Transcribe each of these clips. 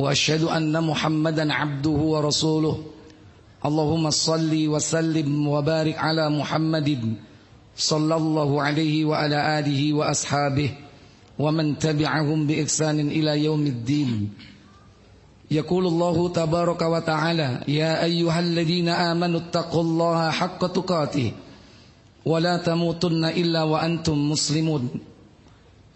وأشهد أن محمدا عبده ورسوله. اللهم صل وسلم وبارك على محمد صلى الله عليه وعلى آله وأصحابه ومن تبعهم بإحسان إلى يوم الدين. يقول الله تبارك وتعالى يا أيها الذين آمنوا اتقوا الله حق تقاته ولا تموتن إلا وأنتم مسلمون.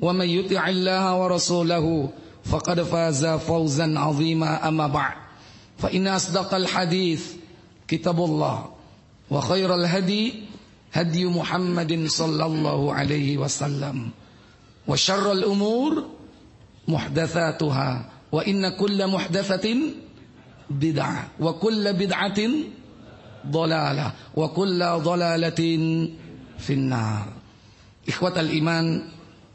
ومن يطع الله ورسوله فقد فاز فوزا عظيما أما بعد. فإن أصدق الحديث كتاب الله وخير الهدي هدي محمد صلى الله عليه وسلم وشر الأمور محدثاتها وإن كل محدثة بدعة وكل بدعة ضلالة وكل ضلالة في النار. إخوة الإيمان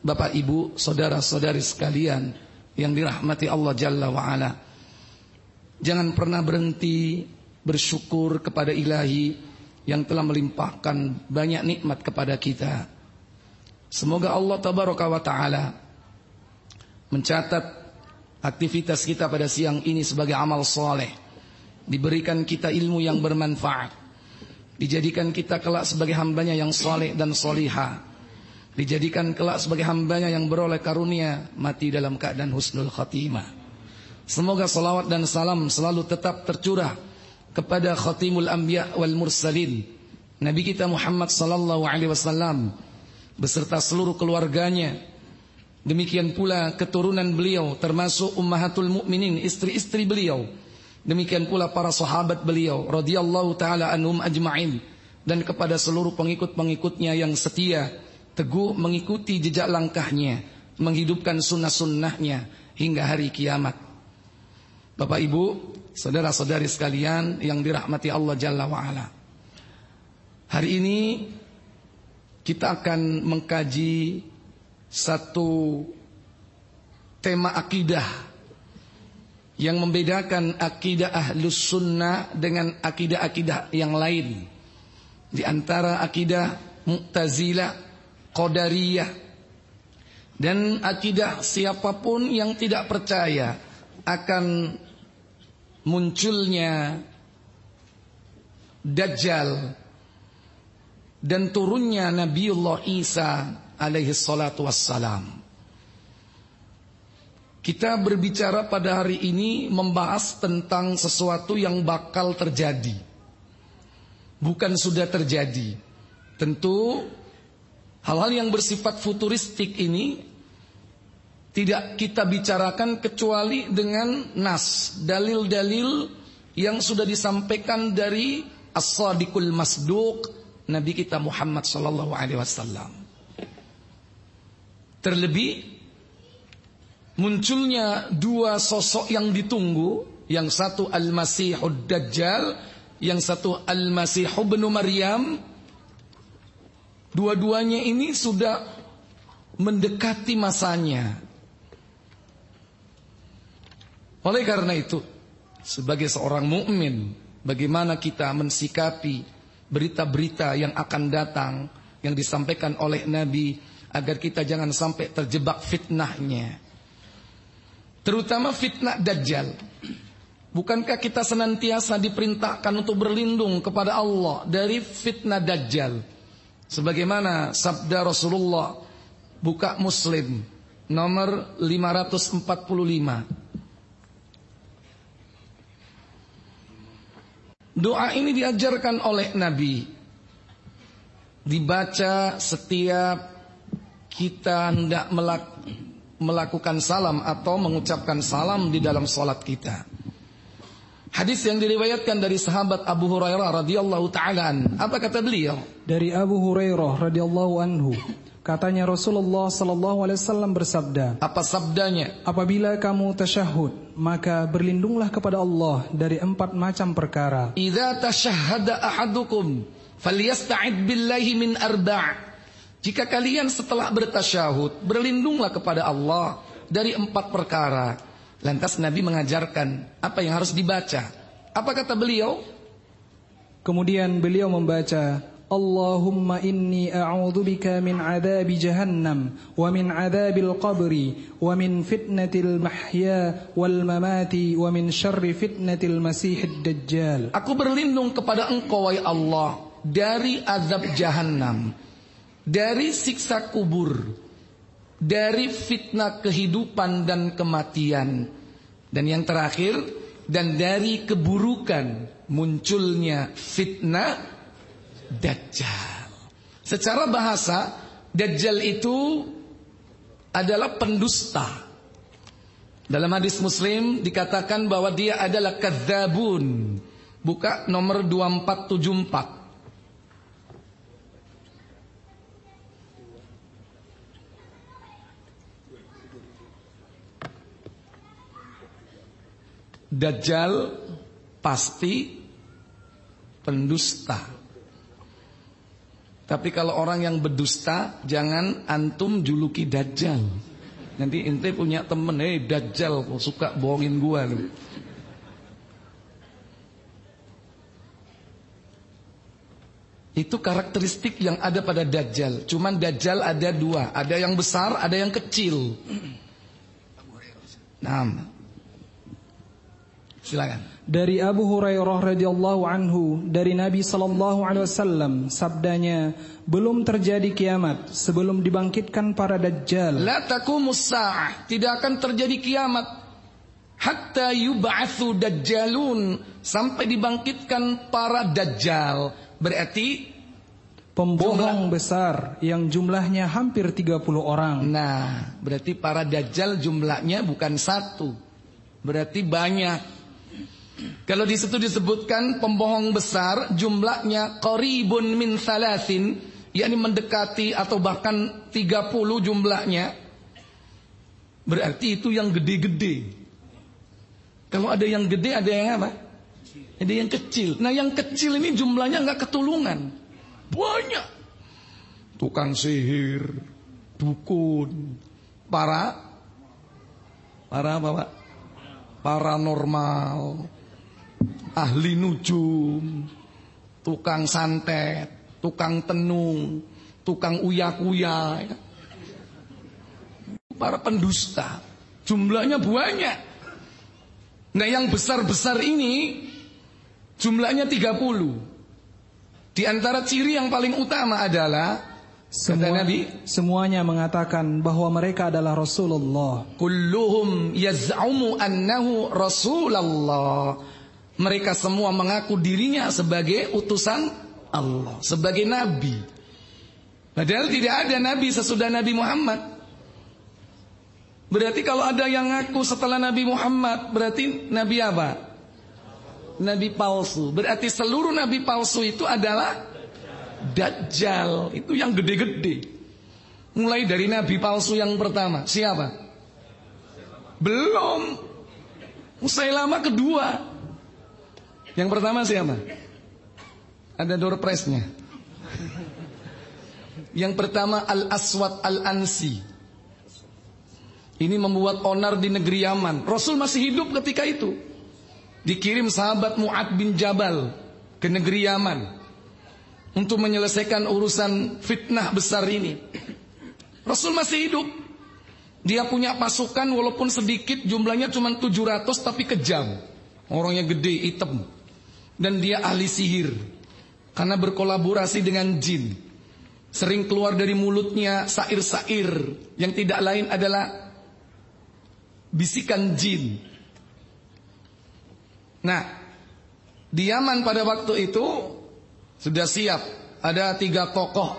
Bapak Ibu, saudara-saudari sekalian yang dirahmati Allah Jalla wa ala. Jangan pernah berhenti bersyukur kepada Ilahi yang telah melimpahkan banyak nikmat kepada kita. Semoga Allah tabaraka wa taala mencatat aktivitas kita pada siang ini sebagai amal soleh. Diberikan kita ilmu yang bermanfaat. Dijadikan kita kelak sebagai hambanya yang soleh dan solihah dijadikan kelak sebagai hambanya yang beroleh karunia mati dalam keadaan husnul khatimah. Semoga salawat dan salam selalu tetap tercurah kepada khatimul anbiya wal mursalin Nabi kita Muhammad sallallahu alaihi wasallam beserta seluruh keluarganya. Demikian pula keturunan beliau termasuk ummahatul mukminin istri-istri beliau. Demikian pula para sahabat beliau radhiyallahu taala anhum ajma'in dan kepada seluruh pengikut-pengikutnya yang setia teguh mengikuti jejak langkahnya, menghidupkan sunnah-sunnahnya hingga hari kiamat. Bapak Ibu, saudara-saudari sekalian yang dirahmati Allah Jalla wa'ala. Hari ini kita akan mengkaji satu tema akidah yang membedakan akidah ahlus sunnah dengan akidah-akidah yang lain. Di antara akidah mu'tazilah Qadariyah dan akidah siapa pun yang tidak percaya akan munculnya Dajjal dan turunnya Nabiullah Isa alaihi salatu wassalam. Kita berbicara pada hari ini membahas tentang sesuatu yang bakal terjadi. Bukan sudah terjadi. Tentu Hal-hal yang bersifat futuristik ini tidak kita bicarakan kecuali dengan nas, dalil-dalil yang sudah disampaikan dari As-Sadiqul Masduq Nabi kita Muhammad sallallahu alaihi wasallam. Terlebih munculnya dua sosok yang ditunggu, yang satu Al-Masihud Dajjal, yang satu Al-Masih ibn Maryam Dua-duanya ini sudah mendekati masanya. Oleh karena itu, sebagai seorang mukmin, bagaimana kita mensikapi berita-berita yang akan datang yang disampaikan oleh Nabi agar kita jangan sampai terjebak fitnahnya. Terutama fitnah dajjal. Bukankah kita senantiasa diperintahkan untuk berlindung kepada Allah dari fitnah dajjal? Sebagaimana sabda Rasulullah buka Muslim nomor 545. Doa ini diajarkan oleh Nabi. Dibaca setiap kita hendak melakukan salam atau mengucapkan salam di dalam salat kita. Hadis yang diriwayatkan dari sahabat Abu Hurairah radhiyallahu taala Apa kata beliau? Dari Abu Hurairah radhiyallahu anhu, katanya Rasulullah sallallahu alaihi wasallam bersabda. Apa sabdanya? Apabila kamu tasyahud, maka berlindunglah kepada Allah dari empat macam perkara. Idza tashahhada ahadukum falyasta'id billahi min arba'. Jika kalian setelah bertasyahud, berlindunglah kepada Allah dari empat perkara. Lantas Nabi mengajarkan apa yang harus dibaca. Apa kata beliau? Kemudian beliau membaca Allahumma inni a'udzubika min adabi jahannam wa min adabil qabri wa min fitnatil mahya wal mamati wa min syarri fitnatil masihid dajjal. Aku berlindung kepada engkau wahai Allah dari azab jahannam, dari siksa kubur, dari fitnah kehidupan dan kematian. Dan yang terakhir, dan dari keburukan munculnya fitnah Dajjal. Secara bahasa, Dajjal itu adalah pendusta. Dalam hadis Muslim dikatakan bahwa dia adalah kadzabun. Buka nomor 2474. Dajjal pasti pendusta. Tapi kalau orang yang berdusta, jangan antum juluki Dajjal. Nanti ente punya temen, eh hey, Dajjal, kok suka bohongin gua lu. Itu karakteristik yang ada pada Dajjal. Cuman Dajjal ada dua, ada yang besar, ada yang kecil. Nah, Silakan. Dari Abu Hurairah radhiyallahu anhu dari Nabi sallallahu alaihi wasallam sabdanya belum terjadi kiamat sebelum dibangkitkan para dajjal. La taqumus sa'ah, tidak akan terjadi kiamat hatta yub'atsu dajjalun sampai dibangkitkan para dajjal. Berarti pembohong Jumlah. besar yang jumlahnya hampir 30 orang. Nah, berarti para dajjal jumlahnya bukan satu. Berarti banyak. Kalau di situ disebutkan pembohong besar jumlahnya qaribun min salasin, yakni mendekati atau bahkan 30 jumlahnya. Berarti itu yang gede-gede. Kalau ada yang gede ada yang apa? Ada yang kecil. Nah yang kecil ini jumlahnya nggak ketulungan. Banyak. Tukang sihir, dukun, para para apa pak? Paranormal, ahli nujum, tukang santet, tukang tenung, tukang uya-kuya. Ya. Para pendusta. Jumlahnya banyak. Nah yang besar-besar ini jumlahnya 30. Di antara ciri yang paling utama adalah semua, Nabi, semuanya mengatakan bahwa mereka adalah Rasulullah. Kulluhum yaz'umu annahu Rasulullah. Mereka semua mengaku dirinya sebagai utusan Allah, sebagai nabi. Padahal tidak ada nabi sesudah Nabi Muhammad. Berarti kalau ada yang ngaku setelah Nabi Muhammad, berarti nabi apa? Nabi palsu. Berarti seluruh nabi palsu itu adalah dajjal. Itu yang gede-gede. Mulai dari nabi palsu yang pertama, siapa? Belum. Musailamah kedua. Yang pertama siapa? Ada door prize-nya. Yang pertama Al-Aswad Al-Ansi. Ini membuat onar di negeri Yaman. Rasul masih hidup ketika itu. Dikirim sahabat Mu'ad bin Jabal ke negeri Yaman. Untuk menyelesaikan urusan fitnah besar ini. Rasul masih hidup. Dia punya pasukan walaupun sedikit jumlahnya cuma 700 tapi kejam. Orangnya gede, hitam dan dia ahli sihir karena berkolaborasi dengan jin. Sering keluar dari mulutnya sair-sair yang tidak lain adalah bisikan jin. Nah, Di Yaman pada waktu itu sudah siap. Ada tiga tokoh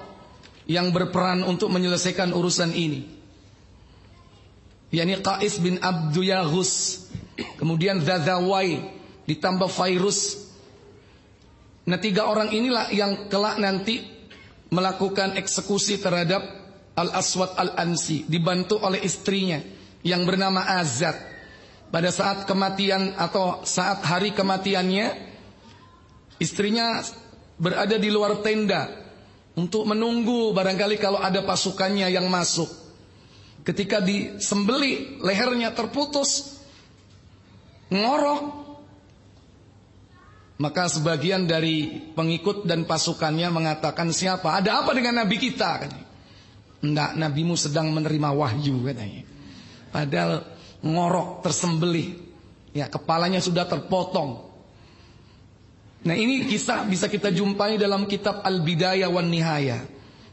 yang berperan untuk menyelesaikan urusan ini. yakni Qais bin Abduyahus, kemudian Zazawai, ditambah Fairus. Nah tiga orang inilah yang kelak nanti melakukan eksekusi terhadap Al-Aswad Al-Ansi, dibantu oleh istrinya yang bernama Azad. Pada saat kematian atau saat hari kematiannya, Istrinya berada di luar tenda untuk menunggu barangkali kalau ada pasukannya yang masuk. Ketika disembeli lehernya terputus, ngorok. Maka sebagian dari pengikut dan pasukannya mengatakan siapa? Ada apa dengan Nabi kita? Enggak, nabimu sedang menerima wahyu katanya. Padahal ngorok tersembelih. Ya, kepalanya sudah terpotong. Nah ini kisah bisa kita jumpai dalam kitab Al-Bidayah wan Nihaya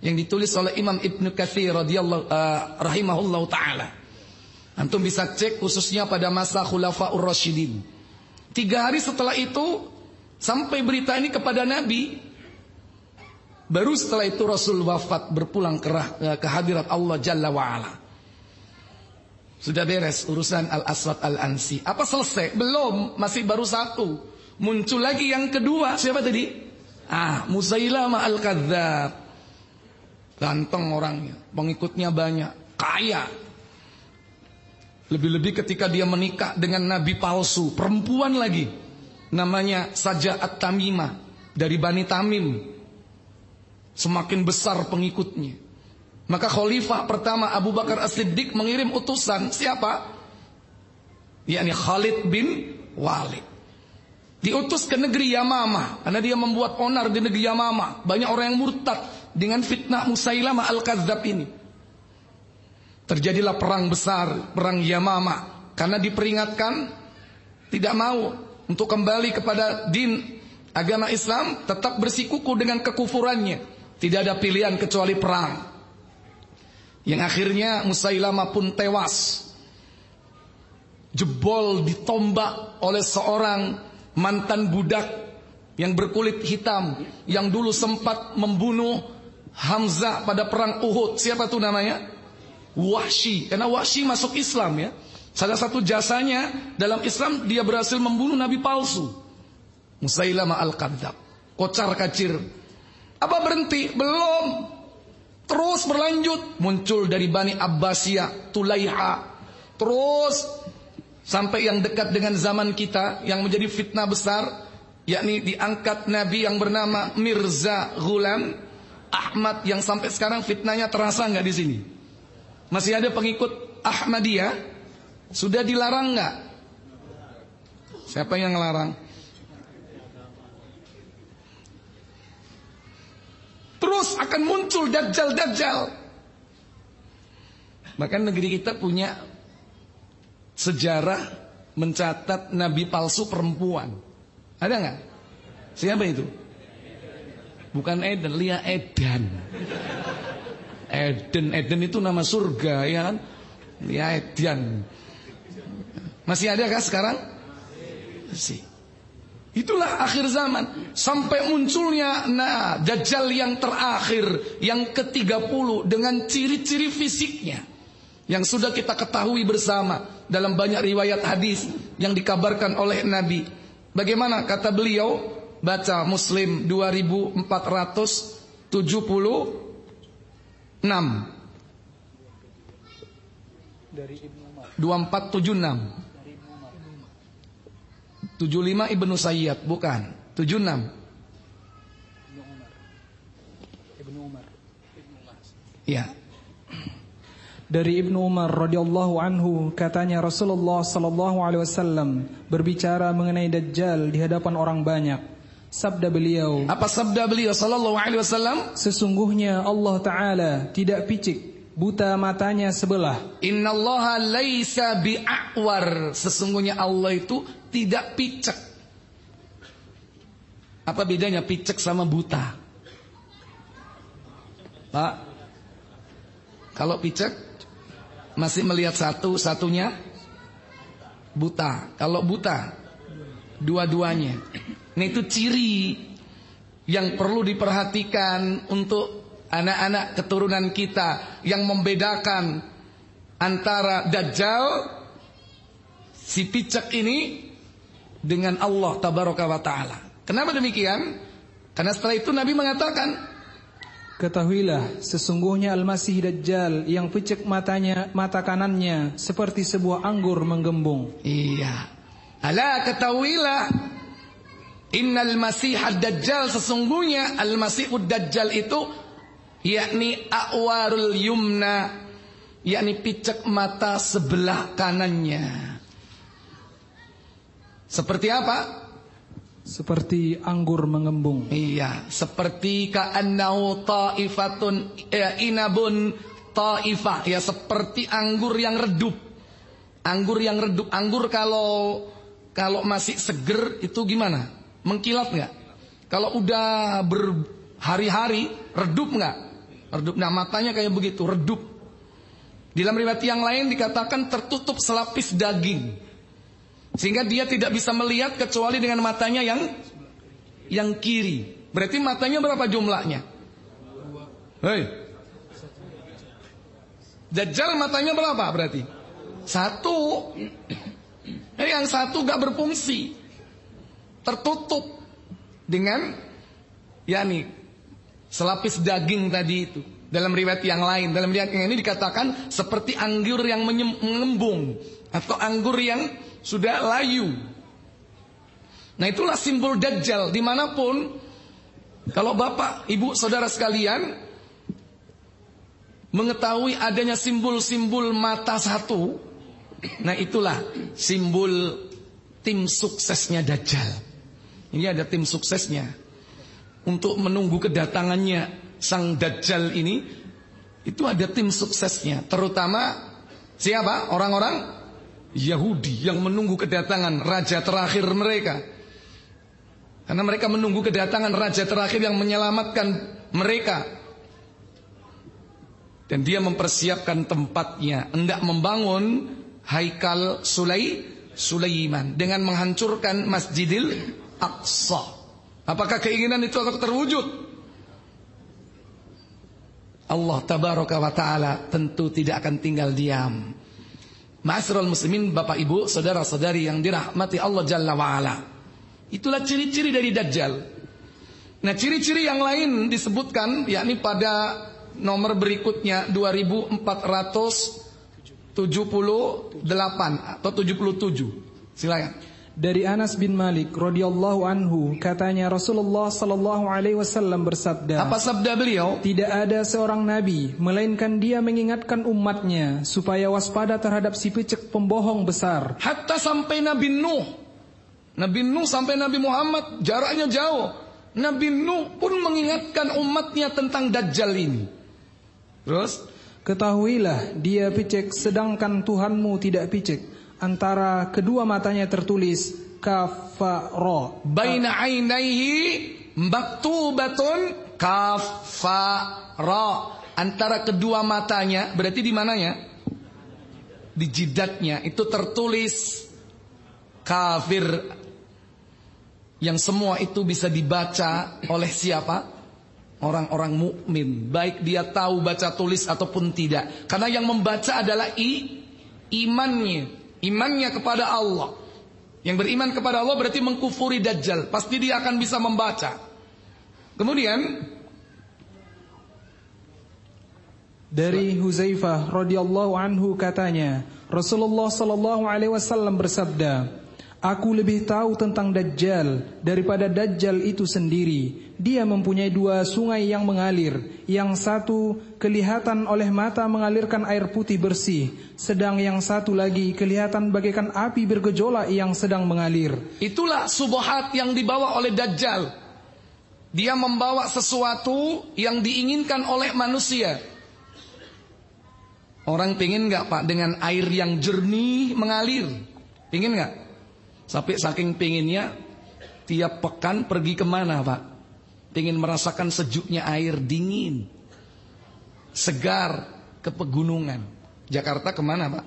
yang ditulis oleh Imam Ibn Katsir radhiyallahu uh, rahimahullah taala. Antum bisa cek khususnya pada masa Khulafaur Rasyidin. Tiga hari setelah itu sampai berita ini kepada Nabi. Baru setelah itu Rasul wafat berpulang ke, uh, ke hadirat Allah Jalla wa'ala. Sudah beres urusan Al-Aswad Al-Ansi. Apa selesai? Belum, masih baru satu. Muncul lagi yang kedua, siapa tadi? Ah, Musailamah Al-Kadzab. Ganteng orangnya, pengikutnya banyak, kaya. Lebih-lebih ketika dia menikah dengan nabi palsu, perempuan lagi. Namanya Saja At-Tamimah dari Bani Tamim. Semakin besar pengikutnya. Maka khalifah pertama Abu Bakar As-Siddiq mengirim utusan siapa? yakni Khalid bin Walid. Diutus ke negeri Yamama karena dia membuat onar di negeri Yamama. Banyak orang yang murtad dengan fitnah Musailamah al-Kadzab ini. Terjadilah perang besar, perang Yamama karena diperingatkan tidak mau untuk kembali kepada din agama Islam, tetap bersikuku dengan kekufurannya. Tidak ada pilihan kecuali perang. Yang akhirnya Musailamah pun tewas. Jebol ditombak oleh seorang mantan budak yang berkulit hitam yang dulu sempat membunuh Hamzah pada perang Uhud. Siapa tuh namanya? Wahsy. Karena Wahsy masuk Islam ya. Salah satu jasanya dalam Islam dia berhasil membunuh nabi palsu. Musailamah al-Kadzab. Kocar kacir. Apa berhenti? Belum. Terus berlanjut. Muncul dari Bani Abbasiyah, Tulaiha. Terus Sampai yang dekat dengan zaman kita yang menjadi fitnah besar yakni diangkat nabi yang bernama Mirza Ghulam Ahmad yang sampai sekarang fitnahnya terasa nggak di sini? Masih ada pengikut Ahmadiyah? Sudah dilarang nggak? Siapa yang ngelarang? Terus akan muncul dajjal-dajjal. Bahkan negeri kita punya sejarah mencatat nabi palsu perempuan. Ada nggak? Siapa itu? Bukan Eden, Lia Edan. Eden, Eden itu nama surga ya kan? Lia Edan. Masih ada kah sekarang? Masih. Itulah akhir zaman Sampai munculnya nah, Dajjal yang terakhir Yang ke-30 Dengan ciri-ciri fisiknya Yang sudah kita ketahui bersama dalam banyak riwayat hadis yang dikabarkan oleh Nabi. Bagaimana kata beliau? Baca Muslim 2476. Dari Ibnu Umar. 2476. 75 Ibnu Sayyid, bukan. 76. Ibnu Umar. Ibnu Umar. Ya. Dari Ibnu Umar radhiyallahu anhu katanya Rasulullah sallallahu alaihi wasallam berbicara mengenai dajjal di hadapan orang banyak. Sabda beliau, apa sabda beliau sallallahu alaihi wasallam? Sesungguhnya Allah taala tidak picik, buta matanya sebelah. Innallaha laisa bi'awar. Sesungguhnya Allah itu tidak picek. Apa bedanya picek sama buta? Pak, kalau picek masih melihat satu, satunya buta. Kalau buta, dua-duanya. Nah itu ciri yang perlu diperhatikan untuk anak-anak keturunan kita yang membedakan antara Dajjal si picek ini dengan Allah tabaraka wa taala. Kenapa demikian? Karena setelah itu Nabi mengatakan Ketahuilah sesungguhnya Al-Masih Dajjal yang picek matanya mata kanannya seperti sebuah anggur menggembung. Iya. Ala ketahuilah Innal Masih Dajjal sesungguhnya Al-Masih Dajjal itu yakni awarul yumna yakni picek mata sebelah kanannya. Seperti apa? Seperti anggur mengembung. Iya, seperti ka'annahu ta'ifatun ya, inabun ta'ifah. Ya, seperti anggur yang redup. Anggur yang redup. Anggur kalau kalau masih seger itu gimana? Mengkilat nggak? Kalau udah berhari-hari redup nggak? Redup. Nah, matanya kayak begitu, redup. Di dalam riwayat yang lain dikatakan tertutup selapis daging. Sehingga dia tidak bisa melihat kecuali dengan matanya yang yang kiri. Berarti matanya berapa jumlahnya? Hei. Dajjal matanya berapa berarti? Satu. Eh, yang satu gak berfungsi. Tertutup dengan yakni selapis daging tadi itu. Dalam riwayat yang lain, dalam riwayat yang ini dikatakan seperti anggur yang mengembung atau anggur yang sudah layu. Nah itulah simbol Dajjal di mana pun. Kalau bapak, ibu, saudara sekalian mengetahui adanya simbol-simbol mata satu, nah itulah simbol tim suksesnya Dajjal. Ini ada tim suksesnya untuk menunggu kedatangannya sang Dajjal ini. Itu ada tim suksesnya, terutama siapa? Orang-orang Yahudi yang menunggu kedatangan raja terakhir mereka. Karena mereka menunggu kedatangan raja terakhir yang menyelamatkan mereka. Dan dia mempersiapkan tempatnya, hendak membangun Haikal Sulai Sulaiman dengan menghancurkan Masjidil Aqsa. Apakah keinginan itu akan terwujud? Allah tabaraka wa taala tentu tidak akan tinggal diam. Ma'asyiral muslimin, Bapak Ibu, saudara-saudari yang dirahmati Allah Jalla wa ala. Itulah ciri-ciri dari Dajjal. Nah, ciri-ciri yang lain disebutkan yakni pada nomor berikutnya 2478 atau 77. Silakan. Dari Anas bin Malik radhiyallahu anhu katanya Rasulullah sallallahu alaihi wasallam bersabda Apa sabda beliau? Tidak ada seorang nabi melainkan dia mengingatkan umatnya supaya waspada terhadap si pecek pembohong besar. Hatta sampai Nabi Nuh. Nabi Nuh sampai Nabi Muhammad jaraknya jauh. Nabi Nuh pun mengingatkan umatnya tentang Dajjal ini. Terus Ketahuilah dia picek sedangkan Tuhanmu tidak picek antara kedua matanya tertulis kafara baina ainaihi maktubatun kafara antara kedua matanya berarti di mananya? Di jidatnya itu tertulis kafir. Yang semua itu bisa dibaca oleh siapa? Orang-orang mukmin. Baik dia tahu baca tulis ataupun tidak. Karena yang membaca adalah i imannya Imannya kepada Allah. Yang beriman kepada Allah berarti mengkufuri Dajjal. Pasti dia akan bisa membaca. Kemudian dari Huzaifah radhiyallahu anhu katanya, Rasulullah sallallahu alaihi wasallam bersabda, Aku lebih tahu tentang Dajjal daripada Dajjal itu sendiri. Dia mempunyai dua sungai yang mengalir. Yang satu kelihatan oleh mata mengalirkan air putih bersih. Sedang yang satu lagi kelihatan bagaikan api bergejolak yang sedang mengalir. Itulah subuhat yang dibawa oleh Dajjal. Dia membawa sesuatu yang diinginkan oleh manusia. Orang pingin nggak pak dengan air yang jernih mengalir? Pingin nggak? Sampai saking pinginnya tiap pekan pergi ke mana pak? Ingin merasakan sejuknya air dingin, segar ke pegunungan. Jakarta ke mana pak?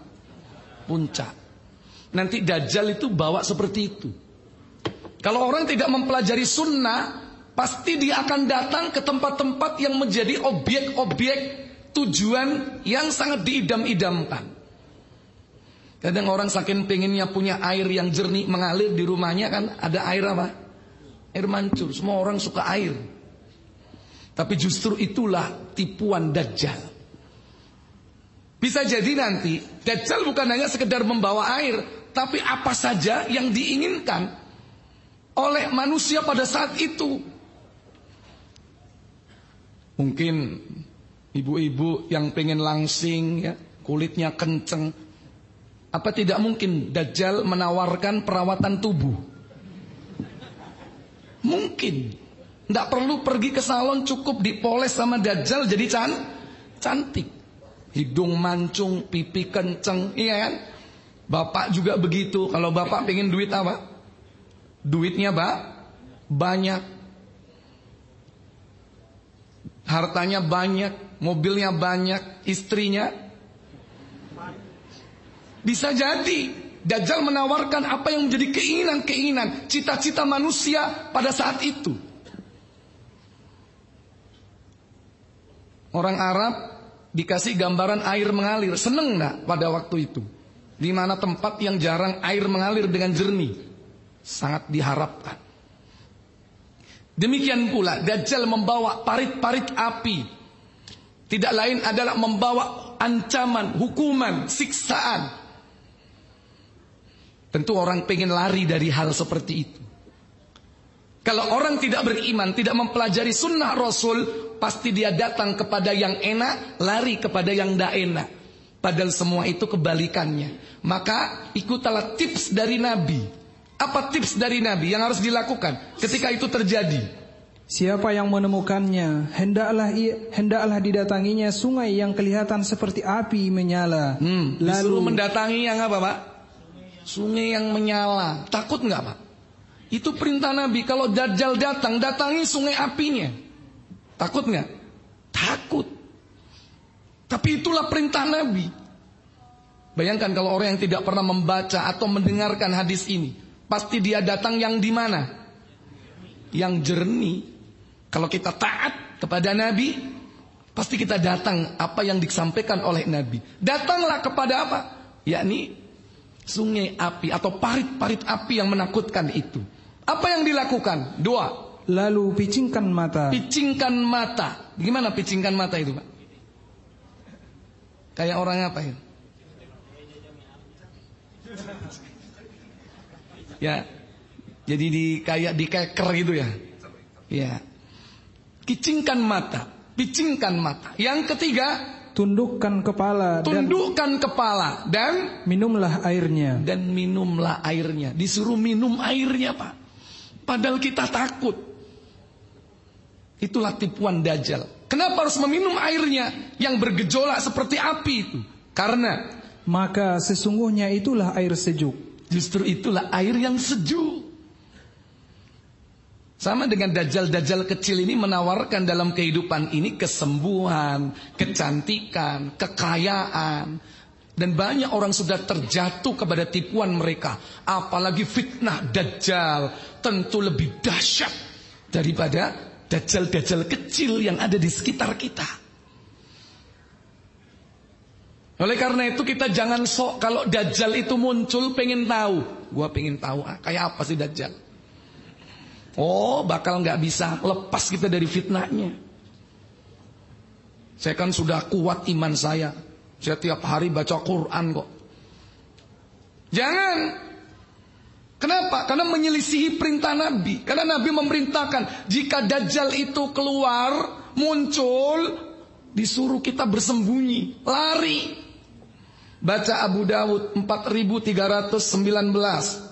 Puncak. Nanti Dajjal itu bawa seperti itu. Kalau orang tidak mempelajari sunnah, pasti dia akan datang ke tempat-tempat yang menjadi objek-objek tujuan yang sangat diidam-idamkan. Kadang orang saking pengennya punya air yang jernih mengalir di rumahnya kan ada air apa? Air mancur. Semua orang suka air. Tapi justru itulah tipuan Dajjal. Bisa jadi nanti Dajjal bukan hanya sekedar membawa air, tapi apa saja yang diinginkan oleh manusia pada saat itu. Mungkin ibu-ibu yang pengen langsing ya, kulitnya kenceng. Apa tidak mungkin Dajjal menawarkan perawatan tubuh? Mungkin. Tidak perlu pergi ke salon cukup dipoles sama Dajjal jadi can cantik. Hidung mancung, pipi kenceng, iya kan? Bapak juga begitu. Kalau bapak pengen duit apa? Duitnya pak banyak hartanya banyak, mobilnya banyak, istrinya. Bisa jadi Dajjal menawarkan apa yang menjadi keinginan-keinginan, cita-cita manusia pada saat itu. Orang Arab dikasih gambaran air mengalir, seneng nggak pada waktu itu? Di mana tempat yang jarang air mengalir dengan jernih, sangat diharapkan. Demikian pula Dajjal membawa parit-parit api. Tidak lain adalah membawa ancaman, hukuman, siksaan. Tentu orang pengen lari dari hal seperti itu. Kalau orang tidak beriman, tidak mempelajari sunnah Rasul, pasti dia datang kepada yang enak, lari kepada yang tidak enak. Padahal semua itu kebalikannya. Maka ikutlah tips dari Nabi. Apa tips dari Nabi yang harus dilakukan ketika itu terjadi? Siapa yang menemukannya, hendaklah hendaklah didatanginya sungai yang kelihatan seperti api menyala. Hmm, Lalu mendatangi yang apa, Pak? Sungai yang menyala. Takut nggak, Pak? Itu perintah Nabi. Kalau Dajjal datang, datangi sungai apinya. Takut nggak? Takut. Tapi itulah perintah Nabi. Bayangkan kalau orang yang tidak pernah membaca atau mendengarkan hadis ini. Pasti dia datang yang di mana? Yang jernih. Kalau kita taat kepada Nabi, pasti kita datang apa yang disampaikan oleh Nabi. Datanglah kepada apa? Yakni sungai api atau parit-parit api yang menakutkan itu. Apa yang dilakukan? Dua. Lalu picingkan mata. Picingkan mata. Gimana picingkan mata itu, Pak? Kayak orang apa ya? Ya. Jadi di kayak di keker gitu ya. Ya. Kicingkan mata, picingkan mata. Yang ketiga, tundukkan kepala tundukkan dan kepala dan minumlah airnya. dan minumlah airnya. Disuruh minum airnya Pak. Padahal kita takut. Itulah tipuan dajjal. Kenapa harus meminum airnya yang bergejolak seperti api itu? Karena maka sesungguhnya itulah air sejuk. Justru itulah air yang sejuk. Sama dengan dajjal-dajjal kecil ini menawarkan dalam kehidupan ini kesembuhan, kecantikan, kekayaan. Dan banyak orang sudah terjatuh kepada tipuan mereka. Apalagi fitnah dajjal tentu lebih dahsyat daripada dajjal-dajjal kecil yang ada di sekitar kita. Oleh karena itu kita jangan sok kalau Dajjal itu muncul pengen tahu. Gua pengen tahu ah, kayak apa sih Dajjal. Oh bakal nggak bisa lepas kita dari fitnahnya. Saya kan sudah kuat iman saya. Saya tiap hari baca Quran kok. Jangan. Kenapa? Karena menyelisihi perintah Nabi. Karena Nabi memerintahkan jika Dajjal itu keluar, muncul, disuruh kita bersembunyi, lari. Baca Abu Dawud 4319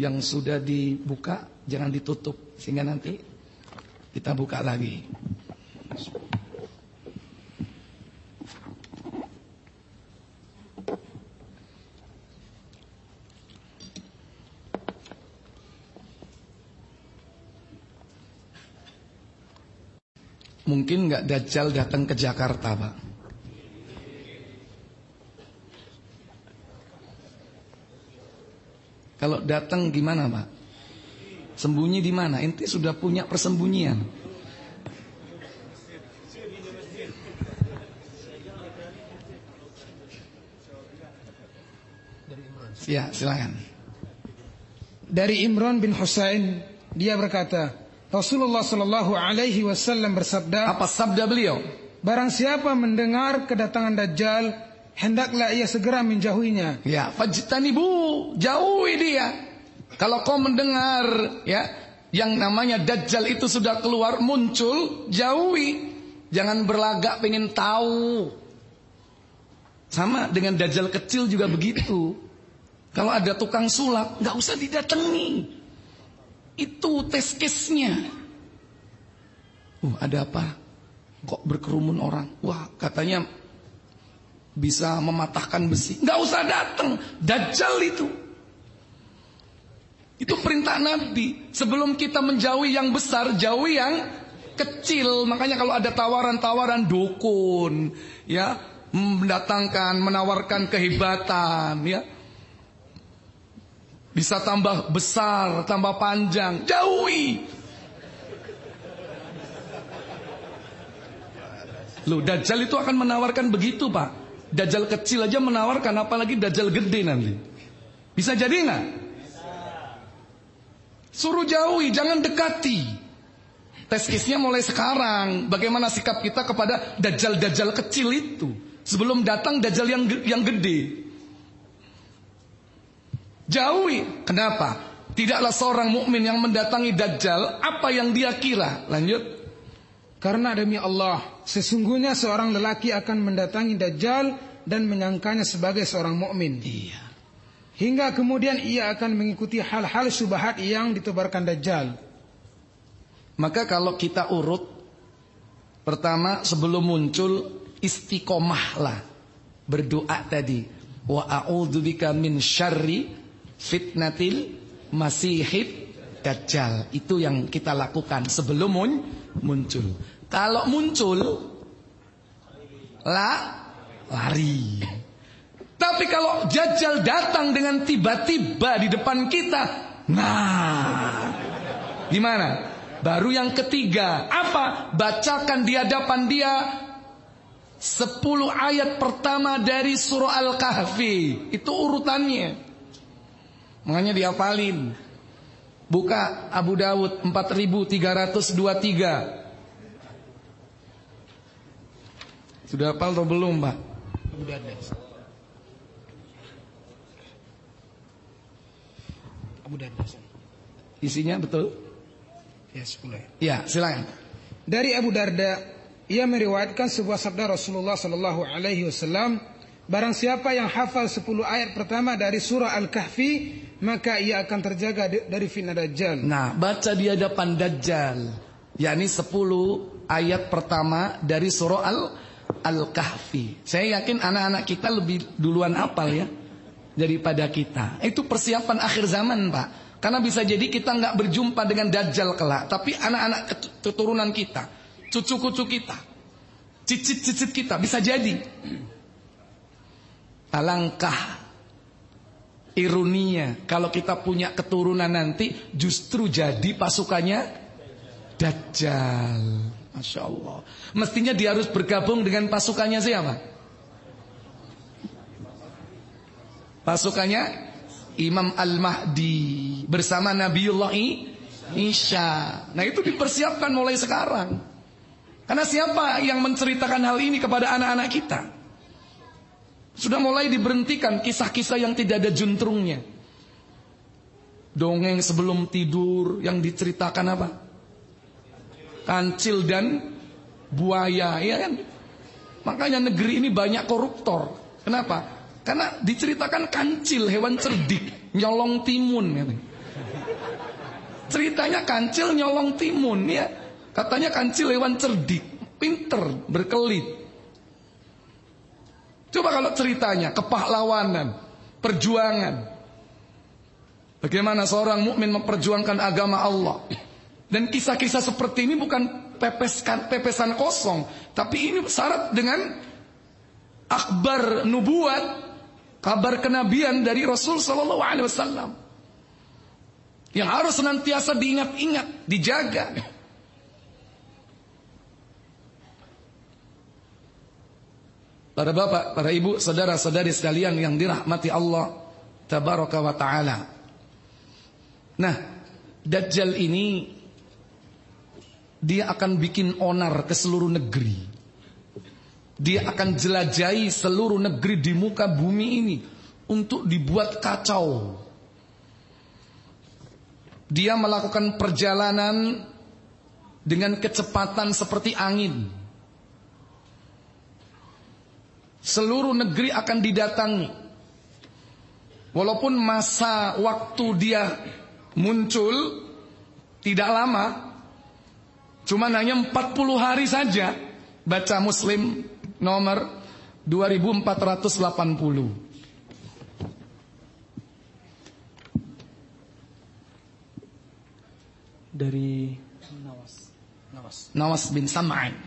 Yang sudah dibuka jangan ditutup sehingga nanti kita buka lagi. Mungkin nggak Dajjal datang ke Jakarta, Pak. Kalau datang gimana, Pak? Sembunyi di mana? Inti sudah punya persembunyian. Ya, silakan. Dari Imran bin Husain dia berkata, Rasulullah Shallallahu Alaihi Wasallam bersabda, Apa sabda beliau? Barang siapa mendengar kedatangan Dajjal, hendaklah ia segera menjauhinya. Ya, fajtanibu, jauhi dia. Kalau kau mendengar ya yang namanya Dajjal itu sudah keluar muncul, jauhi. Jangan berlagak pengen tahu. Sama dengan Dajjal kecil juga begitu. Kalau ada tukang sulap, nggak usah didatangi. Itu tes case-nya. Uh, ada apa? Kok berkerumun orang? Wah, katanya bisa mematahkan besi. Nggak usah datang. Dajjal itu. Itu perintah Nabi. Sebelum kita menjauhi yang besar, jauhi yang kecil. Makanya kalau ada tawaran-tawaran dukun, ya, mendatangkan, menawarkan kehebatan, ya. Bisa tambah besar, tambah panjang, jauhi. Loh, Dajjal itu akan menawarkan begitu, Pak. Dajjal kecil aja menawarkan, apalagi Dajjal gede nanti. Bisa jadi nggak? Suruh jauhi, jangan dekati. Tes kisnya mulai sekarang. Bagaimana sikap kita kepada Dajjal-Dajjal kecil itu. Sebelum datang Dajjal yang yang gede. Jauhi. Kenapa? Tidaklah seorang mukmin yang mendatangi Dajjal apa yang dia kira. Lanjut. Karena demi Allah, sesungguhnya seorang lelaki akan mendatangi Dajjal dan menyangkanya sebagai seorang mukmin. Iya. Hingga kemudian ia akan mengikuti hal-hal syubhat yang ditebarkan Dajjal. Maka kalau kita urut pertama sebelum muncul istiqomahlah berdoa tadi wa a'udzubika min syarri fitnatil masihid dajjal itu yang kita lakukan sebelum muncul kalau muncul la lari tapi kalau Dajjal datang dengan tiba-tiba di depan kita nah gimana Baru yang ketiga, apa? Bacakan di hadapan dia 10 ayat pertama dari surah Al-Kahfi. Itu urutannya. Makanya diapalin. Buka Abu Dawud 4323. Sudah hafal atau belum, Pak? Abu Darda. Abu Darda. Isinya betul? Ya, 10 ya. Ya, silakan. Dari Abu Darda, ia meriwayatkan sebuah sabda Rasulullah sallallahu alaihi wasallam, barang siapa yang hafal 10 ayat pertama dari surah Al-Kahfi, maka ia akan terjaga dari fitnah Dajjal. Nah, baca di hadapan Dajjal. yakni 10 ayat pertama dari surah Al Al-Kahfi. Saya yakin anak-anak kita lebih duluan apal ya daripada kita. Itu persiapan akhir zaman, Pak. Karena bisa jadi kita nggak berjumpa dengan Dajjal kelak, tapi anak-anak keturunan kita, cucu-cucu kita, cicit-cicit kita bisa jadi. Alangkah ironinya kalau kita punya keturunan nanti justru jadi pasukannya Dajjal. Masya Allah. Mestinya dia harus bergabung dengan pasukannya siapa? Pasukannya Imam Al-Mahdi bersama Nabiullah Isa. Nah itu dipersiapkan mulai sekarang. Karena siapa yang menceritakan hal ini kepada anak-anak kita? Sudah mulai diberhentikan kisah-kisah yang tidak ada juntrungnya. Dongeng sebelum tidur yang diceritakan apa? Kancil dan buaya, ya kan? Makanya negeri ini banyak koruptor. Kenapa? Karena diceritakan kancil hewan cerdik nyolong timun gitu. Ceritanya kancil nyolong timun ya. Katanya kancil hewan cerdik, pinter, berkelit. Coba kalau ceritanya kepahlawanan, perjuangan. Bagaimana seorang mukmin memperjuangkan agama Allah. Dan kisah-kisah seperti ini bukan pepeskan pepesan kosong, tapi ini syarat dengan akbar nubuat, kabar kenabian dari Rasul sallallahu alaihi wasallam. Yang harus senantiasa diingat-ingat, dijaga. Para bapak, para ibu, saudara-saudari sekalian yang dirahmati Allah tabaraka wa taala. Nah, Dajjal ini dia akan bikin onar ke seluruh negeri. Dia akan jelajahi seluruh negeri di muka bumi ini untuk dibuat kacau. Dia melakukan perjalanan dengan kecepatan seperti angin. Seluruh negeri akan didatangi. Walaupun masa waktu dia muncul tidak lama, Cuma hanya 40 hari saja baca Muslim nomor 2480. Dari Nawas. Nawas. Nawas bin Sam'an.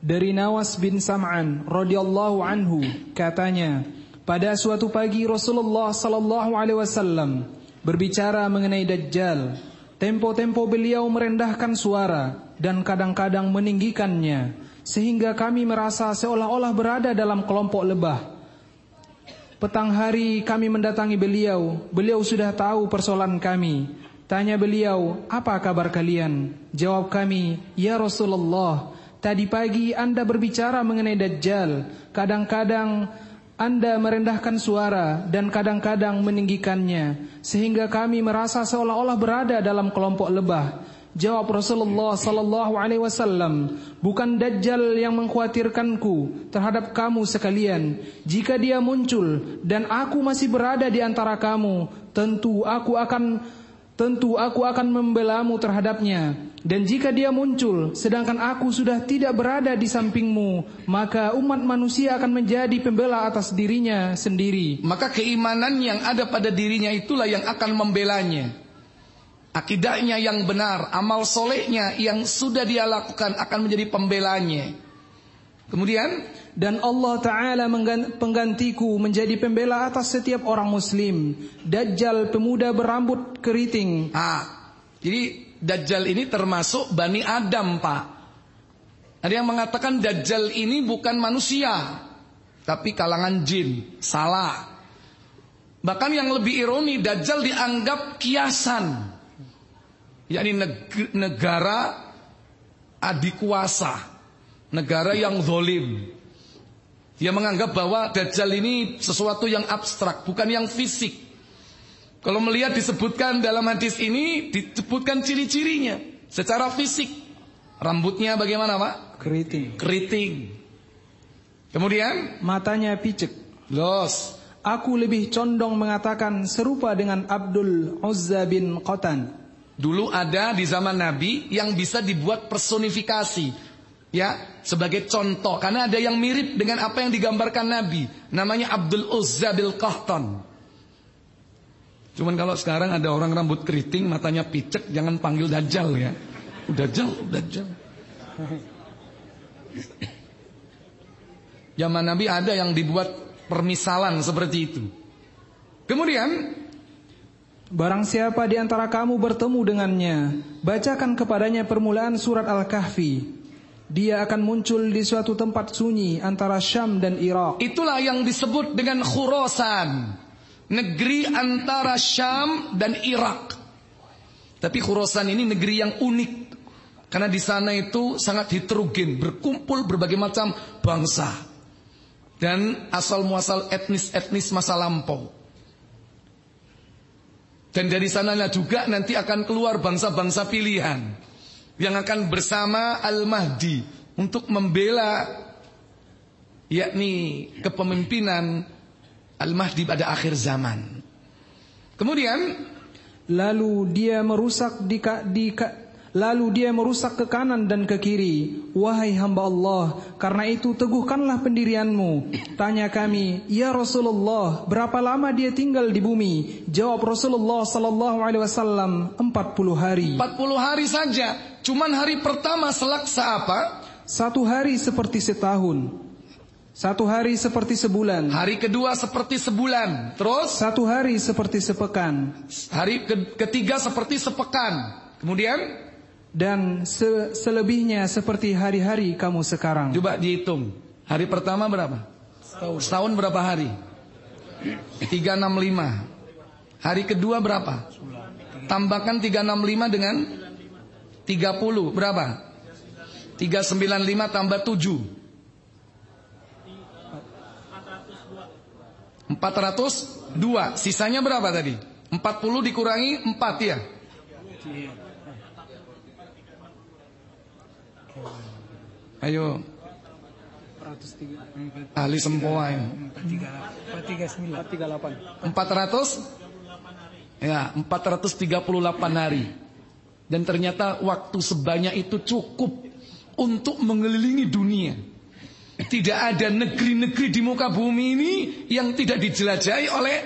Dari Nawas bin Sam'an radhiyallahu anhu katanya, pada suatu pagi Rasulullah sallallahu alaihi wasallam berbicara mengenai Dajjal Tempo-tempo beliau merendahkan suara dan kadang-kadang meninggikannya sehingga kami merasa seolah-olah berada dalam kelompok lebah. Petang hari kami mendatangi beliau, beliau sudah tahu persoalan kami. Tanya beliau, apa kabar kalian? Jawab kami, ya Rasulullah, tadi pagi Anda berbicara mengenai Dajjal. Kadang-kadang anda merendahkan suara dan kadang-kadang meninggikannya sehingga kami merasa seolah-olah berada dalam kelompok lebah. Jawab Rasulullah sallallahu alaihi wasallam, bukan dajjal yang mengkhawatirkanku terhadap kamu sekalian. Jika dia muncul dan aku masih berada di antara kamu, tentu aku akan tentu aku akan membelamu terhadapnya. Dan jika dia muncul, sedangkan aku sudah tidak berada di sampingmu, maka umat manusia akan menjadi pembela atas dirinya sendiri. Maka keimanan yang ada pada dirinya itulah yang akan membelanya. Akidahnya yang benar, amal solehnya yang sudah dia lakukan akan menjadi pembelanya. Kemudian dan Allah Ta'ala penggantiku menjadi pembela atas setiap orang muslim. Dajjal pemuda berambut keriting. Ah, jadi Dajjal ini termasuk Bani Adam Pak. Ada yang mengatakan Dajjal ini bukan manusia. Tapi kalangan jin. Salah. Bahkan yang lebih ironi Dajjal dianggap kiasan. yakni negara adikuasa. Negara yang zolim. Dia menganggap bahwa Dajjal ini sesuatu yang abstrak, bukan yang fisik. Kalau melihat disebutkan dalam hadis ini, disebutkan ciri-cirinya secara fisik. Rambutnya bagaimana Pak? Keriting. Keriting. Kemudian? Matanya picek. Los. Aku lebih condong mengatakan serupa dengan Abdul Uzza bin Qatan. Dulu ada di zaman Nabi yang bisa dibuat personifikasi ya sebagai contoh. Karena ada yang mirip dengan apa yang digambarkan Nabi. Namanya Abdul Uzza bil Qahtan. Cuman kalau sekarang ada orang rambut keriting matanya picek jangan panggil dajjal ya. Dajjal dajjal zaman Nabi ada yang dibuat permisalan seperti itu. Kemudian Barang siapa di antara kamu bertemu dengannya, bacakan kepadanya permulaan surat Al-Kahfi dia akan muncul di suatu tempat sunyi antara Syam dan Irak. Itulah yang disebut dengan Khurasan. Negeri antara Syam dan Irak. Tapi Khurasan ini negeri yang unik. Karena di sana itu sangat heterogen, berkumpul berbagai macam bangsa. Dan asal muasal etnis-etnis masa lampau. Dan dari sananya juga nanti akan keluar bangsa-bangsa pilihan yang akan bersama Al-Mahdi untuk membela yakni kepemimpinan Al-Mahdi pada akhir zaman. Kemudian lalu dia merusak di, di Lalu dia merusak ke kanan dan ke kiri. Wahai hamba Allah, karena itu teguhkanlah pendirianmu. Tanya kami, ya Rasulullah, berapa lama dia tinggal di bumi? Jawab Rasulullah sallallahu alaihi wasallam, 40 hari. 40 hari saja. Cuman hari pertama selaksa apa? Satu hari seperti setahun. Satu hari seperti sebulan. Hari kedua seperti sebulan. Terus Satu hari seperti sepekan. hari ke- ketiga seperti sepekan. Kemudian Dan se- selebihnya seperti hari-hari kamu sekarang. coba dihitung. Hari pertama berapa? Setahun. berapa hari? 365. Hari kedua berapa? Tambahkan 365 dengan 30 berapa? 395 tambah 7 402 Sisanya berapa tadi? 40 dikurangi 4 ya? Ayo ahli sempoa ini. 400 ya 438 hari dan ternyata waktu sebanyak itu cukup untuk mengelilingi dunia. Tidak ada negeri-negeri di muka bumi ini yang tidak dijelajahi oleh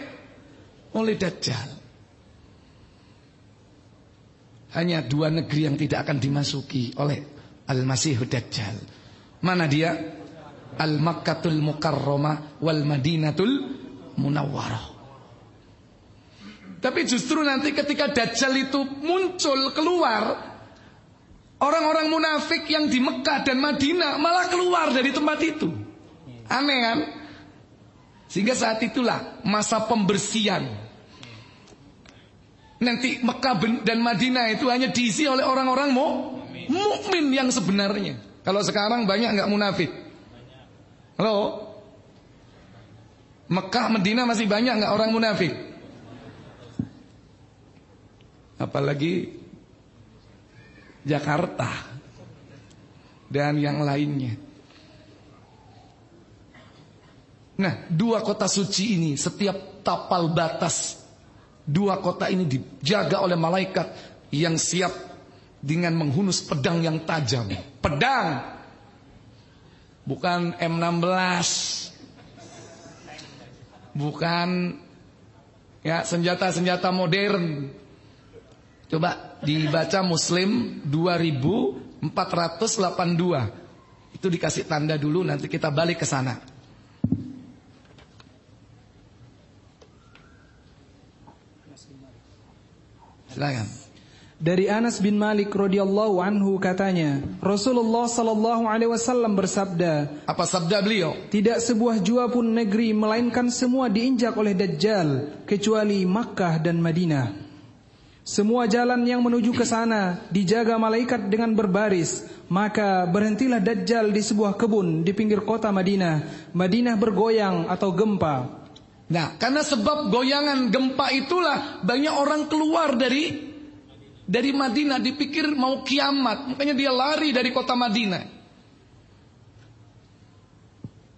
oleh Dajjal. Hanya dua negeri yang tidak akan dimasuki oleh Al-Masih Dajjal. Mana dia? Al-Makkatul Mukarramah wal Madinatul Munawwarah tapi justru nanti ketika Dajjal itu muncul keluar Orang-orang munafik yang di Mekah dan Madinah malah keluar dari tempat itu Aneh kan? Sehingga saat itulah masa pembersihan Nanti Mekah dan Madinah itu hanya diisi oleh orang-orang mu mukmin yang sebenarnya Kalau sekarang banyak nggak munafik? Halo? Mekah, Madinah masih banyak nggak orang munafik? Apalagi Jakarta dan yang lainnya. Nah, dua kota suci ini setiap tapal batas dua kota ini dijaga oleh malaikat yang siap dengan menghunus pedang yang tajam. Pedang bukan M16. Bukan ya senjata-senjata modern. Coba dibaca Muslim 2482. Itu dikasih tanda dulu nanti kita balik ke sana. Silakan. Dari Anas bin Malik radhiyallahu anhu katanya, Rasulullah sallallahu alaihi wasallam bersabda, Apa sabda beliau? Tidak sebuah jua pun negeri melainkan semua diinjak oleh Dajjal kecuali Makkah dan Madinah. Semua jalan yang menuju ke sana dijaga malaikat dengan berbaris. Maka berhentilah Dajjal di sebuah kebun di pinggir kota Madinah. Madinah bergoyang atau gempa. Nah, karena sebab goyangan gempa itulah banyak orang keluar dari dari Madinah dipikir mau kiamat, makanya dia lari dari kota Madinah.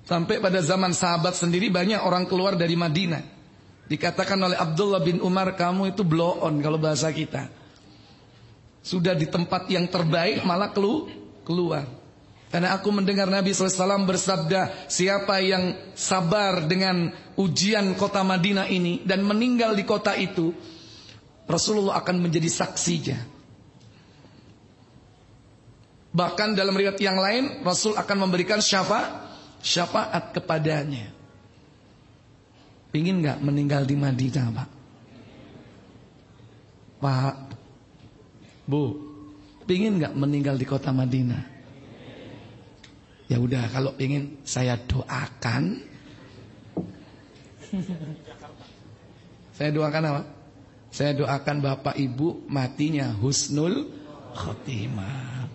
Sampai pada zaman sahabat sendiri banyak orang keluar dari Madinah. Dikatakan oleh Abdullah bin Umar kamu itu blow on kalau bahasa kita. Sudah di tempat yang terbaik malah kelu keluar. Karena aku mendengar Nabi SAW bersabda Siapa yang sabar dengan ujian kota Madinah ini Dan meninggal di kota itu Rasulullah akan menjadi saksinya Bahkan dalam riwayat yang lain Rasul akan memberikan syafa, syafaat kepadanya Pingin gak meninggal di Madinah Pak? Pak Bu Pingin gak meninggal di kota Madinah? Ya udah kalau ingin saya doakan Saya doakan apa? Saya doakan Bapak Ibu matinya husnul khotimah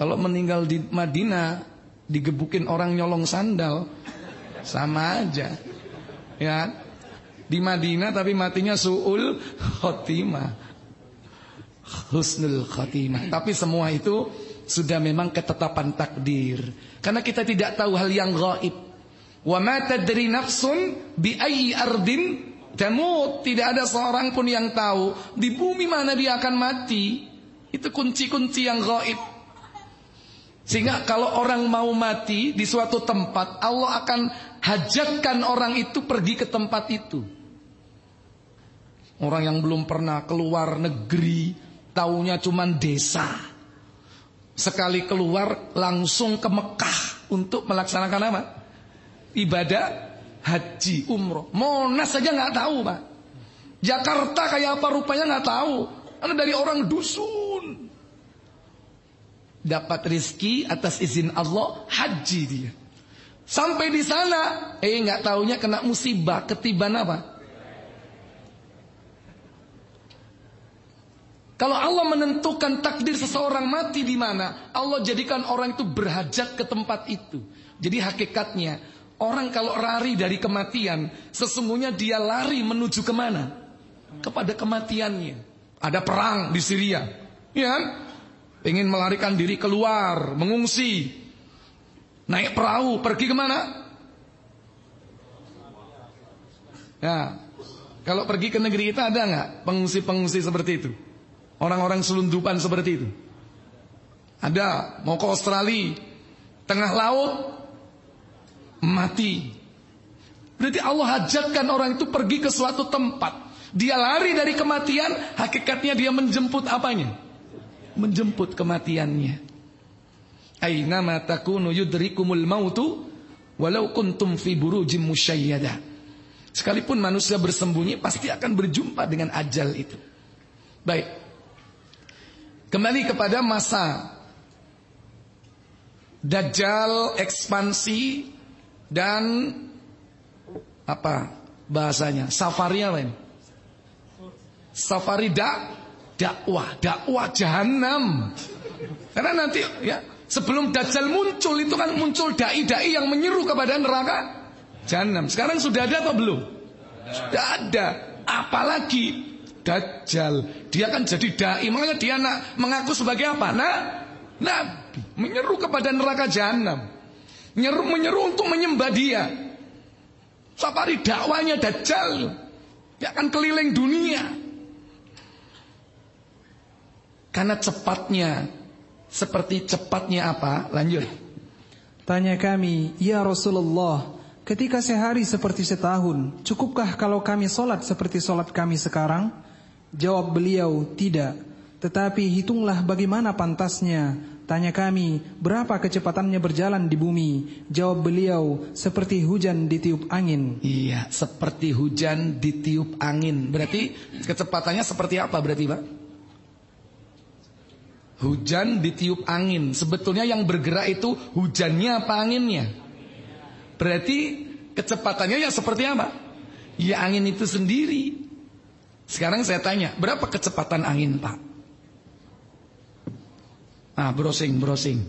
Kalau meninggal di Madinah Digebukin orang nyolong sandal Sama aja Ya Di Madinah tapi matinya su'ul khotimah Husnul khotimah Tapi semua itu sudah memang ketetapan takdir. Karena kita tidak tahu hal yang gaib. Wa ma tadri nafsun bi ayyi ardin tamut. Tidak ada seorang pun yang tahu di bumi mana dia akan mati. Itu kunci-kunci yang gaib. Sehingga kalau orang mau mati di suatu tempat, Allah akan hajatkan orang itu pergi ke tempat itu. Orang yang belum pernah keluar negeri, taunya cuma desa. Sekali keluar langsung ke Mekah untuk melaksanakan apa? Ibadah haji umroh. Monas saja nggak tahu, Pak. Jakarta kayak apa rupanya nggak tahu. Karena dari orang dusun dapat rizki atas izin Allah haji dia. Sampai di sana, eh nggak taunya kena musibah, ketiban apa? Kalau Allah menentukan takdir seseorang mati di mana, Allah jadikan orang itu berhajat ke tempat itu. Jadi hakikatnya, orang kalau lari dari kematian, sesungguhnya dia lari menuju ke mana? Kepada kematiannya. Ada perang di Syria, ya kan? ingin melarikan diri keluar, mengungsi, naik perahu, pergi ke mana? Ya, kalau pergi ke negeri kita ada nggak pengungsi-pengungsi seperti itu? Orang-orang selundupan seperti itu? Ada, mau ke Australia, tengah laut, mati. Berarti Allah hajatkan orang itu pergi ke suatu tempat. Dia lari dari kematian, hakikatnya dia menjemput apanya? menjemput kematiannya. Aina ma takunu yudrikumul mautu walau kuntum fi burujim musyayyada. Sekalipun manusia bersembunyi pasti akan berjumpa dengan ajal itu. Baik. Kembali kepada masa Dajjal ekspansi dan apa bahasanya? Safari apa ini? Safari dak dakwah, dakwah jahanam. Karena nanti ya sebelum dajjal muncul itu kan muncul dai-dai yang menyeru kepada neraka jahanam. Sekarang sudah ada atau belum? Sudah ada. Apalagi dajjal. Dia kan jadi dai, makanya dia nak mengaku sebagai apa? Nah, nabi menyeru kepada neraka jahanam. Menyeru menyeru untuk menyembah dia. Safari dakwanya dajjal. Dia akan keliling dunia. Karena cepatnya Seperti cepatnya apa? Lanjut Tanya kami Ya Rasulullah Ketika sehari seperti setahun Cukupkah kalau kami solat seperti solat kami sekarang? Jawab beliau Tidak Tetapi hitunglah bagaimana pantasnya Tanya kami, berapa kecepatannya berjalan di bumi? Jawab beliau, seperti hujan ditiup angin. Iya, seperti hujan ditiup angin. Berarti kecepatannya seperti apa berarti, Pak? Hujan ditiup angin. Sebetulnya yang bergerak itu hujannya apa anginnya? Berarti kecepatannya ya seperti apa? Ya angin itu sendiri. Sekarang saya tanya, berapa kecepatan angin Pak? Ah, browsing, browsing.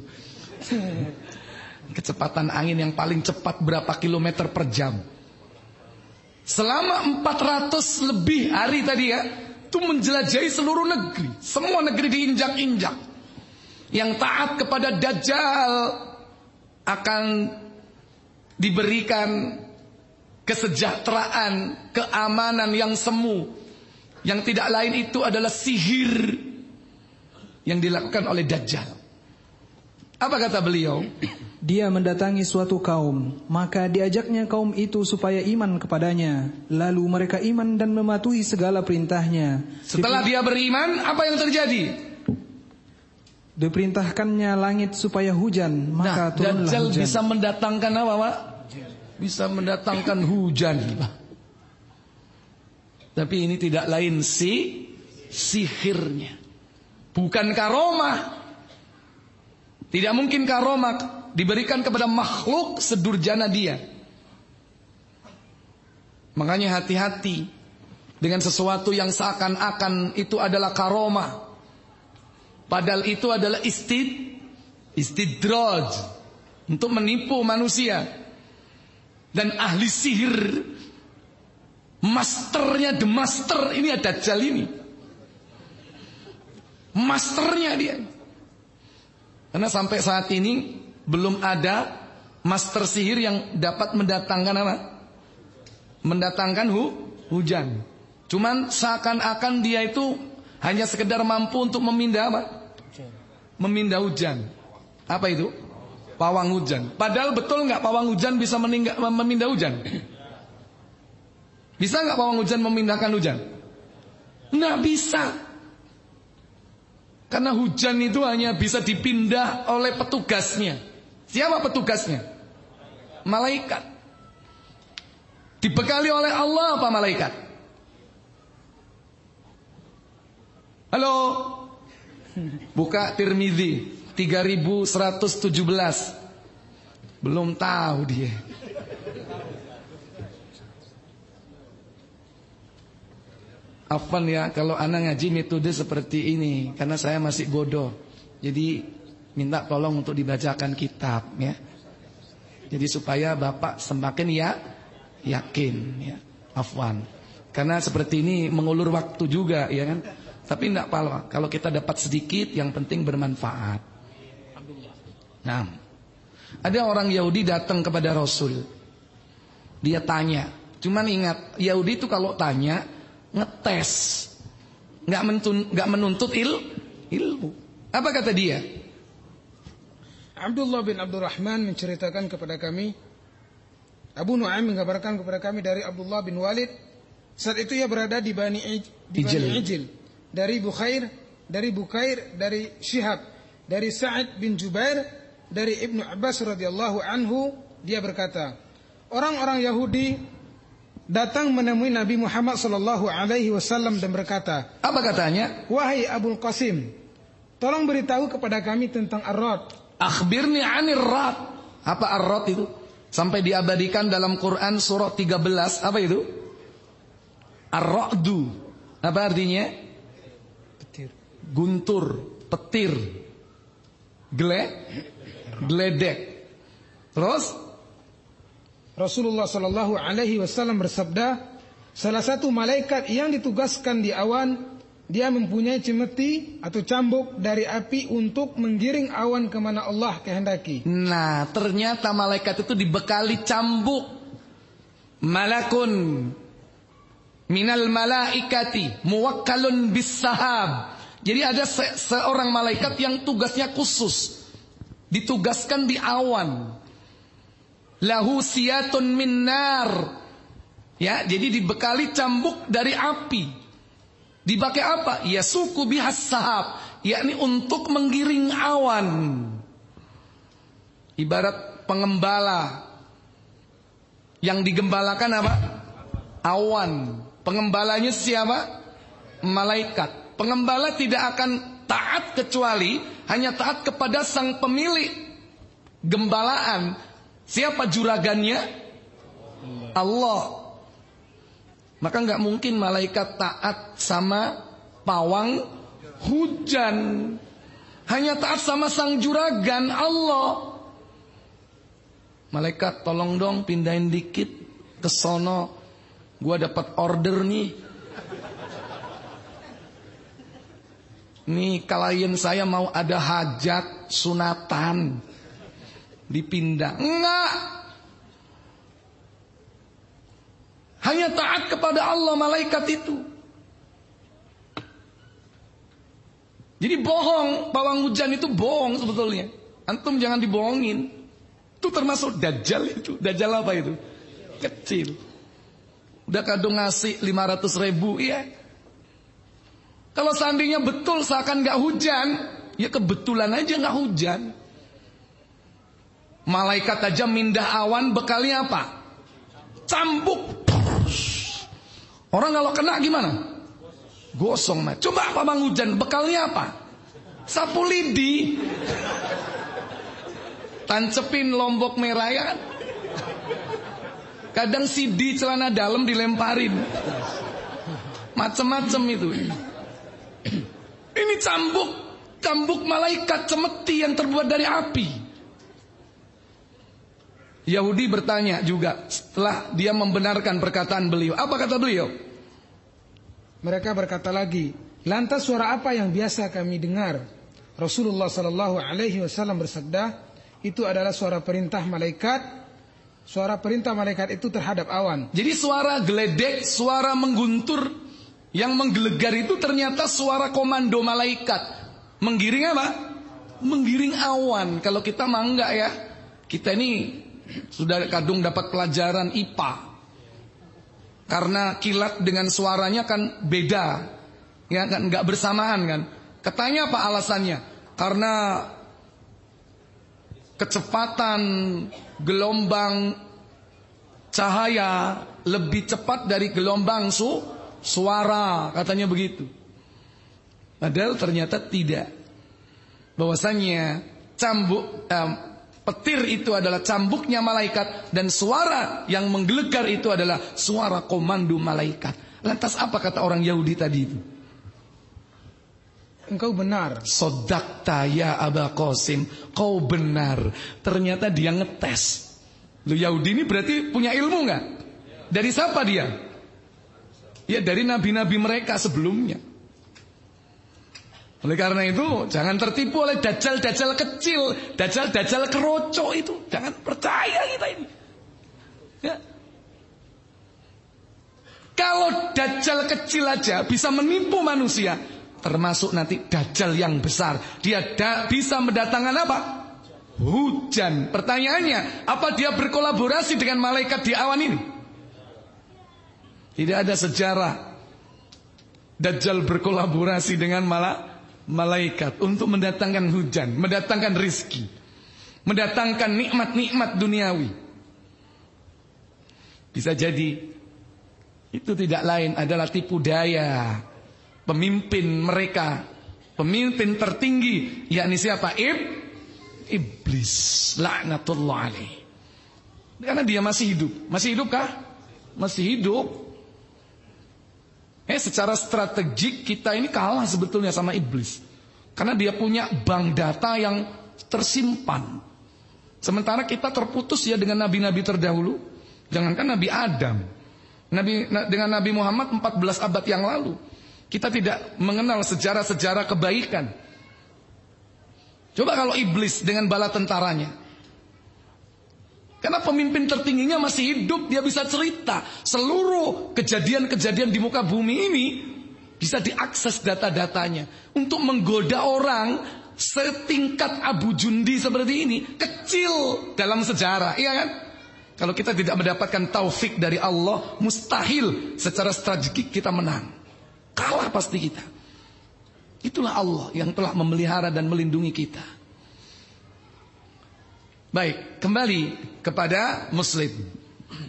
Kecepatan angin yang paling cepat berapa kilometer per jam? Selama 400 lebih hari tadi ya, itu menjelajahi seluruh negeri. Semua negeri diinjak-injak. Yang taat kepada Dajjal akan diberikan kesejahteraan, keamanan yang semu. Yang tidak lain itu adalah sihir yang dilakukan oleh Dajjal. Apa kata beliau? Dia mendatangi suatu kaum, maka diajaknya kaum itu supaya iman kepadanya. Lalu mereka iman dan mematuhi segala perintahnya. Setelah dia beriman, apa yang terjadi? Diperintahkannya langit supaya hujan, maka nah, turunlah Dajjal hujan. bisa mendatangkan apa, Pak? Bisa mendatangkan hujan, Pak. Tapi ini tidak lain si sihirnya. Bukan karomah. Tidak mungkin karomah diberikan kepada makhluk sedurjana dia. Makanya hati-hati dengan sesuatu yang seakan-akan itu adalah karomah. Padahal itu adalah istid istidraj untuk menipu manusia. Dan ahli sihir masternya the master ini ada jal ini. Masternya dia. Karena sampai saat ini belum ada master sihir yang dapat mendatangkan apa? Mendatangkan hu hujan. Cuman seakan-akan dia itu Hanya sekedar mampu untuk memindah apa? Memindah hujan. Apa itu? Pawang hujan. Padahal betul nggak pawang hujan bisa meninggal, memindah hujan? Bisa nggak pawang hujan memindahkan hujan? Nggak bisa. Karena hujan itu hanya bisa dipindah oleh petugasnya. Siapa petugasnya? Malaikat. Dibekali oleh Allah apa malaikat? Halo. Buka Tirmidzi 3117. Belum tahu dia. Afan ya kalau anak ngaji metode seperti ini karena saya masih bodoh. Jadi minta tolong untuk dibacakan kitab ya. Jadi supaya Bapak semakin ya yakin ya. Afwan. Karena seperti ini mengulur waktu juga ya kan. Tapi tidak apa kalau kita dapat sedikit yang penting bermanfaat. Nah, ada orang Yahudi datang kepada Rasul. Dia tanya, cuman ingat Yahudi itu kalau tanya ngetes, nggak menuntut, menuntut il, ilmu. Apa kata dia? Abdullah bin Abdurrahman menceritakan kepada kami Abu Nu'aim mengabarkan kepada kami dari Abdullah bin Walid saat itu ia berada di Bani, di Bani Ijil dari Bukhair dari Bukair dari Syihab dari Sa'id bin Jubair dari Ibnu Abbas radhiyallahu anhu dia berkata orang-orang Yahudi datang menemui Nabi Muhammad sallallahu alaihi wasallam dan berkata, "Apa katanya? Wahai Abul Qasim, tolong beritahu kepada kami tentang Ar-Rad." Akhbirni 'anir Rad. Apa Ar-Rad itu? Sampai diabadikan dalam Quran surah 13, apa itu? Ar-Ra'du. Apa artinya? Petir. Guntur, petir. Gle gledek. Terus Rasulullah Shallallahu Alaihi Wasallam bersabda, salah satu malaikat yang ditugaskan di awan, dia mempunyai cemeti atau cambuk dari api untuk menggiring awan ke mana Allah kehendaki. Nah, ternyata malaikat itu dibekali cambuk. Malakun minal malaikati muwakkalun bis sahab. Jadi ada se seorang malaikat yang tugasnya khusus. Ditugaskan di awan lahu siyatun min nar. Ya, jadi dibekali cambuk dari api. Dipakai apa? Ya suku bihas sahab, yakni untuk menggiring awan. Ibarat pengembala yang digembalakan apa? Awan. Pengembalanya siapa? Malaikat. Pengembala tidak akan taat kecuali hanya taat kepada sang pemilik gembalaan Siapa juragannya? Allah. Maka nggak mungkin malaikat taat sama pawang hujan. Hanya taat sama sang juragan Allah. Malaikat tolong dong pindahin dikit ke sono. Gua dapat order nih. Nih klien saya mau ada hajat sunatan dipindah. Enggak. Hanya taat kepada Allah malaikat itu. Jadi bohong, pawang hujan itu bohong sebetulnya. Antum jangan dibohongin. Itu termasuk dajjal itu. Dajjal apa itu? Kecil. Udah kadung ngasih 500 ribu, iya. Kalau seandainya betul seakan gak hujan, ya kebetulan aja gak hujan. Malaikat aja mindah awan bekalnya apa? Cambuk. Orang kalau kena gimana? Gosong mah. Coba apa bang hujan bekalnya apa? Sapu lidi. Tancepin lombok merah ya kan? Kadang CD celana dalam dilemparin. Macem-macem itu. Ini cambuk. Cambuk malaikat cemeti yang terbuat dari api. Yahudi bertanya juga setelah dia membenarkan perkataan beliau. Apa kata beliau? Mereka berkata lagi, lantas suara apa yang biasa kami dengar? Rasulullah Sallallahu Alaihi Wasallam bersabda, itu adalah suara perintah malaikat. Suara perintah malaikat itu terhadap awan. Jadi suara geledek, suara mengguntur, Yang menggelegar itu ternyata suara komando malaikat. Menggiring apa? Menggiring awan. Kalau kita mah enggak ya. Kita ini sudah kadung dapat pelajaran IPA. Karena kilat dengan suaranya kan beda. Ya kan enggak bersamaan kan. Katanya apa alasannya? Karena kecepatan gelombang cahaya lebih cepat dari gelombang su suara katanya begitu. Padahal ternyata tidak. Bahwasanya cambuk eh, petir itu adalah cambuknya malaikat dan suara yang menggelegar itu adalah suara komando malaikat. Lantas apa kata orang Yahudi tadi itu? Engkau benar. Sodakta ya Aba Qasim. Kau benar. Ternyata dia ngetes. Lu Yahudi ini berarti punya ilmu nggak? Dari siapa dia? Ya dari nabi-nabi mereka sebelumnya. Oleh karena itu jangan tertipu oleh dajjal-dajjal kecil, dajjal-dajjal keroco itu. Jangan percaya kita ini. Ya. Kalau dajjal kecil aja bisa menipu manusia, termasuk nanti dajjal yang besar. Dia da bisa mendatangkan apa? Hujan. Pertanyaannya, apa dia berkolaborasi dengan malaikat di awan ini? Tidak ada sejarah Dajjal berkolaborasi dengan malah malaikat untuk mendatangkan hujan, mendatangkan rizki, mendatangkan nikmat-nikmat duniawi. Bisa jadi itu tidak lain adalah tipu daya pemimpin mereka, pemimpin tertinggi, yakni siapa? Ib, iblis, laknatullah alaih. Karena dia masih hidup. Masih hidup kah? Masih hidup. Eh, secara strategik kita ini kalah sebetulnya sama iblis. Karena dia punya bank data yang tersimpan. Sementara kita terputus ya dengan nabi-nabi terdahulu. Jangankan Nabi Adam. Nabi dengan Nabi Muhammad 14 abad yang lalu. Kita tidak mengenal sejarah-sejarah kebaikan. Coba kalau iblis dengan bala tentaranya. Karena pemimpin tertingginya masih hidup, dia bisa cerita seluruh kejadian-kejadian di muka bumi ini bisa diakses data-datanya untuk menggoda orang setingkat Abu Jundi seperti ini kecil dalam sejarah, iya kan? Kalau kita tidak mendapatkan taufik dari Allah, mustahil secara strategik kita menang. Kalah pasti kita. Itulah Allah yang telah memelihara dan melindungi kita. Baik, kembali kepada muslim.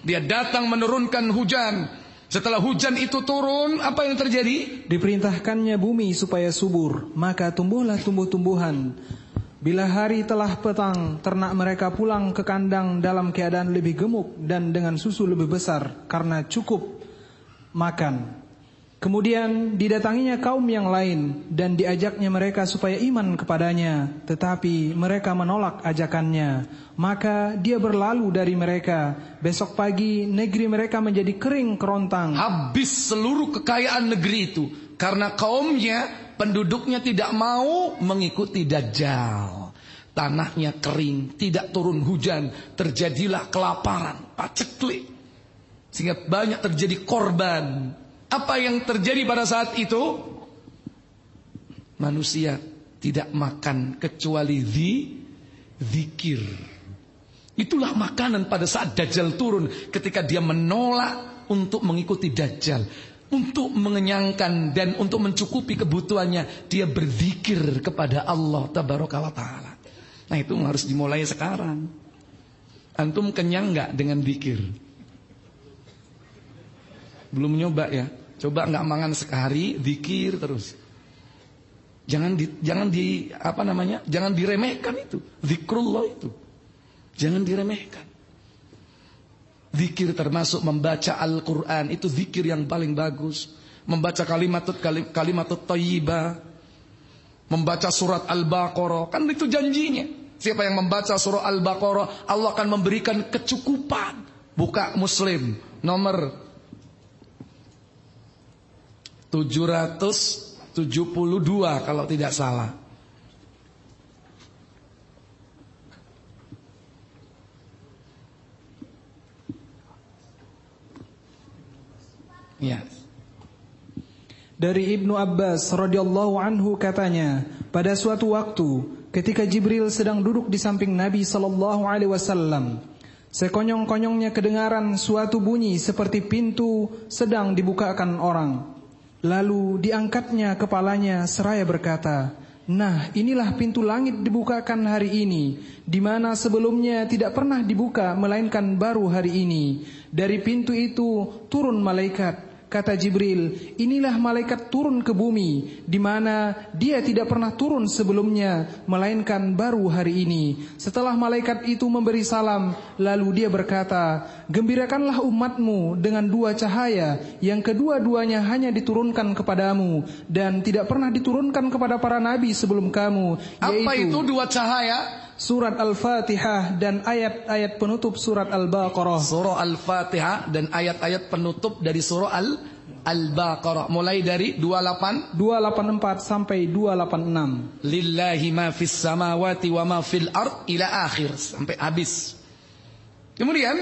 Dia datang menurunkan hujan. Setelah hujan itu turun, apa yang terjadi? Diperintahkannya bumi supaya subur, maka tumbuhlah tumbuh-tumbuhan. Bila hari telah petang, ternak mereka pulang ke kandang dalam keadaan lebih gemuk dan dengan susu lebih besar karena cukup makan. Kemudian didatanginya kaum yang lain dan diajaknya mereka supaya iman kepadanya, tetapi mereka menolak ajakannya. Maka dia berlalu dari mereka. Besok pagi negeri mereka menjadi kering kerontang. Habis seluruh kekayaan negeri itu karena kaumnya penduduknya tidak mau mengikuti dajjal. Tanahnya kering, tidak turun hujan, terjadilah kelaparan, paceklik. Sehingga banyak terjadi korban. Apa yang terjadi pada saat itu? Manusia tidak makan kecuali di zikir. Itulah makanan pada saat Dajjal turun ketika dia menolak untuk mengikuti Dajjal. Untuk mengenyangkan dan untuk mencukupi kebutuhannya dia berzikir kepada Allah tabaraka taala. Nah itu harus dimulai sekarang. Antum kenyang nggak dengan zikir? Belum nyoba ya? Coba nggak mangan sekali, zikir terus. Jangan di, jangan di apa namanya? Jangan diremehkan itu. Zikrullah itu. Jangan diremehkan. Zikir termasuk membaca Al-Quran Itu zikir yang paling bagus Membaca kalimat kalimat tayyibah Membaca surat Al-Baqarah Kan itu janjinya Siapa yang membaca surah Al-Baqarah Allah akan memberikan kecukupan Buka muslim Nomor 772 kalau tidak salah Ya. Dari Ibnu Abbas radhiyallahu anhu katanya, pada suatu waktu ketika Jibril sedang duduk di samping Nabi sallallahu alaihi wasallam, sekonyong-konyongnya kedengaran suatu bunyi seperti pintu sedang dibukakan orang. Lalu diangkatnya kepalanya seraya berkata, Nah, inilah pintu langit dibukakan hari ini, di mana sebelumnya tidak pernah dibuka, melainkan baru hari ini. Dari pintu itu turun malaikat, Kata Jibril, inilah malaikat turun ke bumi, di mana dia tidak pernah turun sebelumnya, melainkan baru hari ini. Setelah malaikat itu memberi salam, lalu dia berkata, Gembirakanlah umatmu dengan dua cahaya, yang kedua-duanya hanya diturunkan kepadamu, dan tidak pernah diturunkan kepada para nabi sebelum kamu. Apa itu dua cahaya? Surat Al-Fatihah dan ayat-ayat penutup surat Al-Baqarah. Surah Al-Fatihah dan ayat-ayat penutup dari surah Al Al-Baqarah mulai dari 28 284 sampai 286. Lillahi ma fis samawati wa ma fil ard ila akhir sampai habis. Kemudian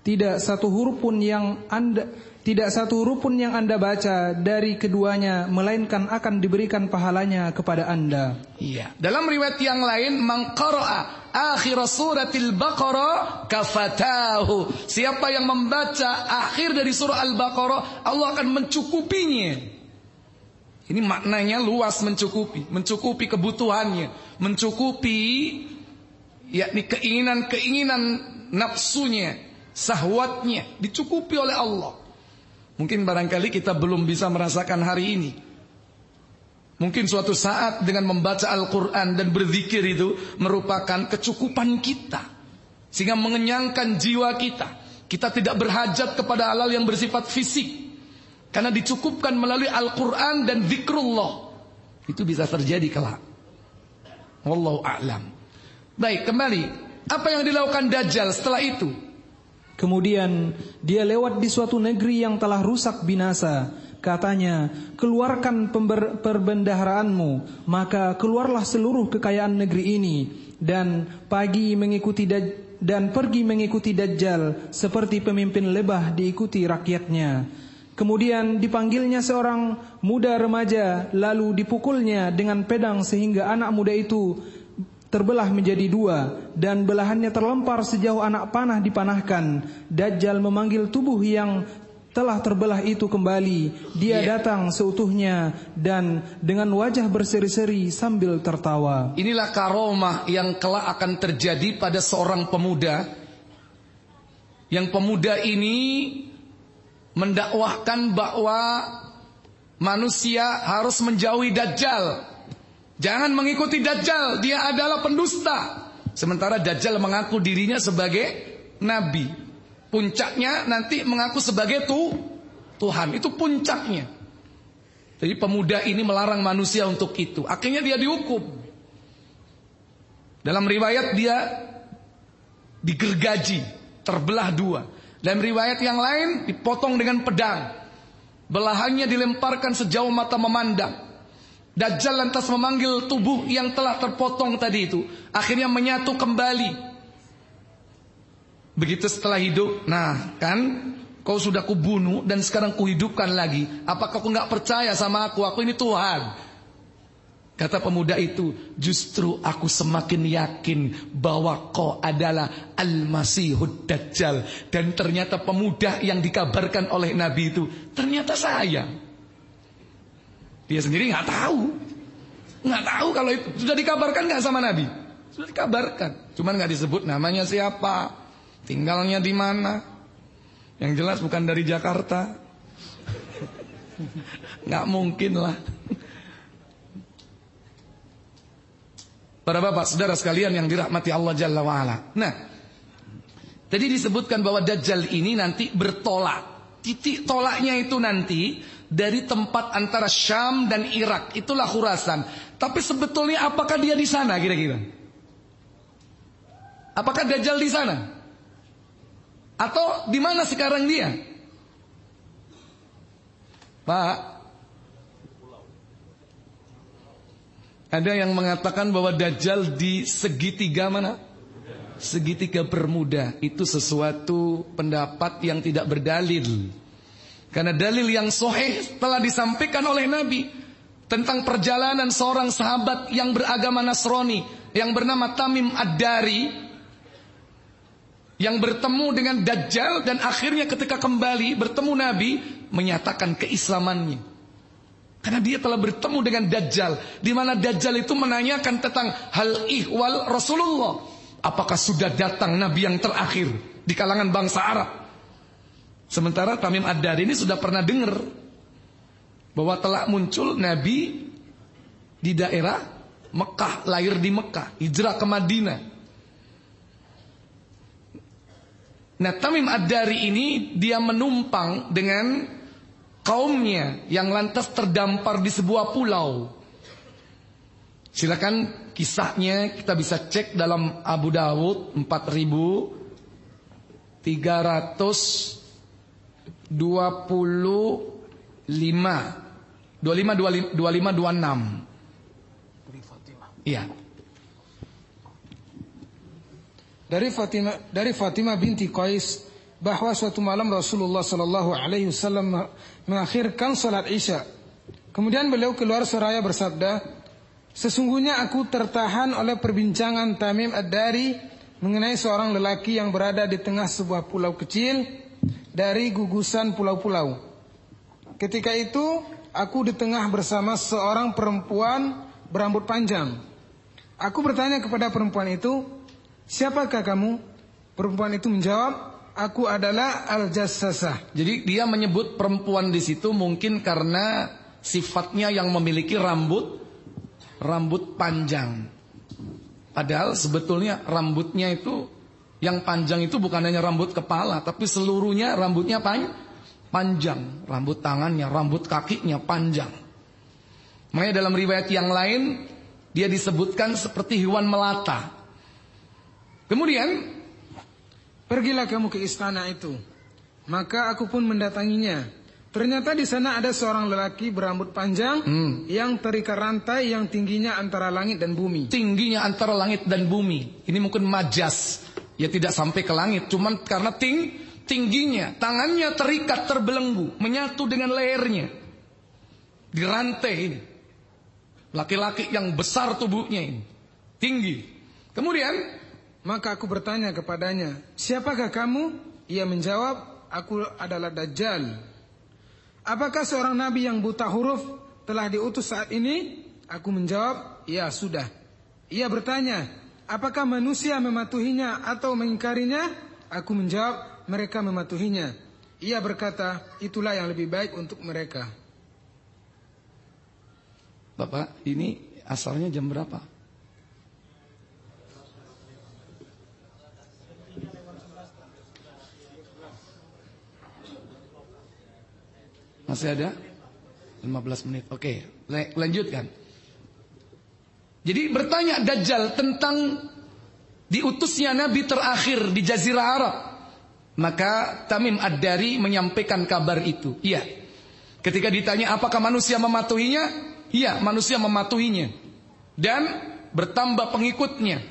tidak satu huruf pun yang Anda tidak satu huruf pun yang Anda baca dari keduanya melainkan akan diberikan pahalanya kepada Anda. Iya. Dalam riwayat yang lain mengqara'a akhir suratil Baqarah kafatahu. Siapa yang membaca akhir dari surah Al-Baqarah, Allah akan mencukupinya. Ini maknanya luas mencukupi, mencukupi kebutuhannya, mencukupi yakni keinginan-keinginan nafsunya, sahwatnya dicukupi oleh Allah. Mungkin barangkali kita belum bisa merasakan hari ini. Mungkin suatu saat dengan membaca Al-Quran dan berzikir itu merupakan kecukupan kita. Sehingga mengenyangkan jiwa kita. Kita tidak berhajat kepada halal yang bersifat fisik. Karena dicukupkan melalui Al-Quran dan zikrullah. Itu bisa terjadi kelak. Wallahu a'lam. Baik, kembali. Apa yang dilakukan Dajjal setelah itu? Kemudian dia lewat di suatu negeri yang telah rusak binasa. Katanya, keluarkan perbendaharaanmu, maka keluarlah seluruh kekayaan negeri ini dan pagi mengikuti dan pergi mengikuti Dajjal seperti pemimpin lebah diikuti rakyatnya. Kemudian dipanggilnya seorang muda remaja lalu dipukulnya dengan pedang sehingga anak muda itu terbelah menjadi dua dan belahannya terlempar sejauh anak panah dipanahkan. Dajjal memanggil tubuh yang telah terbelah itu kembali. Dia yeah. datang seutuhnya dan dengan wajah berseri-seri sambil tertawa. Inilah karomah yang kelak akan terjadi pada seorang pemuda. Yang pemuda ini mendakwahkan bahwa manusia harus menjauhi dajjal. Jangan mengikuti Dajjal, dia adalah pendusta. Sementara Dajjal mengaku dirinya sebagai nabi. Puncaknya nanti mengaku sebagai tu, Tuhan. Itu puncaknya. Jadi pemuda ini melarang manusia untuk itu. Akhirnya dia dihukum. Dalam riwayat dia digergaji, terbelah dua. Dalam riwayat yang lain dipotong dengan pedang. Belahannya dilemparkan sejauh mata memandang. Dajjal lantas memanggil tubuh yang telah terpotong tadi itu. Akhirnya menyatu kembali. Begitu setelah hidup. Nah kan kau sudah kubunuh dan sekarang kuhidupkan lagi. Apakah kau nggak percaya sama aku? Aku ini Tuhan. Kata pemuda itu, justru aku semakin yakin bahwa kau adalah Al-Masihud Dajjal. Dan ternyata pemuda yang dikabarkan oleh Nabi itu, ternyata saya. Dia sendiri nggak tahu. Nggak tahu kalau itu sudah dikabarkan nggak sama Nabi? Sudah dikabarkan. Cuman nggak disebut namanya siapa, tinggalnya di mana. Yang jelas bukan dari Jakarta. Nggak mungkin lah. Para bapak, saudara sekalian yang dirahmati Allah Jalla wa'ala. Nah, tadi disebutkan bahwa Dajjal ini nanti bertolak. Titik tolaknya itu nanti dari tempat antara Syam dan Irak. Itulah Khurasan. Tapi sebetulnya apakah dia di sana kira-kira? Apakah Dajjal di sana? Atau di mana sekarang dia? Pak, ada yang mengatakan bahwa Dajjal di segitiga mana? Segitiga bermuda. Itu sesuatu pendapat yang tidak berdalil. Karena dalil yang soheh telah disampaikan oleh Nabi tentang perjalanan seorang sahabat yang beragama Nasrani yang bernama Tamim Ad-Dari yang bertemu dengan Dajjal dan akhirnya ketika kembali bertemu Nabi menyatakan keislamannya. Karena dia telah bertemu dengan Dajjal di mana Dajjal itu menanyakan tentang hal ihwal Rasulullah. Apakah sudah datang Nabi yang terakhir di kalangan bangsa Arab? Sementara Tamim Ad-Dari ini sudah pernah dengar bahwa telah muncul Nabi di daerah Mekah, lahir di Mekah, hijrah ke Madinah. Nah Tamim Ad-Dari ini dia menumpang dengan kaumnya yang lantas terdampar di sebuah pulau. Silakan kisahnya kita bisa cek dalam Abu Dawud 4300 25 25 25 25 26 Iya. Dari Fatimah dari Fatimah binti Qais bahwa suatu malam Rasulullah Shallallahu Alaihi Wasallam mengakhirkan salat Isya. Kemudian beliau keluar seraya bersabda, Sesungguhnya aku tertahan oleh perbincangan Tamim Ad-Dari mengenai seorang lelaki yang berada di tengah sebuah pulau kecil dari gugusan pulau-pulau. Ketika itu, aku di tengah bersama seorang perempuan berambut panjang. Aku bertanya kepada perempuan itu, "Siapakah kamu?" Perempuan itu menjawab, "Aku adalah Al-Jassasah." Jadi dia menyebut perempuan di situ mungkin karena sifatnya yang memiliki rambut rambut panjang. Padahal sebetulnya rambutnya itu yang panjang itu bukan hanya rambut kepala, tapi seluruhnya rambutnya pan panjang. Rambut tangannya, rambut kakinya panjang. Makanya dalam riwayat yang lain, dia disebutkan seperti hewan melata. Kemudian, Pergilah kamu ke istana itu. Maka aku pun mendatanginya. Ternyata di sana ada seorang lelaki berambut panjang hmm. yang terikat rantai yang tingginya antara langit dan bumi. Tingginya antara langit dan bumi. Ini mungkin majas. Ya tidak sampai ke langit, cuman karena ting tingginya, tangannya terikat terbelenggu, menyatu dengan lehernya. Di rantai ini. Laki-laki yang besar tubuhnya ini. Tinggi. Kemudian maka aku bertanya kepadanya, "Siapakah kamu?" Ia menjawab, "Aku adalah Dajjal." Apakah seorang nabi yang buta huruf telah diutus saat ini? Aku menjawab, "Ya, sudah." Ia bertanya, Apakah manusia mematuhinya atau mengingkarinya? Aku menjawab, mereka mematuhinya. Ia berkata, itulah yang lebih baik untuk mereka. Bapak, ini asalnya jam berapa? Masih ada? 15 menit. Oke, lanjutkan. Jadi bertanya Dajjal tentang diutusnya Nabi terakhir di Jazirah Arab. Maka Tamim Ad-Dari menyampaikan kabar itu. Iya. Ketika ditanya apakah manusia mematuhinya? Iya, manusia mematuhinya. Dan bertambah pengikutnya.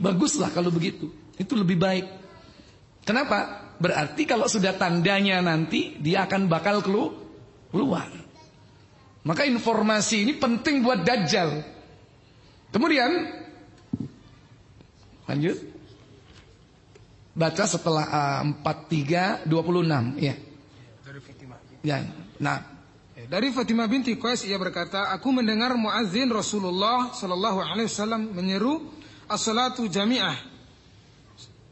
Baguslah kalau begitu. Itu lebih baik. Kenapa? Berarti kalau sudah tandanya nanti dia akan bakal keluar. Maka informasi ini penting buat Dajjal. Kemudian lanjut. Baca setelah uh, 43 26 ya. Dari Fatimah. Ya. Nah, dari Fatimah binti Qais ia berkata, aku mendengar muadzin Rasulullah sallallahu alaihi wasallam menyeru as-salatu jami'ah.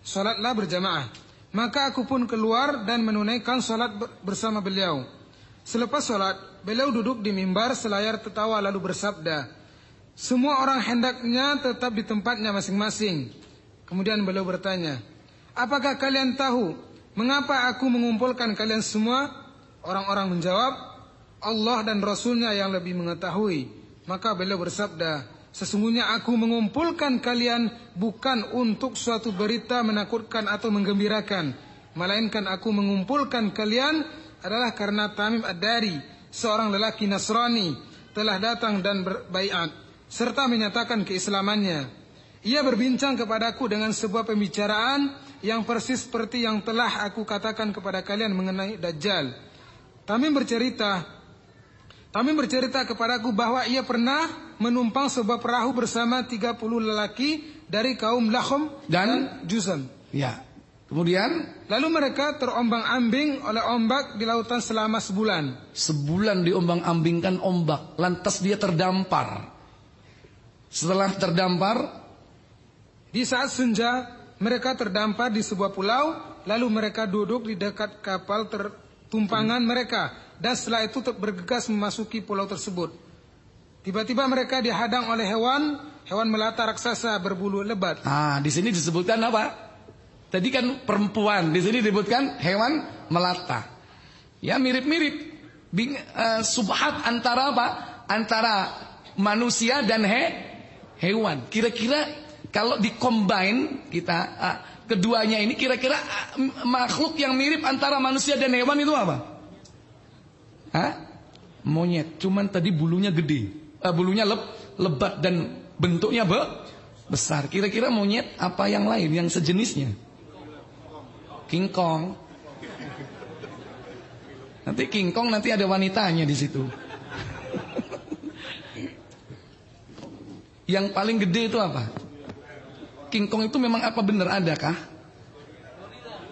Salatlah berjamaah. Maka aku pun keluar dan menunaikan salat bersama beliau. Selepas salat, beliau duduk di mimbar selayar tertawa lalu bersabda, semua orang hendaknya tetap di tempatnya masing-masing. Kemudian beliau bertanya, apakah kalian tahu mengapa aku mengumpulkan kalian semua? Orang-orang menjawab, Allah dan Rasulnya yang lebih mengetahui. Maka beliau bersabda, sesungguhnya aku mengumpulkan kalian bukan untuk suatu berita menakutkan atau menggembirakan. Melainkan aku mengumpulkan kalian adalah karena Tamim Ad-Dari, seorang lelaki Nasrani, telah datang dan berbaiat serta menyatakan keislamannya. Ia berbincang kepadaku dengan sebuah pembicaraan yang persis seperti yang telah aku katakan kepada kalian mengenai Dajjal. Tamim bercerita, Tamim bercerita kepadaku bahwa ia pernah menumpang sebuah perahu bersama 30 lelaki dari kaum Lahom Dan? dan Juzam. Ya. Kemudian Lalu mereka terombang-ambing oleh ombak di lautan selama sebulan. sebulan diombang-ambingkan ombak, lantas dia terdampar. Setelah terdampar, Di saat senja, mereka terdampar di sebuah pulau, lalu mereka duduk di dekat kapal tertumpangan mereka, dan setelah itu bergegas memasuki pulau tersebut. Tiba-tiba mereka dihadang oleh hewan, hewan melata raksasa berbulu lebat. ah di sini disebutkan apa? Tadi kan perempuan, di sini disebutkan hewan melata. Ya mirip-mirip, Bing- eh, subhat antara apa? Antara manusia dan he, hewan. Kira-kira kalau dikombine kita ah, keduanya ini kira-kira m- makhluk yang mirip antara manusia dan hewan itu apa? Hah? Monyet, cuman tadi bulunya gede. Eh, bulunya leb, lebat dan bentuknya be, besar. Kira-kira monyet apa yang lain yang sejenisnya? King Kong. Nanti King Kong nanti ada wanitanya di situ. Yang paling gede itu apa? King Kong itu memang apa benar ada kah?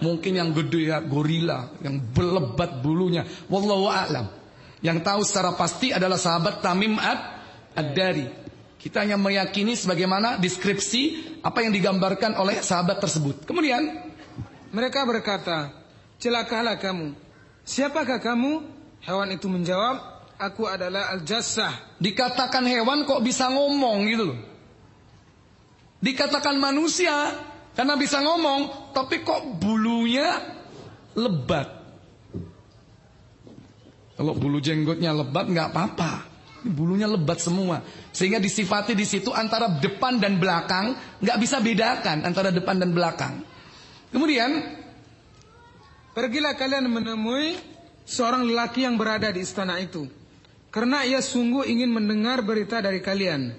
Mungkin yang gede ya gorila, yang belebat bulunya. Wallahu a'lam. Yang tahu secara pasti adalah sahabat Tamim ad ad-Dari. Kita hanya meyakini sebagaimana deskripsi apa yang digambarkan oleh sahabat tersebut. Kemudian Mereka berkata, celakalah kamu. Siapakah kamu? Hewan itu menjawab, aku adalah Al-Jassah. dikatakan hewan kok bisa ngomong gitu loh. Dikatakan manusia karena bisa ngomong, tapi kok bulunya lebat. Kalau bulu jenggotnya lebat nggak apa-apa. Bulunya lebat semua, sehingga disifati di situ antara depan dan belakang nggak bisa bedakan antara depan dan belakang. Kemudian Pergilah kalian menemui seorang lelaki yang berada di istana itu. Karena ia sungguh ingin mendengar berita dari kalian.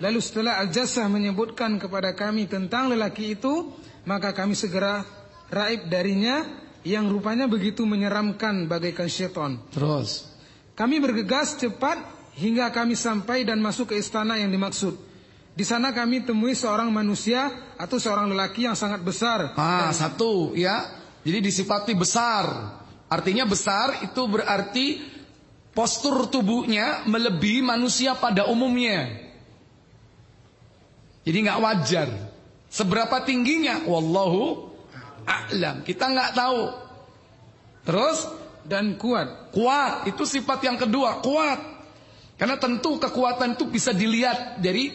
Lalu setelah Al-Jassah menyebutkan kepada kami tentang lelaki itu, maka kami segera raib darinya yang rupanya begitu menyeramkan bagaikan syaitan. terus Kami bergegas cepat hingga kami sampai dan masuk ke istana yang dimaksud. Di sana kami temui seorang manusia atau seorang lelaki yang sangat besar. Ah, satu ya. Jadi disifati besar. Artinya besar itu berarti postur tubuhnya melebihi manusia pada umumnya. Jadi nggak wajar. Seberapa tingginya? Wallahu a'lam. Kita nggak tahu. Terus dan kuat. kuat itu sifat yang kedua, kuat. Karena tentu kekuatan itu bisa dilihat dari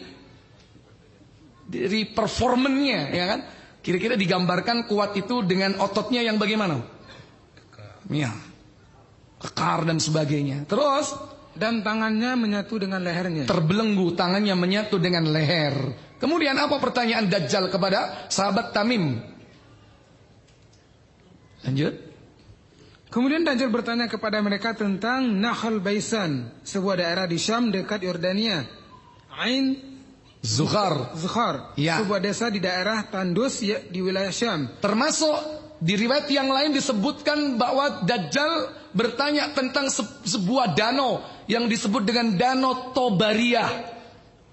dari performennya, ya kan? Kira-kira digambarkan kuat itu dengan ototnya yang bagaimana? Ya. Kekar dan sebagainya. Terus dan tangannya menyatu dengan lehernya. terbelenggu tangannya menyatu dengan leher. Kemudian apa pertanyaan Dajjal kepada sahabat Tamim? Lanjut. Kemudian Dajjal bertanya kepada mereka tentang Nahl Baisan, sebuah daerah di Syam dekat Yordania. Ain Zuhar. Zuhar, Ya. sebuah desa di daerah Tandus ya, di wilayah Syam. Termasuk di riwayat yang lain disebutkan bahwa Dajjal bertanya tentang se- sebuah danau yang disebut dengan Danau Tobariyah.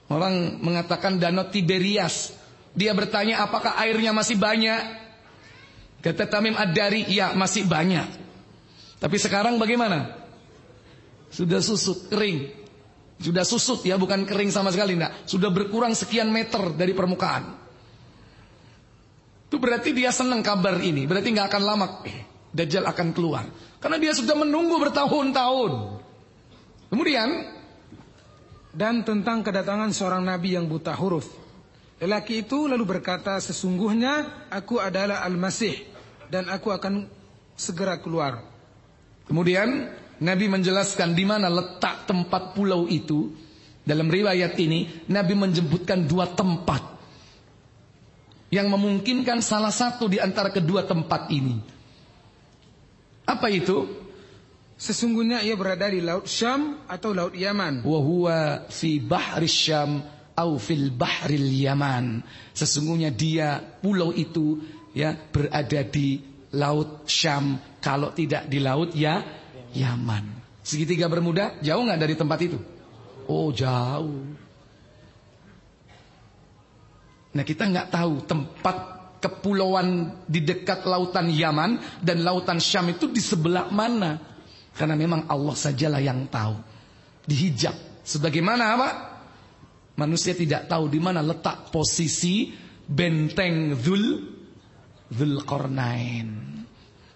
Orang mengatakan Danau Tiberias. Dia bertanya apakah airnya masih banyak? Kata Tamim Ad-Dari, ya masih banyak. Tapi sekarang bagaimana? Sudah susut, kering. Sudah susut ya, bukan kering sama sekali enggak. Sudah berkurang sekian meter dari permukaan. Itu berarti dia senang kabar ini. Berarti nggak akan lama Dajjal akan keluar. Karena dia sudah menunggu bertahun-tahun. Kemudian Dan tentang kedatangan seorang nabi yang buta huruf. Lelaki itu lalu berkata, sesungguhnya aku adalah Al-Masih dan aku akan segera keluar. Kemudian Nabi menjelaskan di mana letak tempat pulau itu. Dalam riwayat ini Nabi menyebutkan dua tempat yang memungkinkan salah satu di antara kedua tempat ini. Apa itu? Sesungguhnya ia berada di Laut Syam atau Laut Yaman. Wa huwa fi bahri Syam au fil bahril Yaman. Sesungguhnya dia pulau itu ya berada di laut Syam kalau tidak di laut ya Yaman. Segitiga Bermuda jauh nggak dari tempat itu? Oh jauh. Nah kita nggak tahu tempat kepulauan di dekat lautan Yaman dan lautan Syam itu di sebelah mana. Karena memang Allah sajalah yang tahu. Dihijab. Sebagaimana apa? Manusia tidak tahu di mana letak posisi benteng Dhul Dhul Qarnain.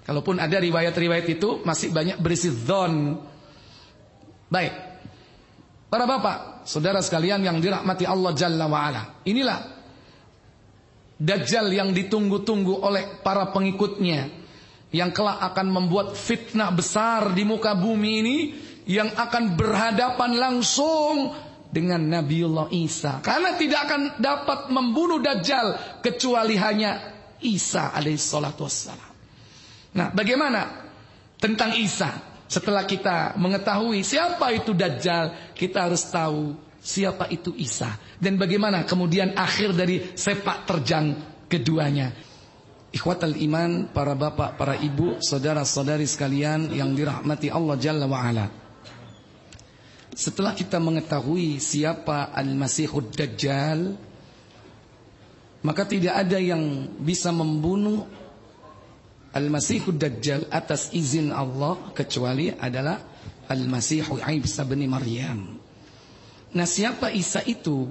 Kalaupun ada riwayat-riwayat itu masih banyak berisi dhon. Baik. Para bapak, saudara sekalian yang dirahmati Allah Jalla wa'ala. Inilah Dajjal yang ditunggu-tunggu oleh para pengikutnya yang kelak akan membuat fitnah besar di muka bumi ini yang akan berhadapan langsung dengan Nabiullah Isa karena tidak akan dapat membunuh Dajjal kecuali hanya Isa alaihissalatu wassalam. Nah, bagaimana tentang Isa? Setelah kita mengetahui siapa itu Dajjal, kita harus tahu siapa itu Isa dan bagaimana kemudian akhir dari sepak terjang keduanya. Ikhwatal iman, para bapak, para ibu, saudara-saudari sekalian yang dirahmati Allah Jalla wa ala. Setelah kita mengetahui siapa Al-Masihud Dajjal, maka tidak ada yang bisa membunuh Al-Masihud Dajjal atas izin Allah kecuali adalah Al-Masihud Isa bin Maryam. Nah siapa Isa itu?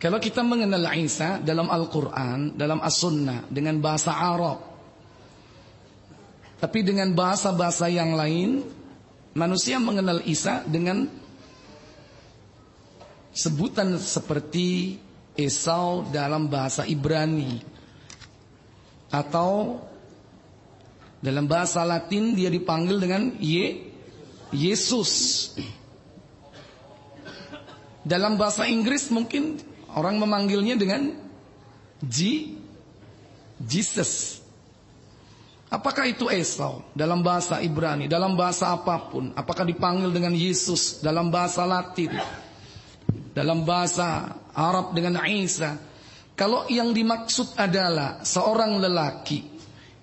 Kalau kita mengenal Isa dalam Al-Quran, dalam As-Sunnah, dengan bahasa Arab. Tapi dengan bahasa-bahasa yang lain, manusia mengenal Isa dengan sebutan seperti Esau dalam bahasa Ibrani. Atau dalam bahasa Latin dia dipanggil dengan Ye, Yesus. Dalam bahasa Inggris mungkin orang memanggilnya dengan G, Jesus. Apakah itu Esau dalam bahasa Ibrani, dalam bahasa apa pun? Apakah dipanggil dengan Yesus dalam bahasa Latin? Dalam bahasa Arab dengan Isa? Kalau yang dimaksud adalah seorang lelaki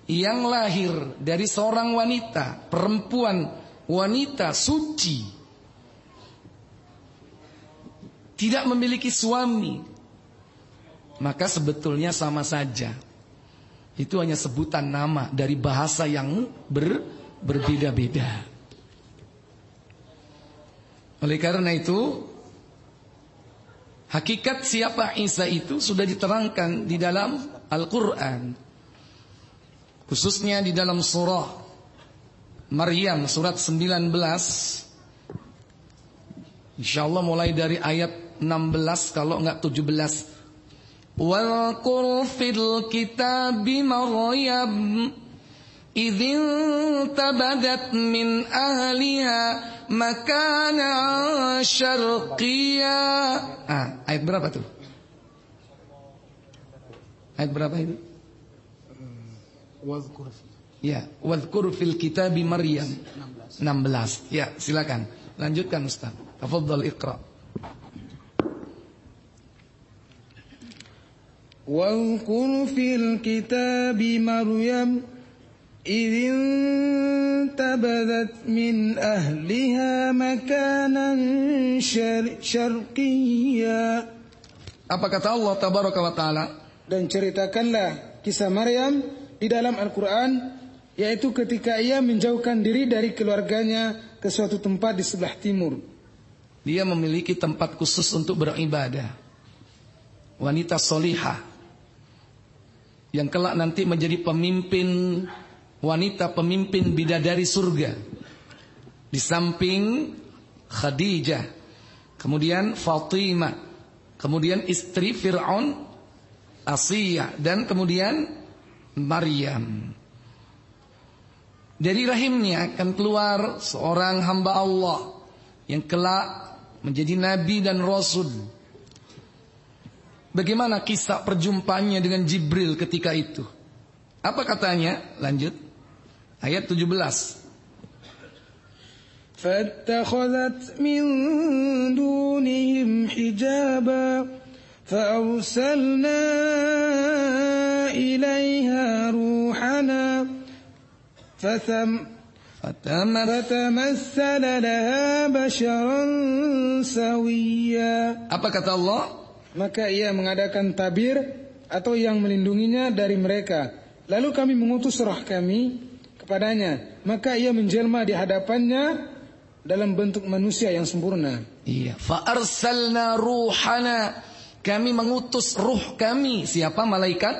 yang lahir dari seorang wanita, perempuan, wanita suci tidak memiliki suami, maka sebetulnya sama saja. Itu hanya sebutan nama dari bahasa yang ber, berbeda-beda. Oleh karena itu, hakikat siapa Isa itu sudah diterangkan di dalam Al-Quran. Khususnya di dalam surah Maryam surat 19. Insya Allah mulai dari ayat 16 kalau enggak 17 Wal fil kitabi Maryam idzin tabadat min ahliha makana syarqiyya. Ah ayat berapa tuh? Ayat berapa itu wadhkur. Ya wadhkur fil kitabi Maryam. 16 ya silakan. Lanjutkan Ustaz. Tafadhal iqra واذكر في الكتاب مريم إذ انتبذت من أهلها مكانا شرقيا Apa kata Allah tabaraka wa taala? Dan ceritakanlah kisah Maryam di dalam Al-Quran yaitu ketika ia menjauhkan diri dari keluarganya ke suatu tempat di sebelah timur. Dia memiliki tempat khusus untuk beribadah. Wanita solihah yang kelak nanti menjadi pemimpin wanita pemimpin bidadari surga. Di samping Khadijah, kemudian Fatimah, kemudian istri Fir'aun Asiyah dan kemudian Maryam. Dari rahimnya akan keluar seorang hamba Allah yang kelak menjadi nabi dan rasul Bagaimana kisah perjumpaannya dengan Jibril ketika itu? Apa katanya? Lanjut. Ayat 17. فاتخذت من دونهم حجابا فأرسلنا إليها روحنا fatam فتمثل لها بشرا سويا Apa kata Allah? Maka ia mengadakan tabir atau yang melindunginya dari mereka. Lalu kami mengutus roh kami kepadanya. Maka ia menjelma di hadapannya dalam bentuk manusia yang sempurna. Iya. Fa arsalna ruhana. Kami mengutus ruh kami. Siapa malaikat?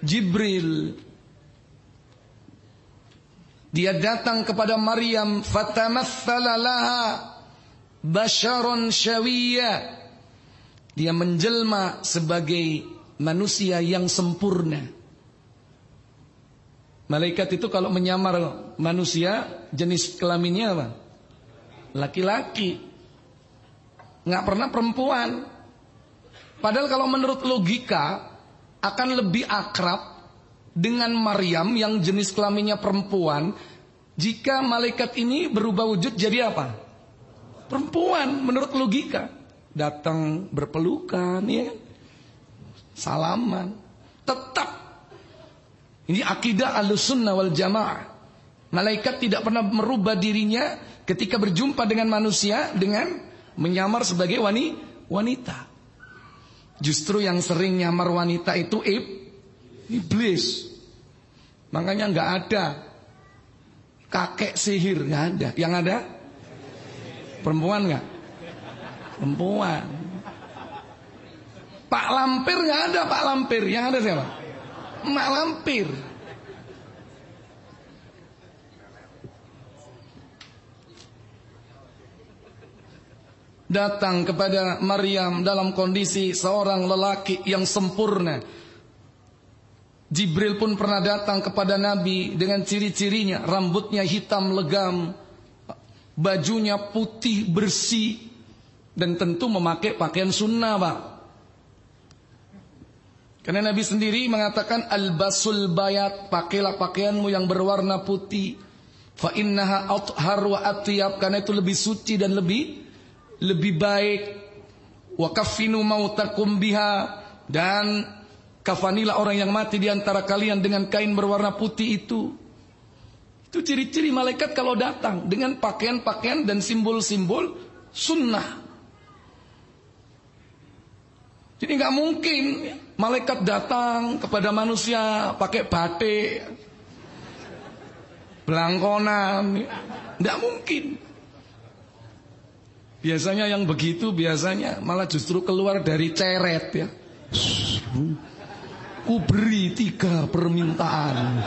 Jibril. Dia datang kepada Maryam fatamassala laha basharon syawiyya. Dia menjelma sebagai manusia yang sempurna. Malaikat itu kalau menyamar manusia jenis kelaminnya apa? Laki-laki. Nggak pernah perempuan. Padahal kalau menurut logika akan lebih akrab dengan Maryam yang jenis kelaminnya perempuan jika malaikat ini berubah wujud jadi apa? Perempuan menurut logika. Datang berpelukan ya. Salaman. Tetap ini akidah Ahlussunnah wal Jamaah. Malaikat tidak pernah merubah dirinya ketika berjumpa dengan manusia dengan menyamar sebagai wanita. Justru yang sering nyamar wanita itu ib Iblis. Makanya nggak ada kakek sihir nggak ada. Yang ada perempuan nggak? Perempuan. Pak Lampir nggak ada Pak Lampir. Yang ada siapa? Mak Lampir. Datang kepada Maryam dalam kondisi seorang lelaki yang sempurna Jibril pun pernah datang kepada Nabi dengan ciri-cirinya, rambutnya hitam legam, bajunya putih bersih, dan tentu memakai pakaian sunnah, Pak. Karena Nabi sendiri mengatakan al-basul bayat, pakailah pakaianmu yang berwarna putih. Fa innaha athhar wa atyab karena itu lebih suci dan lebih lebih baik. Wa kaffinu mautakum biha dan Kafanilah orang yang mati di antara kalian dengan kain berwarna putih itu. Itu ciri-ciri malaikat kalau datang dengan pakaian-pakaian dan simbol-simbol sunnah. Jadi nggak mungkin malaikat datang kepada manusia pakai batik, belangkonan, nggak mungkin. Biasanya yang begitu biasanya malah justru keluar dari ceret ya. Ku beri tiga permintaan.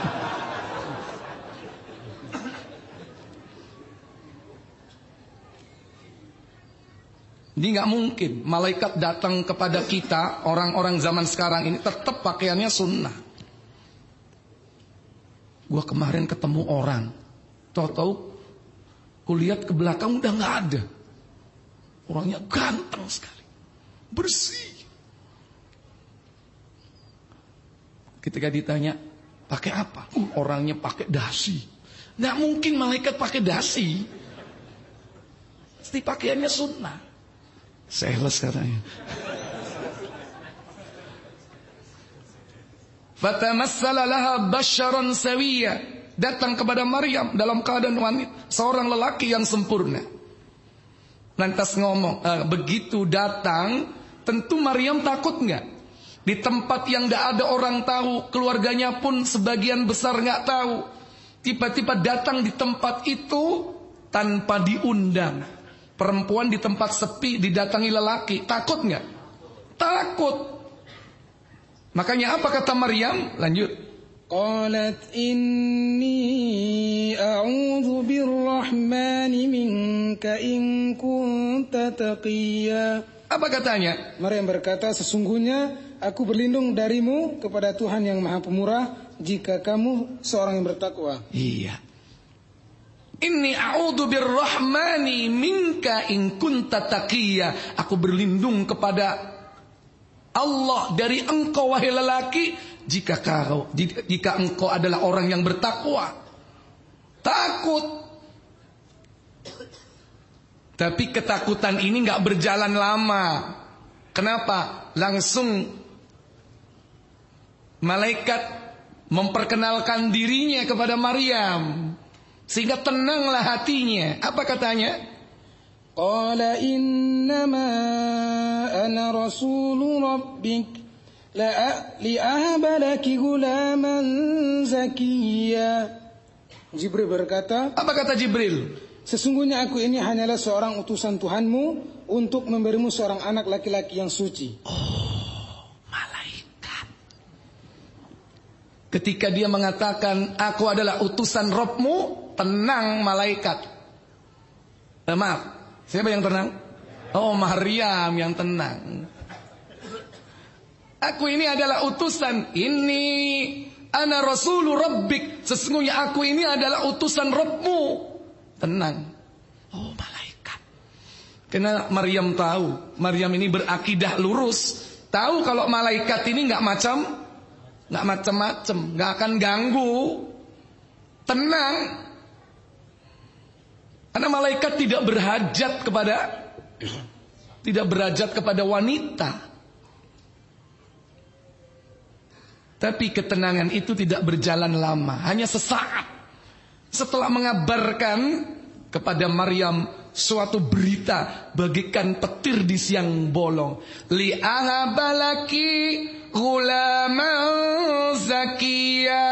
Ini nggak mungkin malaikat datang kepada kita orang-orang zaman sekarang ini tetap pakaiannya sunnah. Gua kemarin ketemu orang, tahu-tahu kulihat ke belakang udah nggak ada. Orangnya ganteng sekali, bersih, Ketika ditanya, pakai apa? Uh, orangnya pakai dasi. Nggak mungkin malaikat pakai dasi. Pasti pakaiannya sunnah. Sales katanya. Fatamassala laha basyaran sawiya. Datang kepada Maryam dalam keadaan wanita, seorang lelaki yang sempurna. Lantas ngomong, e, begitu datang, tentu Maryam takut nggak? Di tempat yang tidak ada orang tahu, keluarganya pun sebagian besar nggak tahu. Tiba-tiba datang di tempat itu tanpa diundang. Perempuan di tempat sepi didatangi lelaki, takut nggak? Takut. Makanya apa kata Maryam? Lanjut. Qalat inni a'udhu birrahmani minka in kunta taqiyya. Apa katanya? Maryam berkata, sesungguhnya Aku berlindung darimu kepada Tuhan yang Maha Pemurah jika kamu seorang yang bertakwa. Iya. Inni a'udzu birrahmani minka in. Aku berlindung kepada Allah dari engkau wahai lelaki jika kau jika engkau adalah orang yang bertakwa. Takut. Tapi ketakutan ini nggak berjalan lama. Kenapa? Langsung malaikat memperkenalkan dirinya kepada Maryam sehingga tenanglah hatinya. Apa katanya? Qala innama ana rasul rabbik la li'ahaba laki gulaman zakiyya. Jibril berkata, Apa kata Jibril? Sesungguhnya aku ini hanyalah seorang utusan Tuhanmu untuk memberimu seorang anak laki-laki yang suci. Oh, malaikat. Ketika dia mengatakan, aku adalah utusan Robmu, tenang malaikat. Eh, maaf, siapa yang tenang? Oh, Maryam yang tenang. Aku ini adalah utusan. Ini ana rasulu rabbik. Sesungguhnya aku ini adalah utusan Robmu. Tenang. Oh malaikat. Karena Maryam tahu. Maryam ini berakidah lurus. Tahu kalau malaikat ini nggak macam. nggak macam-macam. nggak akan ganggu. Tenang. Karena malaikat tidak berhajat kepada. Tidak berhajat kepada wanita. Tapi ketenangan itu tidak berjalan lama. Hanya sesaat setelah mengabarkan kepada Maryam suatu berita bagikan petir di siang bolong li ahabalaki ghulaman zakiya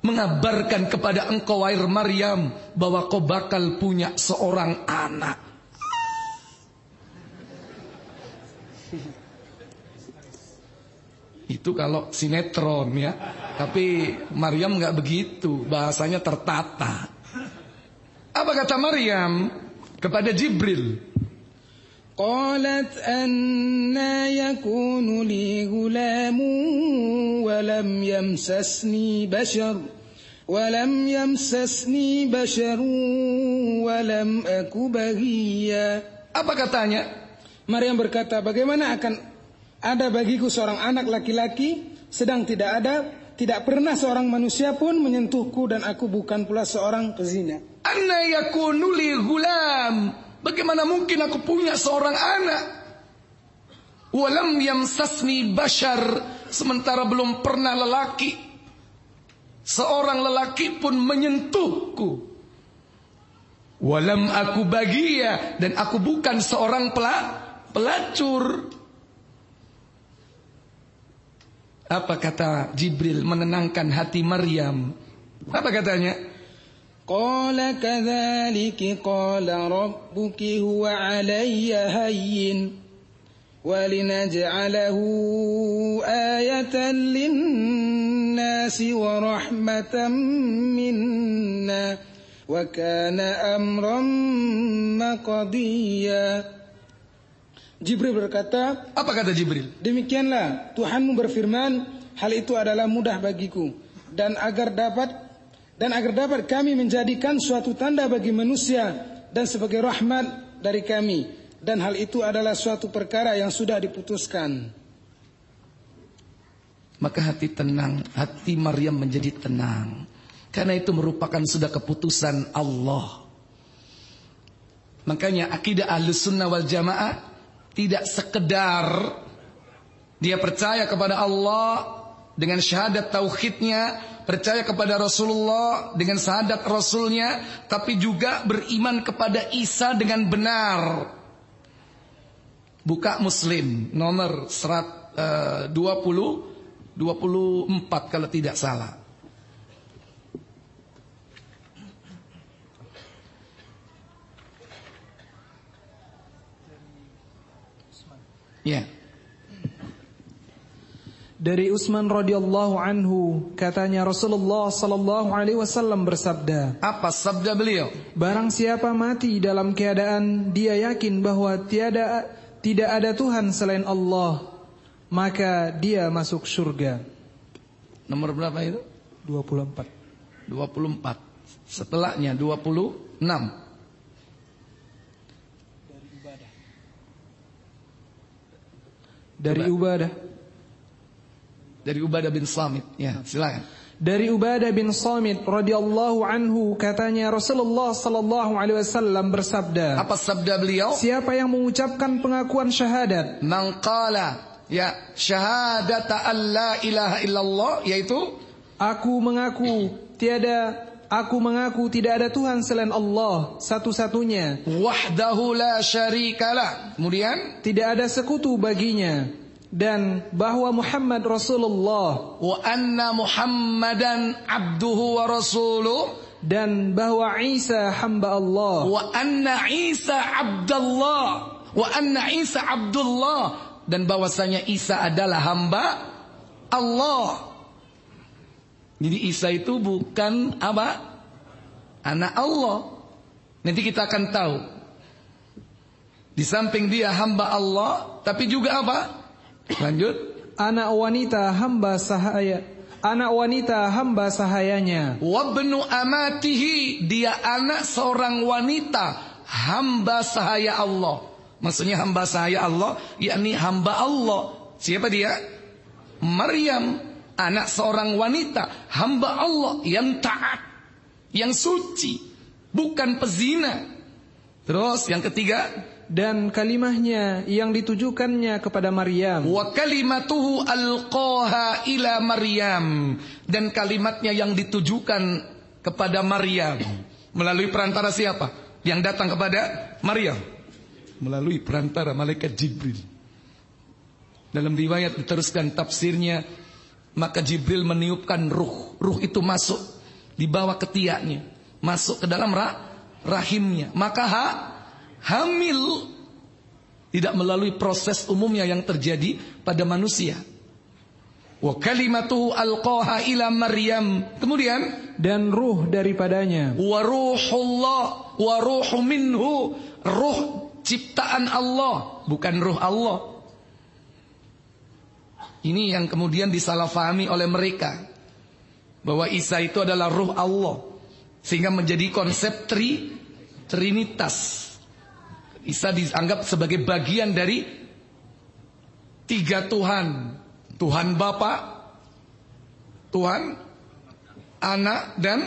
mengabarkan kepada engkau air Maryam bahwa kau bakal punya seorang anak Itu kalau sinetron ya. Tapi Maryam nggak begitu, bahasanya tertata. Apa kata Maryam kepada Jibril? قالت أنا يكون لي غلام ولم يمسسني بشر ولم يمسسني بشر ولم أك بغيا Apa katanya? Maryam berkata, bagaimana akan ada bagiku seorang anak laki-laki sedang tidak ada tidak pernah seorang manusia pun menyentuhku dan aku bukan pula seorang pezina. Anna yakunu li gulam. Bagaimana mungkin aku punya seorang anak? Walam yamsasni bashar sementara belum pernah lelaki seorang lelaki pun menyentuhku. Walam aku bagia dan aku bukan seorang pelacur. Apa kata Jibril menenangkan hati Maryam? Apa katanya? Qala rabbuki huwa 'alayya hayyin walinaj'alahu ayatan lin-nasi wa rahmatan minna wa kana amran maqdiya Jibril berkata, apa kata Jibril? Demikianlah Tuhanmu berfirman, hal itu adalah mudah bagiku dan agar dapat dan agar dapat kami menjadikan suatu tanda bagi manusia dan sebagai rahmat dari kami dan hal itu adalah suatu perkara yang sudah diputuskan. Maka hati tenang, hati Maryam menjadi tenang. Karena itu merupakan sudah keputusan Allah. Makanya akidah ahlus sunnah wal jamaah tidak sekedar dia percaya kepada Allah dengan syahadat tauhidnya, percaya kepada Rasulullah dengan syahadat Rasulnya, tapi juga beriman kepada Isa dengan benar. Buka Muslim nomor serat uh, 20 24 kalau tidak salah. Ya. Dari Utsman radhiyallahu anhu katanya Rasulullah sallallahu alaihi wasallam bersabda Apa sabda beliau? Barang siapa mati dalam keadaan dia yakin bahwa tiada tidak ada Tuhan selain Allah maka dia masuk surga. Nomor berapa itu? 24. 24. Setelahnya 26. Dari Ubadah. Dari Ubadah bin Samit. Ya, silakan. Dari Ubadah bin Samit radhiyallahu anhu katanya Rasulullah sallallahu alaihi wasallam bersabda. Apa sabda beliau? Siapa yang mengucapkan pengakuan syahadat? Man qala ya syahadata alla ilaha illallah yaitu Aku mengaku tiada aku mengaku tidak ada Tuhan selain Allah satu-satunya. Wahdahu la syarikalah. Kemudian Tidak ada sekutu baginya dan bahwa Muhammad Rasulullah wa anna Muhammadan abduhu wa rasuluh dan bahwa Isa hamba Allah wa anna Isa abdallah wa anna Isa abdullah dan bahwasanya Isa adalah hamba Allah. Jadi Isa itu bukan apa? Anak Allah. Nanti kita akan tahu. Di samping dia hamba Allah, tapi juga apa? Lanjut. anak wanita hamba sahaya anak wanita hamba sahayanya Wabnu amatihi, dia anak seorang wanita, hamba sahaya Allah. Maksudnya hamba sahaya Allah, yakni hamba Allah. Siapa dia? Maryam, anak seorang wanita, hamba Allah yang taat, yang suci, bukan pezina. Terus yang ketiga, dan kalimahnya yang ditujukannya kepada Maryam wa kalimatuhu alqaha ila Maryam dan kalimatnya yang ditujukan kepada Maryam melalui perantara siapa? Yang datang kepada Maryam melalui perantara malaikat Jibril. Dalam riwayat diteruskan tafsirnya maka Jibril meniupkan ruh. Ruh itu masuk di bawah ketiaknya, masuk ke dalam ra rahimnya. Maka ha hamil tidak melalui proses umumnya yang terjadi pada manusia. Wa kalimatuhu alqaha ila Maryam. Kemudian dan ruh daripadanya wa ruhullah wa ruhu minhu ruh ciptaan Allah bukan ruh Allah. Ini yang kemudian disalahfahami oleh mereka bahwa Isa itu adalah ruh Allah sehingga menjadi konsep tri trinitas. Isa dianggap sebagai bagian dari tiga Tuhan. Tuhan Bapa, Tuhan Anak dan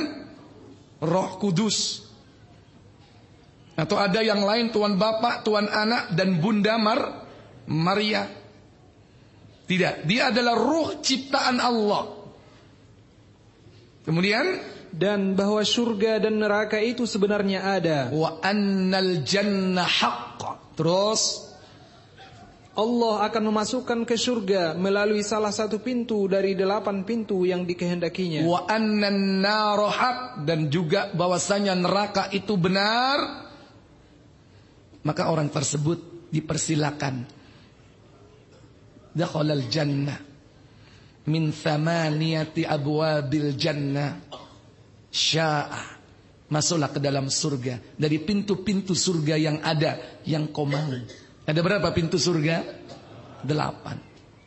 Roh Kudus. Atau ada yang lain Tuhan Bapa, Tuhan Anak dan Bunda Mar Maria. Tidak, dia adalah ruh ciptaan Allah. Kemudian dan bahwa surga dan neraka itu sebenarnya ada. wa annal jannah haqq. Terus Allah akan memasukkan ke surga melalui salah satu pintu dari delapan pintu yang dikehendakinya. wa annan nar haq dan juga bahwasanya neraka itu benar. Maka orang tersebut dipersilakan dakhalal jannah min thamaniyati abwabil jannah sya'a. Masuklah ke dalam surga. Dari pintu-pintu surga yang ada yang kau ada berapa pintu surga? Delapan.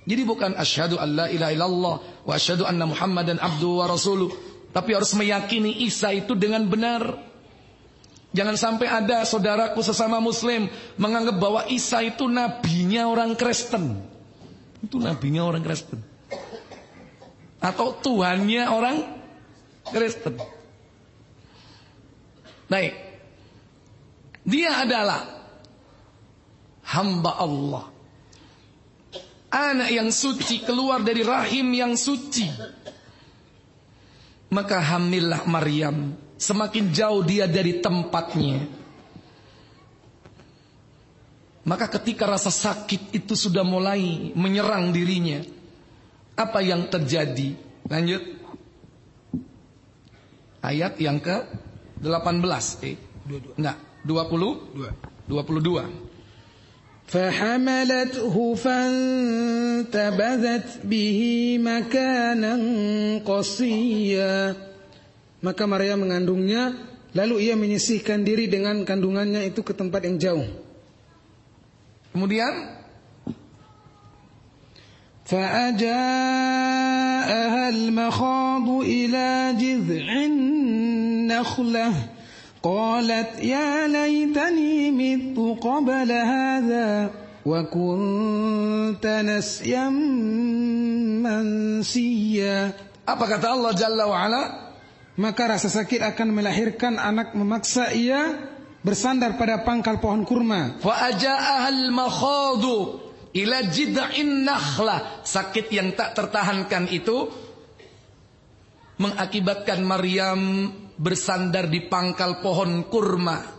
Jadi bukan asyhadu alla ilaha illallah wa asyhadu anna muhammadan abdu wa rasuluh. Tapi harus meyakini Isa itu dengan benar. Jangan sampai ada saudaraku sesama muslim menganggap bahwa Isa itu nabinya orang Kristen. Itu nabinya orang Kristen. Atau Tuhannya orang Kristen. Baik. Dia adalah hamba Allah. Anak yang suci keluar dari rahim yang suci. Maka hamillah Maryam. Semakin jauh dia dari tempatnya. Maka ketika rasa sakit itu sudah mulai menyerang dirinya. Apa yang terjadi? Lanjut. Ayat yang ke 18 eh enggak 20 22 فحملته فانتبذت به مكانا قصيا maka Maria mengandungnya lalu ia menyisihkan diri dengan kandungannya itu ke tempat yang jauh kemudian فأجاءها المخاض إلى جذع النخلة قالت يا ليتني مت قبل هذا وكنت نسيا منسيا apa kata Allah Jalla wa ala maka rasa sakit akan melahirkan anak memaksa ia bersandar pada pangkal pohon kurma fa aja'ahal makhadu ila jid'in nakhlah sakit yang tak tertahankan itu mengakibatkan Maryam bersandar di pangkal pohon kurma.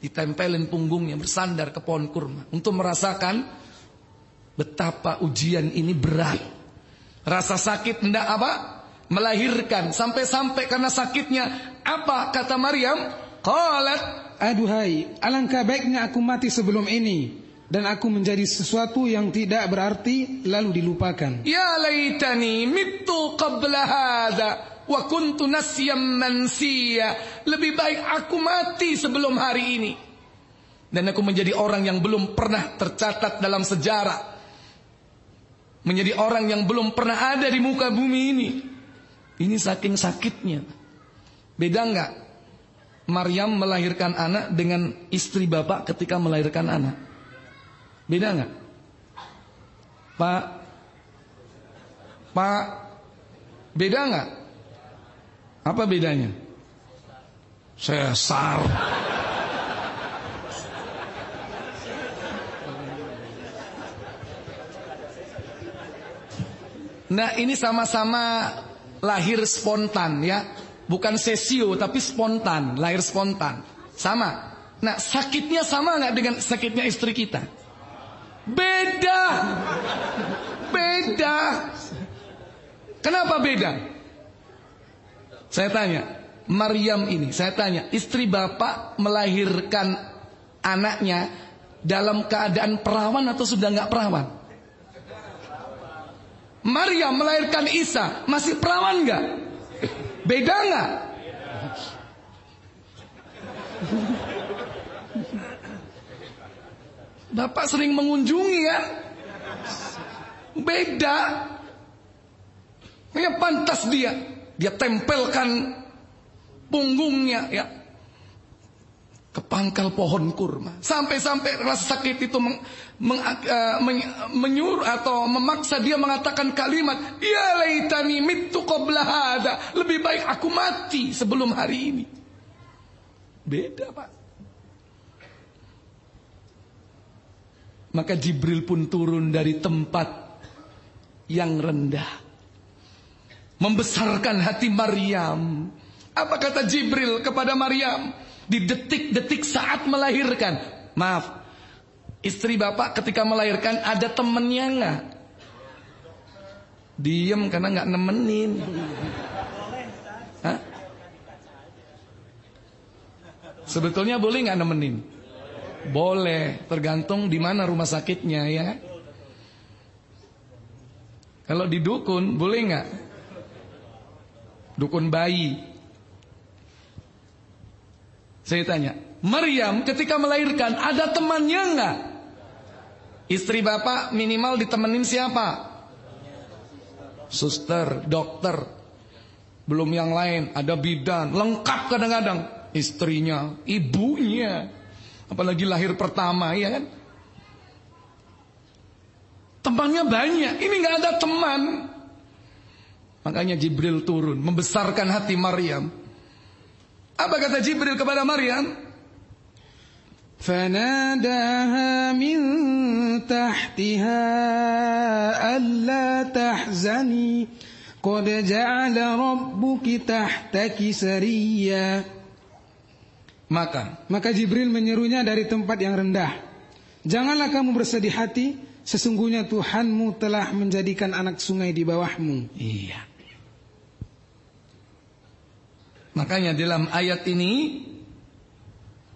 Ditempelin punggungnya bersandar ke pohon kurma untuk merasakan betapa ujian ini berat. Rasa sakit hendak apa? Melahirkan sampai-sampai karena sakitnya apa kata Maryam? Qalat Aduhai, alangkah baiknya aku mati sebelum ini dan aku menjadi sesuatu yang tidak berarti lalu dilupakan. Ya laitani mitu qabla hadha wa kuntu nasyam mansiya. Lebih baik aku mati sebelum hari ini. Dan aku menjadi orang yang belum pernah tercatat dalam sejarah. Menjadi orang yang belum pernah ada di muka bumi ini. Ini saking sakitnya. Beda enggak? Maryam melahirkan anak dengan istri bapak ketika melahirkan anak. Beda nggak? Pak, Pak, beda nggak? Apa bedanya? Sesar. Nah ini sama-sama lahir spontan ya Bukan sesio tapi spontan, lahir spontan. Sama. Nah, sakitnya sama nggak dengan sakitnya istri kita? Beda. Beda. Kenapa beda? Saya tanya, Maryam ini, saya tanya, istri bapak melahirkan anaknya dalam keadaan perawan atau sudah nggak perawan? Maryam melahirkan Isa, masih perawan nggak? Beda nggak? Bapak sering mengunjungi kan? Beda. Ya pantas dia. Dia tempelkan punggungnya ya ke pangkal pohon kurma. Sampai-sampai rasa sakit itu meng, meng, uh, men, menyuruh atau memaksa dia mengatakan kalimat, "Ya laitani mittu qabla hada." Lebih baik aku mati sebelum hari ini. Beda, Pak. Maka Jibril pun turun dari tempat yang rendah. Membesarkan hati Maryam. Apa kata Jibril kepada Maryam? di detik-detik saat melahirkan. Maaf, istri bapak ketika melahirkan ada temennya nggak? Diem karena nggak nemenin. Sebetulnya boleh nggak nemenin? Boleh, tergantung di mana rumah sakitnya ya. Kalau di dukun boleh nggak? Dukun bayi, saya tanya, Maryam ketika melahirkan ada temannya enggak? Istri bapak minimal ditemenin siapa? Suster, dokter. Belum yang lain, ada bidan, lengkap kadang-kadang. Istrinya, ibunya. Apalagi lahir pertama, ya kan? Temannya banyak, ini nggak ada teman. Makanya Jibril turun, membesarkan hati Maryam. Apa kata Jibril kepada Maryam? فناداها من تحتها ألا تحزني قد جعل ربك تحتك سريا maka Maka Jibril menyerunya dari tempat yang rendah Janganlah kamu bersedih hati Sesungguhnya Tuhanmu telah menjadikan anak sungai di bawahmu Iya Makanya dalam ayat ini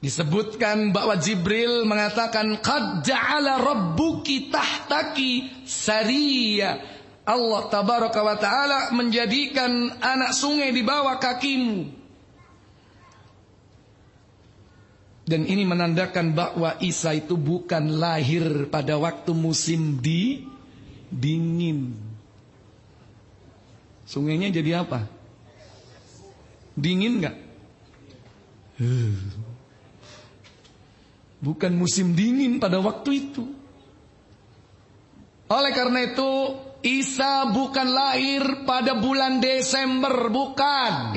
disebutkan bahwa Jibril mengatakan qad ja'ala rabbuki tahtaki sariya. Allah tabaraka wa taala menjadikan anak sungai di bawah kakimu. Dan ini menandakan bahwa Isa itu bukan lahir pada waktu musim di dingin. Sungainya jadi apa? Dingin nggak? Bukan musim dingin pada waktu itu. Oleh karena itu, Isa bukan lahir pada bulan Desember, bukan.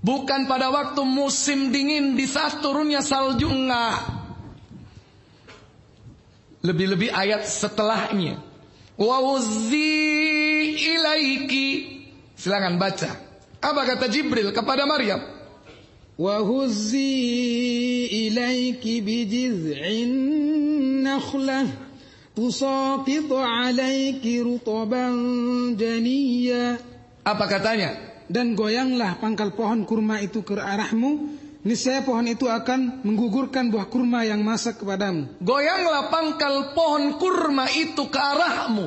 Bukan pada waktu musim dingin di saat turunnya salju enggak. Lebih-lebih ayat setelahnya. Wa ilaiki. Silakan baca. Apa kata Jibril kepada Maryam? Wa ilaiki bijiz'in nakhlah. Tusaqit alaiki rutuban janiyya. Apa katanya? Dan goyanglah pangkal pohon kurma itu ke arahmu, niscaya pohon itu akan menggugurkan buah kurma yang masak kepadamu. Goyanglah pangkal pohon kurma itu ke arahmu.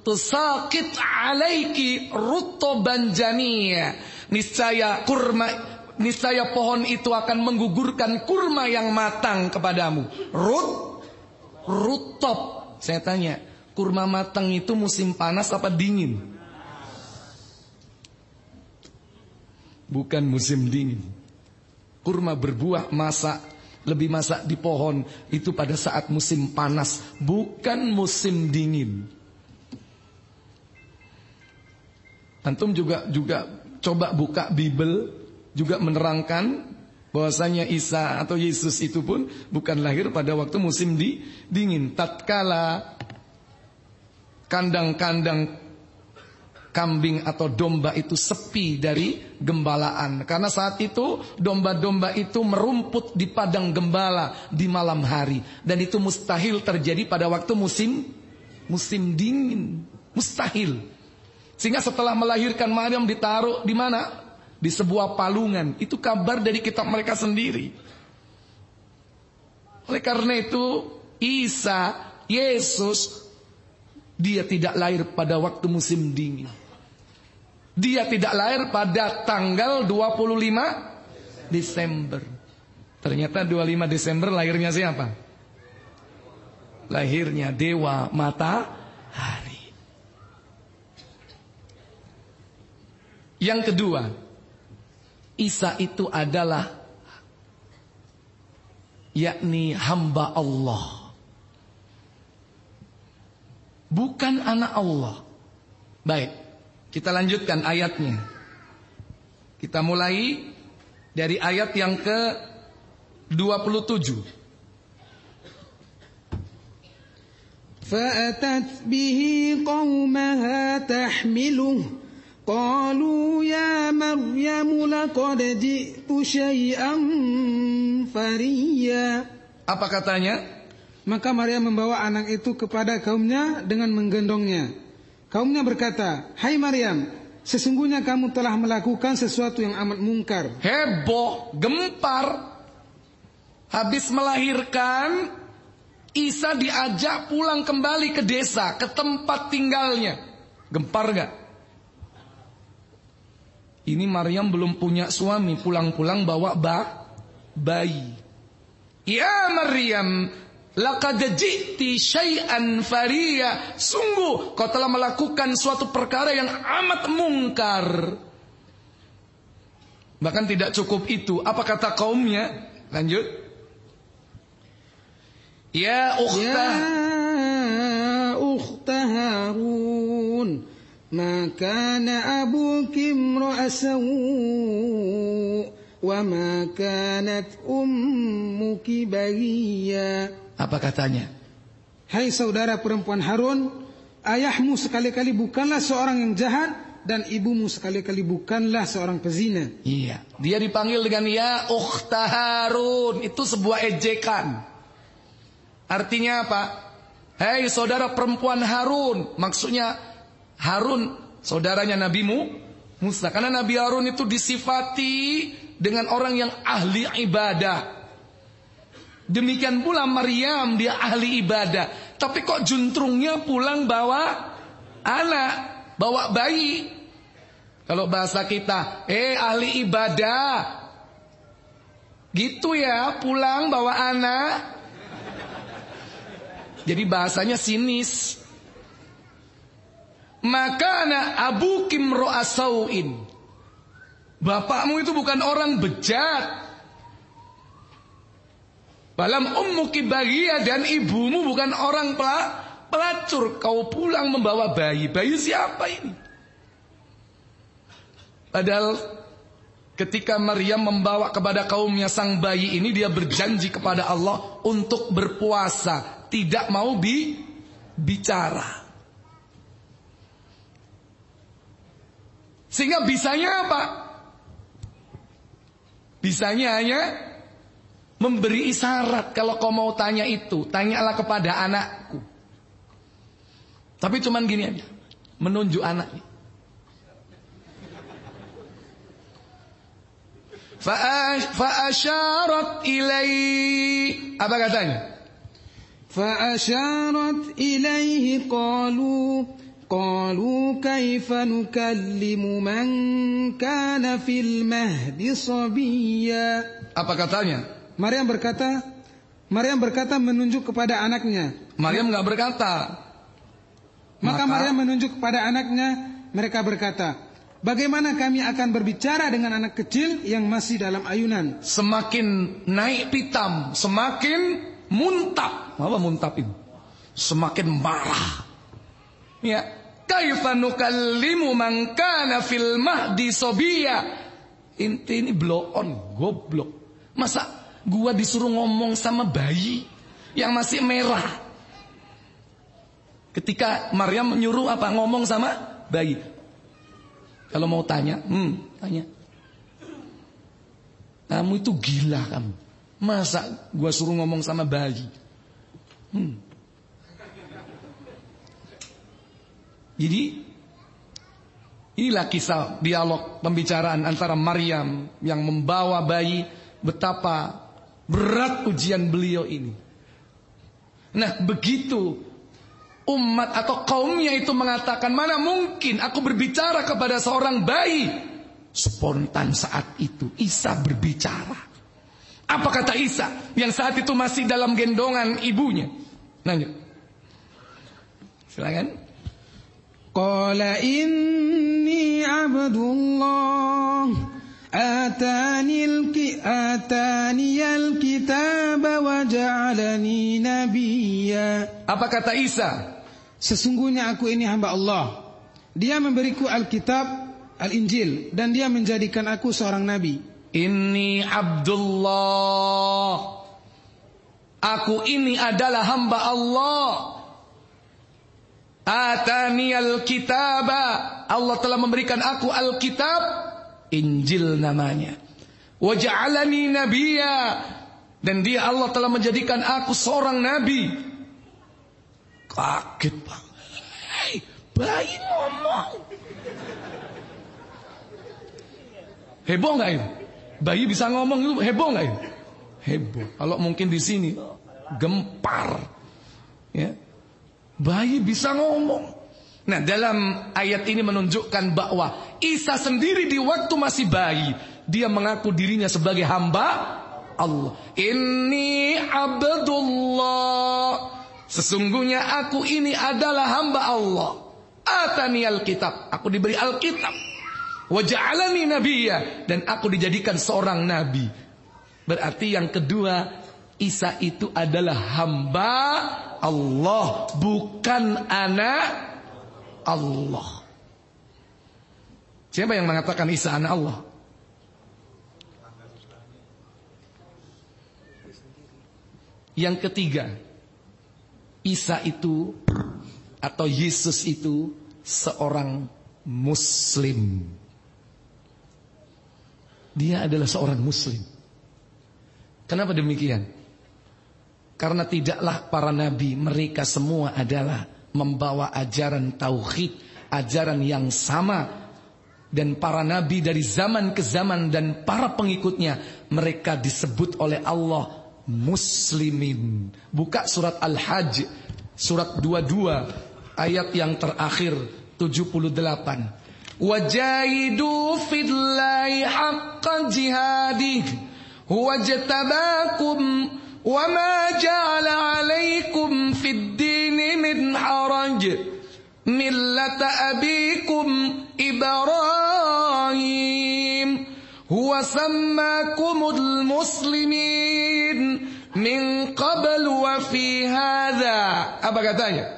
Tusakit alaiki rutoban jania. Niscaya kurma niscaya pohon itu akan menggugurkan kurma yang matang kepadamu. Rut, rutop. Saya tanya, kurma matang itu musim panas apa dingin? Bukan musim dingin. Kurma berbuah masak lebih masak di pohon itu pada saat musim panas, bukan musim dingin. Antum juga juga coba buka Bible juga menerangkan bahwasanya Isa atau Yesus itu pun bukan lahir pada waktu musim di, dingin. Tatkala kandang-kandang kambing atau domba itu sepi dari gembalaan. Karena saat itu domba-domba itu merumput di padang gembala di malam hari. Dan itu mustahil terjadi pada waktu musim musim dingin. Mustahil. Sehingga setelah melahirkan Maryam ditaruh di mana? di sebuah palungan. Itu kabar dari kitab mereka sendiri. Oleh karena itu, Isa, Yesus, dia tidak lahir pada waktu musim dingin. Dia tidak lahir pada tanggal 25 Desember. Ternyata 25 Desember lahirnya siapa? Lahirnya dewa matahari. Yang kedua, Isa itu adalah yakni hamba Allah. Bukan anak Allah. Baik, kita lanjutkan ayatnya. Kita mulai dari ayat yang ke 27. فأتت به قومها تحمله قالوا يا مريم لقد جئت شيئا فريا Apa katanya? Maka Maria membawa anak itu kepada kaumnya dengan menggendongnya. Kaumnya berkata, Hai Maryam, sesungguhnya kamu telah melakukan sesuatu yang amat mungkar. Heboh, gempar. Habis melahirkan, Isa diajak pulang kembali ke desa, ke tempat tinggalnya. Gempar gak? Ini Maryam belum punya suami, pulang-pulang bawa ba bayi. Ya Maryam, Laqad ji'ti syai'an faria. Sungguh kau telah melakukan suatu perkara yang amat mungkar. Bahkan tidak cukup itu. Apa kata kaumnya? Lanjut. Ya ukhta. Ya ukhta Harun. Ma kana abuki imra'a wa ma kanat ummuki bagiyya. Apa katanya? Hai saudara perempuan Harun, ayahmu sekali-kali bukanlah seorang yang jahat dan ibumu sekali-kali bukanlah seorang pezina. Iya, dia dipanggil dengan ya ukhta Harun, itu sebuah ejekan. Artinya apa? Hei saudara perempuan Harun, maksudnya Harun saudaranya Nabi Musa karena Nabi Harun itu disifati dengan orang yang ahli ibadah. Demikian pula Maryam dia ahli ibadah, tapi kok juntrungnya pulang bawa anak, bawa bayi. Kalau bahasa kita, eh ahli ibadah. Gitu ya, pulang bawa anak. Jadi bahasanya sinis. Maka anak abu kim ro'asauin. Bapakmu itu bukan orang bejat. Balam ummu kibariya dan ibumu bukan orang pelacur. Kau pulang membawa bayi. Bayi siapa ini? Padahal ketika Maryam membawa kepada kaumnya sang bayi ini dia berjanji kepada Allah untuk berpuasa, tidak mau bi bicara. Sehingga bisanya apa? Bisanya hanya memberi isyarat kalau kau mau tanya itu, tanyalah kepada anakku. Tapi cuman gini aja, menunjuk anaknya. Fa'asyarat ilai Apa katanya? فأشارت إليه قالوا قالوا كيف نكلم من كان في المهد صبيا Apa katanya? Maryam berkata Maryam berkata menunjuk kepada anaknya Maryam nggak berkata. Maka, Maka- Maryam menunjuk kepada anaknya Mereka berkata Bagaimana kami akan berbicara dengan anak kecil yang masih dalam ayunan Semakin naik pitam, semakin muntap. Apa muntap itu? Semakin marah. Ya, kaifa nukallimu man kana fil mahdi sobiya. Inti ini blow on, goblok. Masa gua disuruh ngomong sama bayi yang masih merah? Ketika Maryam menyuruh apa ngomong sama bayi. Kalau mau tanya, hmm, tanya. Kamu itu gila kamu. Masa gua suruh ngomong sama bayi? Hmm. Jadi inilah kisah dialog pembicaraan antara Maryam yang membawa bayi betapa Berat ujian beliau ini. Nah, begitu umat atau kaumnya itu mengatakan, "Mana mungkin aku berbicara kepada seorang bayi?" Spontan saat itu Isa berbicara. Apa kata Isa yang saat itu masih dalam gendongan ibunya? Nanya. Silakan. Qala inni abdullah آتاني, الك... آتاني الكتاب وجعلني نبيا Apa kata Isa? Sesungguhnya aku ini hamba Allah Dia memberiku Alkitab, Al-Injil Dan dia menjadikan aku seorang nabi Ini Abdullah. Aku ini adalah hamba Allah. Atani al-kitaba. Allah telah memberikan aku Alkitab. Injil namanya. Waja'alani nabiya. Dan dia Allah telah menjadikan aku seorang nabi. Kaget banget. Hei, bayi ngomong. Heboh nggak itu? Bayi bisa ngomong itu heboh nggak itu? Heboh. Kalau mungkin di sini gempar. Ya. Bayi bisa ngomong. Nah dalam ayat ini menunjukkan bahwa Isa sendiri di waktu masih bayi dia mengaku dirinya sebagai hamba Allah. Ini Abdullah. Sesungguhnya aku ini adalah hamba Allah. Atani Alkitab. Aku diberi Alkitab. Waja'alani nabiyya dan aku dijadikan seorang nabi. Berarti yang kedua, Isa itu adalah hamba Allah, bukan anak Allah. Siapa yang mengatakan Isa anak Allah? Yang ketiga, Isa itu atau Yesus itu seorang muslim. Dia adalah seorang muslim. Kenapa demikian? Karena tidaklah para nabi mereka semua adalah membawa ajaran tauhid, ajaran yang sama dan para nabi dari zaman ke zaman dan para pengikutnya mereka disebut oleh Allah muslimin. Buka surat Al-Hajj surat 22 ayat yang terakhir 78. Wajahidu fidlai haqqa jihadih wajtabakum wama ja'ala 'alaikum fid millata abikum Ibrahim. Huwa sammakumul muslimin. Min qabl wa fi hadha. Apa katanya?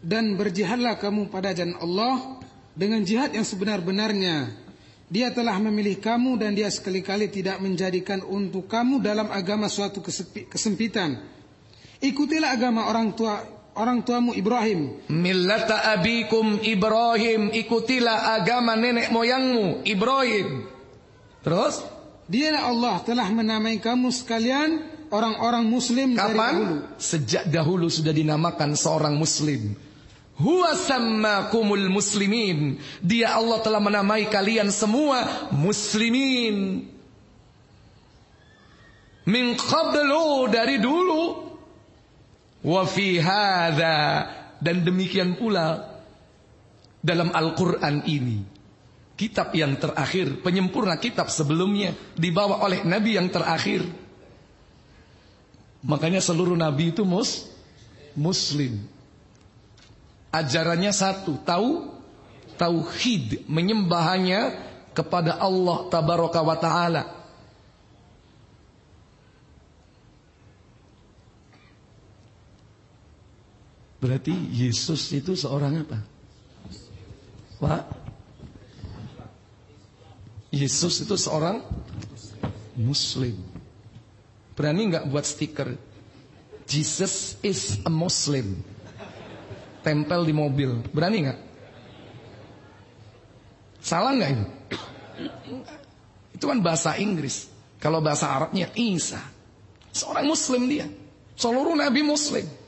Dan berjihadlah kamu pada jalan Allah dengan jihad yang sebenar-benarnya. Dia telah memilih kamu dan dia sekali-kali tidak menjadikan untuk kamu dalam agama suatu kesempitan. Ikutilah agama orang tua orang tuamu Ibrahim. Millata abikum Ibrahim, ikutilah agama nenek moyangmu Ibrahim. Terus Dialah Allah telah menamai kamu sekalian orang-orang muslim dari dahulu. kapan? Sejak dahulu sudah dinamakan seorang muslim. Huwa sammakumul muslimin. Dia Allah telah menamai kalian semua muslimin. Min qablu dari dulu. Wa fi hadha dan demikian pula dalam Al-Qur'an ini. Kitab yang terakhir, penyempurna kitab sebelumnya dibawa oleh nabi yang terakhir. Makanya seluruh nabi itu mus muslim. Ajarannya satu, tahu tauhid, menyembahnya kepada Allah tabaraka wa taala. Berarti Yesus itu seorang apa? Pak? Yesus itu seorang Muslim. Berani nggak buat stiker? Jesus is a Muslim. Tempel di mobil. Berani nggak? Salah nggak itu? Itu kan bahasa Inggris. Kalau bahasa Arabnya Isa. Seorang Muslim dia. Seluruh Nabi Muslim.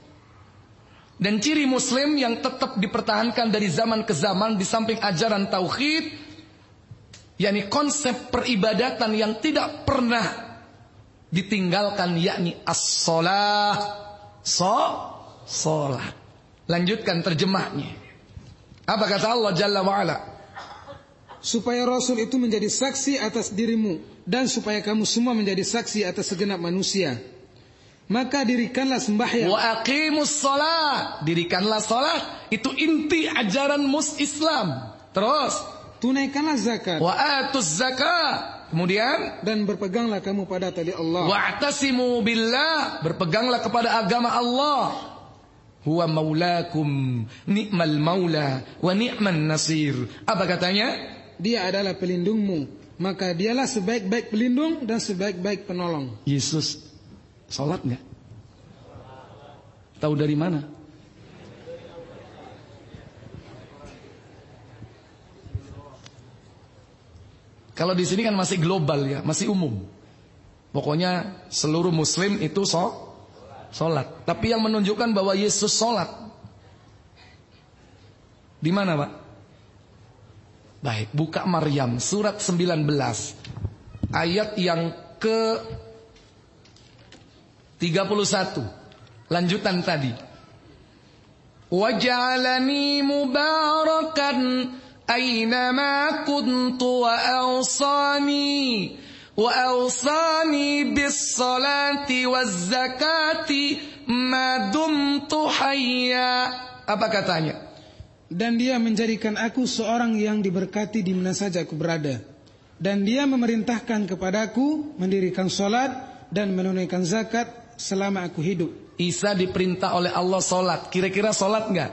Dan ciri Muslim yang tetap dipertahankan dari zaman ke zaman di samping ajaran tauhid, yakni konsep peribadatan yang tidak pernah ditinggalkan, yakni as-salah, so, salat. Lanjutkan terjemahnya. Apa kata Allah Jalla wa'ala? supaya Rasul itu menjadi saksi atas dirimu dan supaya kamu semua menjadi saksi atas segenap manusia. Maka dirikanlah sembahyang Wa aqimus salat. Dirikanlah salat. Itu inti ajaran mus Islam. Terus. tunaikanlah zakat Wa atuz zakat. Kemudian. dan berpeganglah kamu pada tali Allah. Wa'tasimu billah. Berpeganglah kepada agama Allah. Huwa maulakum. Ni'mal maula. Wa ni'man nasir. Apa katanya? Dia adalah pelindungmu, maka dialah sebaik-baik pelindung dan sebaik-baik penolong. Yesus sholat nggak? Tahu dari mana? Kalau di sini kan masih global ya, masih umum. Pokoknya seluruh muslim itu so, sholat. Tapi yang menunjukkan bahwa Yesus sholat. Di mana Pak? Baik, buka Maryam surat 19. Ayat yang ke 31. Lanjutan tadi. Waj'alani mubarakan aynama kuntu wa awsani wa awsani bis salati waz zakati ma dumtu hayya. Apa katanya? dan dia menjadikan aku seorang yang diberkati di mana saja aku berada. Dan dia memerintahkan kepadaku mendirikan solat dan menunaikan zakat selama aku hidup. Isa diperintah oleh Allah sholat. Kira-kira sholat nggak?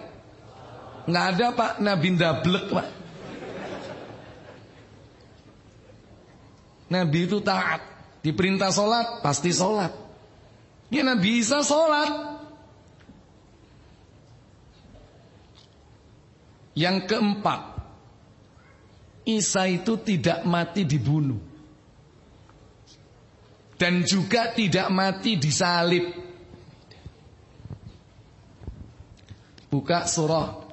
Nggak ada pak. Nabi ndablek pak. Nabi itu taat. Diperintah sholat pasti sholat. Ya Nabi Isa sholat. Yang keempat, Isa itu tidak mati dibunuh. Dan juga tidak mati disalib. Buka surah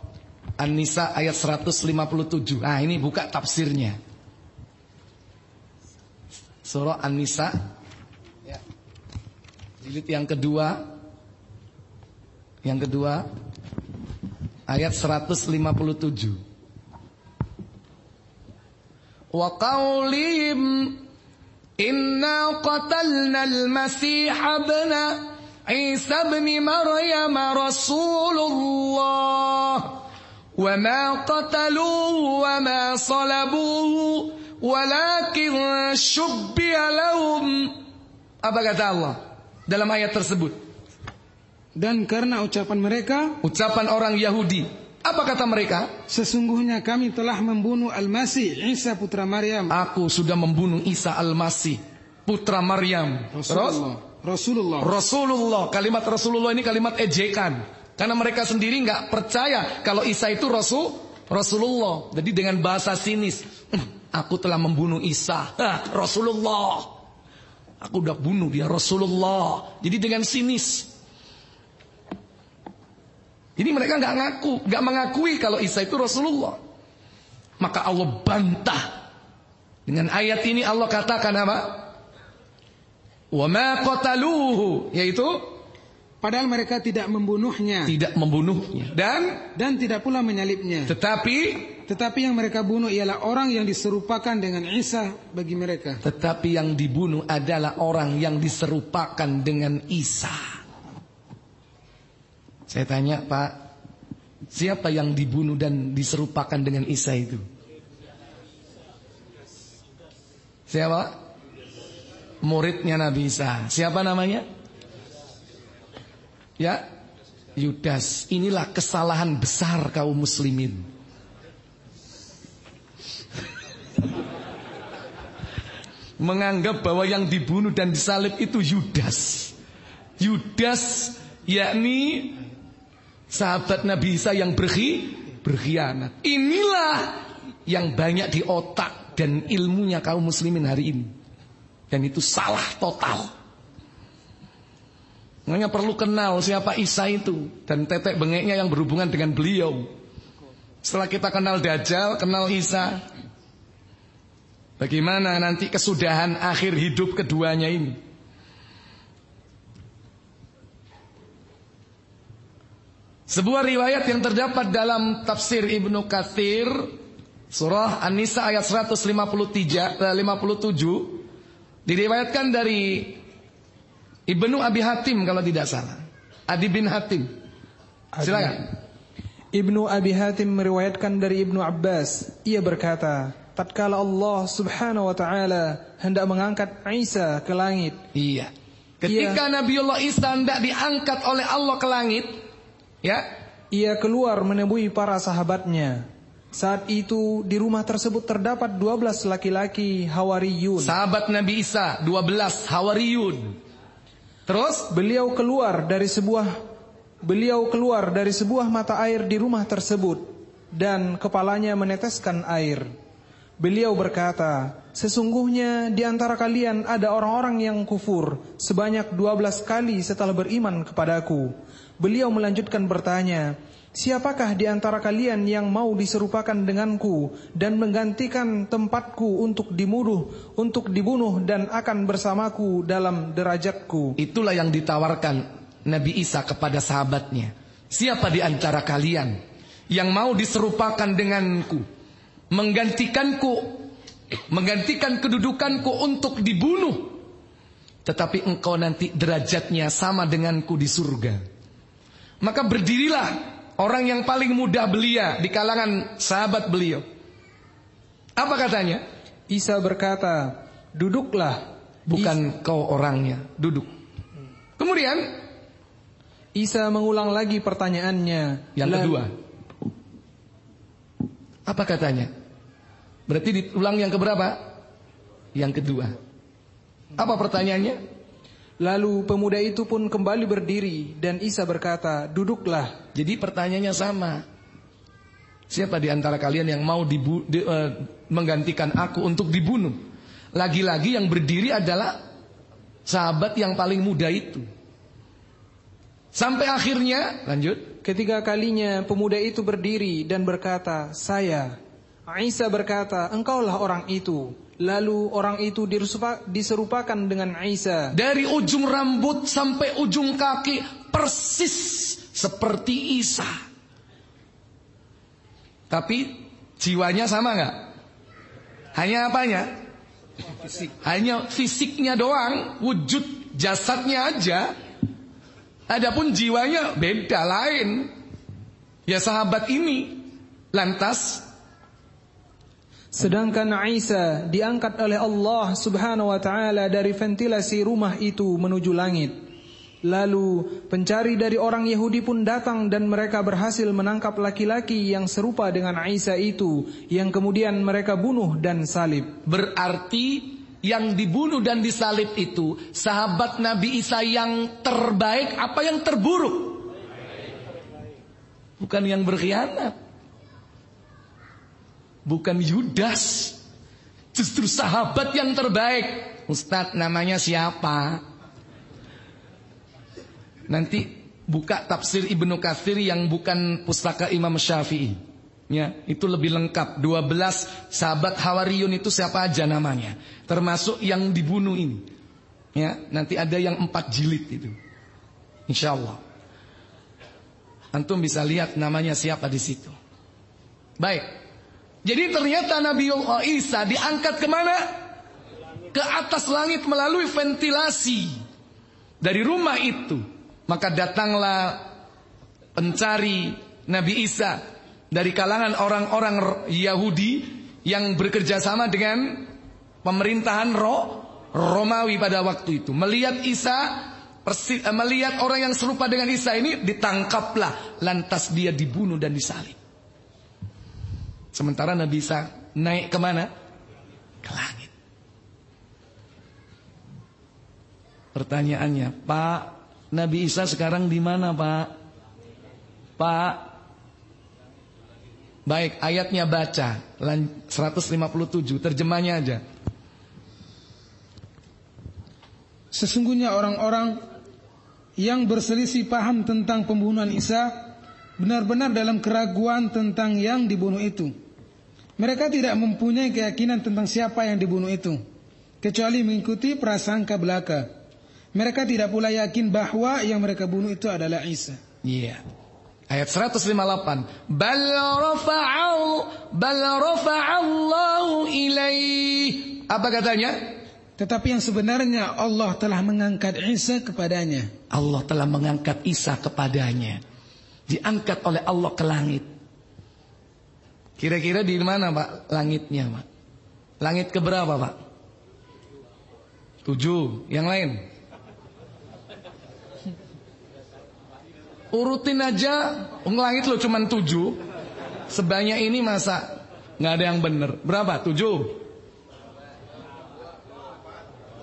An-Nisa ayat 157. Ah ini buka tafsirnya. Surah An-Nisa ya. Jilid yang kedua Yang kedua ayat 157. Wa qaulihim inna qatalna al-masih ibn Isa ibn Maryam rasulullah وما قتلوه وما صلبوه ولكن شبه لهم apa kata Allah dalam ayat tersebut Dan karena ucapan mereka, Ucapan orang Yahudi. Apa kata mereka? sesungguhnya kami telah membunuh Al-Masih Isa putra Maryam. Aku sudah membunuh Isa Al-Masih, putra Maryam. Terus? Rasulullah. Rasulullah. Kalimat Rasulullah ini kalimat ejekan. Karena mereka sendiri nggak percaya kalau Isa itu Rasul Rasulullah. Jadi dengan bahasa sinis, "Hmm, aku telah membunuh Isa, Hah, Rasulullah. Aku udah bunuh dia Rasulullah. Jadi dengan sinis. Jadi mereka nggak ngaku, nggak mengakui kalau Isa itu Rasulullah. Maka Allah bantah dengan ayat ini Allah katakan apa? Wa ma qataluhu yaitu Padahal mereka tidak membunuhnya tidak membunuhnya dan dan tidak pula menyalibnya. tetapi Tetapi yang mereka bunuh ialah orang yang diserupakan dengan Isa bagi mereka. tetapi yang dibunuh adalah orang yang diserupakan dengan Isa. Saya tanya, Pak, siapa yang dibunuh dan diserupakan dengan Isa itu? Siapa? Muridnya Nabi Isa. Siapa namanya? Ya, Yudas. Inilah kesalahan besar kaum muslimin. Menganggap bahwa yang dibunuh dan disalib itu Yudas. Yudas yakni sahabat Nabi Isa yang berkhi, berkhianat. Inilah yang banyak di otak dan ilmunya kaum muslimin hari ini. Dan itu salah total. Makanya perlu kenal siapa Isa itu dan tetek bengeknya yang berhubungan dengan beliau. Setelah kita kenal Dajjal, kenal Isa. Bagaimana nanti kesudahan akhir hidup keduanya ini? Sebuah riwayat yang terdapat dalam tafsir Ibnu Katsir surah An-Nisa ayat 153 eh, 57 diriwayatkan dari Ibnu Abi Hatim kalau tidak salah. Adi bin Hatim. Silakan. Ibnu Abi Hatim meriwayatkan dari Ibnu Abbas, ia berkata, tatkala Allah Subhanahu wa taala hendak mengangkat Isa ke langit, Iya. Ketika Nabiullah Isa hendak diangkat oleh Allah ke langit, ya, ia keluar menemui para sahabatnya. Saat itu di rumah tersebut terdapat 12 laki-laki Hawariyun. sahabat Nabi Isa 12 Hawariyun. Terus Beliau keluar dari sebuah beliau keluar dari sebuah mata air di rumah tersebut dan kepalanya meneteskan air. Beliau berkata, sesungguhnya di antara kalian ada orang-orang yang kufur sebanyak 12 kali setelah beriman kepadaku. Beliau melanjutkan bertanya, Siapakah di antara kalian yang mau diserupakan denganku dan menggantikan tempatku untuk dimuduh, untuk dibunuh dan akan bersamaku dalam derajatku? itulah yang ditawarkan Nabi Isa kepada sahabatnya. Siapa di antara kalian yang mau diserupakan denganku, menggantikanku, menggantikan kedudukanku untuk dibunuh, tetapi engkau nanti derajatnya sama denganku di surga. Maka berdirilah orang yang paling mudah belia di kalangan sahabat beliau. Apa katanya? Isa berkata, duduklah. Bukan kau orangnya, duduk. Kemudian Isa mengulang lagi pertanyaannya. yang Lalu- kedua. Apa katanya? Berarti diulang yang keberapa? Yang kedua. Apa pertanyaannya? Lalu pemuda itu pun kembali berdiri dan Isa berkata, duduklah. Jadi pertanyaannya sama. Siapa di antara kalian yang mau dibu- di- eh, menggantikan aku untuk dibunuh? Lagi-lagi yang berdiri adalah sahabat yang paling muda itu. Sampai akhirnya, lanjut. Ketiga kalinya pemuda itu berdiri dan berkata, saya. Isa berkata, engkaulah orang itu. Lalu orang itu diserupakan dengan Isa. Dari ujung rambut sampai ujung kaki persis seperti Isa. Tapi jiwanya sama nggak? Hanya apanya? Hanya fisiknya doang, wujud jasadnya aja. Adapun jiwanya beda lain. Ya sahabat ini lantas Sedangkan Isa diangkat oleh Allah Subhanahu wa taala dari ventilasi rumah itu menuju langit. Lalu pencari dari orang Yahudi pun datang dan mereka berhasil menangkap laki-laki yang serupa dengan Isa itu yang kemudian mereka bunuh dan salib. Berarti yang dibunuh dan disalib itu sahabat Nabi Isa yang terbaik apa yang terburuk? Bukan yang berkhianat. Bukan Yudas. Justru sahabat yang terbaik. Ustadz namanya siapa? Nanti buka tafsir Ibnu Katsir yang bukan pustaka Imam Syafi'i. Ya, itu lebih lengkap. 12 sahabat Hawariyun itu siapa aja namanya. Termasuk yang dibunuh ini. Ya, nanti ada yang empat jilid itu. Insya Allah. Antum bisa lihat namanya siapa di situ. Baik. Jadi ternyata Nabi Isa diangkat ke mana? Ke atas langit melalui ventilasi dari rumah itu. Maka datanglah pencari Nabi Isa dari kalangan orang-orang Yahudi yang bekerja sama dengan pemerintahan Ro, Romawi pada waktu itu. Melihat Isa melihat orang yang serupa dengan Isa ini ditangkaplah lantas dia dibunuh dan disalib. Sementara Nabi Isa naik ke mana? Ke langit. Pertanyaannya, Pak, Nabi Isa sekarang di mana, Pak? Pak, baik ayatnya baca 157 terjemahnya aja. Sesungguhnya orang-orang yang berselisih paham tentang pembunuhan Isa benar-benar dalam keraguan tentang yang dibunuh itu. Mereka tidak mempunyai keyakinan tentang siapa yang dibunuh itu, kecuali mengikuti prasangka belaka. Mereka tidak pula yakin bahwa yang mereka bunuh itu adalah Isa. Iya. Yeah. Ayat 158. Bal rafa'al bal rafa'allahu ilaih. Apa katanya? Tetapi yang sebenarnya Allah telah mengangkat Isa kepadanya. Allah telah mengangkat Isa kepadanya. Diangkat oleh Allah ke langit. Kira-kira di mana Pak langitnya Pak? Langit keberapa Pak? Tujuh. Yang lain? Urutin aja. Langit lo cuma tujuh. Sebanyak ini masa nggak ada yang benar. Berapa? Tujuh.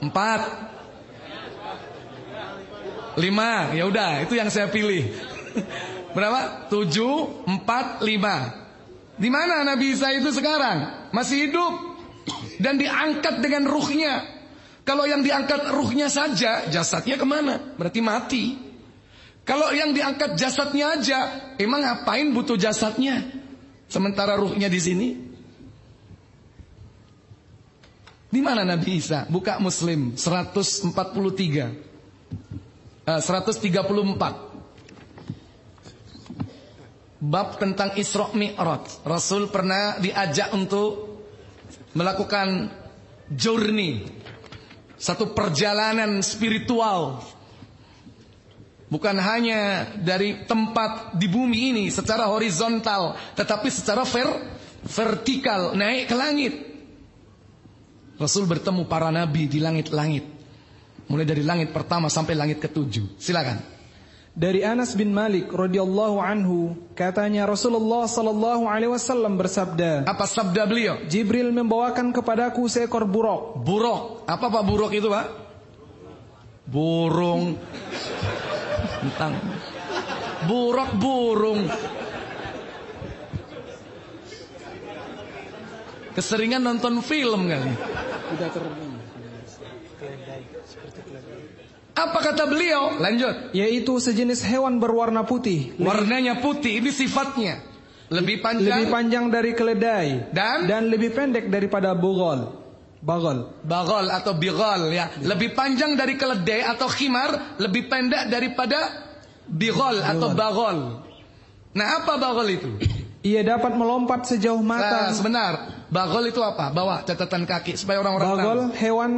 Empat. Lima. Ya udah, itu yang saya pilih. Berapa? Tujuh, empat, lima. Di mana Nabi Isa itu sekarang? Masih hidup dan diangkat dengan ruhnya. Kalau yang diangkat ruhnya saja, jasadnya ke mana? Berarti mati. Kalau yang diangkat jasadnya aja, emang ngapain butuh jasadnya? Sementara ruhnya di sini. Di mana Nabi Isa? Buka Muslim 143. Uh, 134 bab tentang Isra Mi'raj. Rasul pernah diajak untuk melakukan journey, satu perjalanan spiritual. Bukan hanya dari tempat di bumi ini secara horizontal, tetapi secara ver vertikal naik ke langit. Rasul bertemu para nabi di langit-langit. Mulai dari langit pertama sampai langit ketujuh. Silakan. Dari Anas bin Malik radhiyallahu anhu, katanya Rasulullah sallallahu alaihi wasallam bersabda, Apa sabda beliau? Jibril membawakan kepadaku seekor buruk. Buruk. Apa Pak buruk itu, Pak? Burung. Tentang buruk burung. Keseringan nonton film kali. Udah terbang. Apa kata beliau? Lanjut. Yaitu sejenis hewan berwarna putih. Warnanya putih, ini sifatnya. Lebih panjang. Lebih panjang dari keledai. Dan? Dan lebih pendek daripada bogol. Bagol. Bagol atau bigol ya. Lebih panjang dari keledai atau khimar. Lebih pendek daripada bigol atau bagol. Nah apa bagol itu? Ia dapat melompat sejauh mata. Nah, sebenar. Bagol itu apa? Bawa catatan kaki supaya orang-orang tahu. Bagol hewan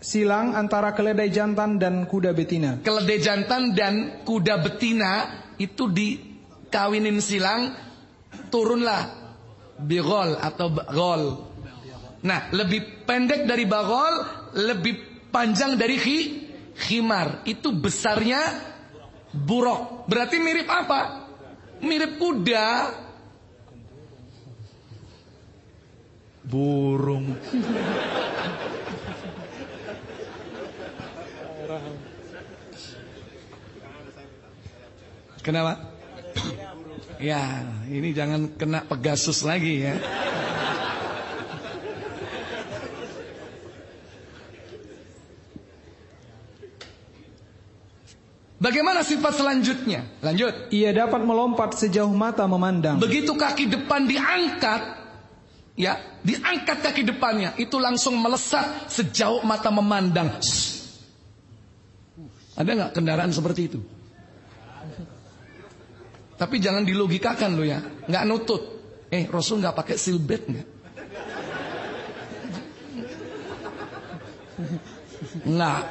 silang antara keledai jantan dan kuda betina. Keledai jantan dan kuda betina itu dikawinin silang, turunlah bigol atau bagol. Nah, lebih pendek dari bagol, lebih panjang dari khi, khimar. Itu besarnya buruk. Berarti mirip apa? Mirip kuda. Burung. Kenapa? Ya, ini jangan kena Pegasus lagi ya. Bagaimana sifat selanjutnya? Lanjut. Ia dapat melompat sejauh mata memandang. Begitu kaki depan diangkat, ya, diangkat kaki depannya, itu langsung melesat sejauh mata memandang. Shh. Ada nggak kendaraan seperti itu? Tapi jangan dilogikakan lo ya, nggak nutut. Eh, Rasul nggak pakai silbet nggak? Nggak.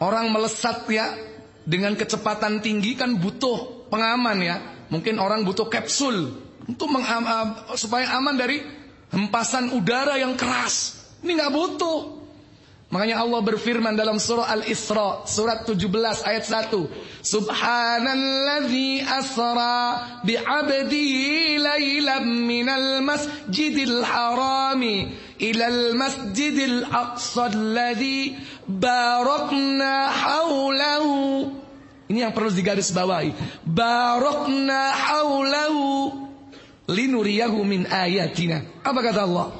Orang melesat ya dengan kecepatan tinggi kan butuh pengaman ya. Mungkin orang butuh kapsul untuk mengam, supaya aman dari hempasan udara yang keras. Ini nggak butuh. Makanya Allah berfirman dalam surah Al-Isra surat 17 ayat 1. Subhanalladzi asra bi'abdihi lailan minal masjidil harami ilal masjidil aqsa alladzi barakna. Ini yang perlu digaris bawahi. Barakna haulahu linuriyahu min ayatina. Apa kata Allah?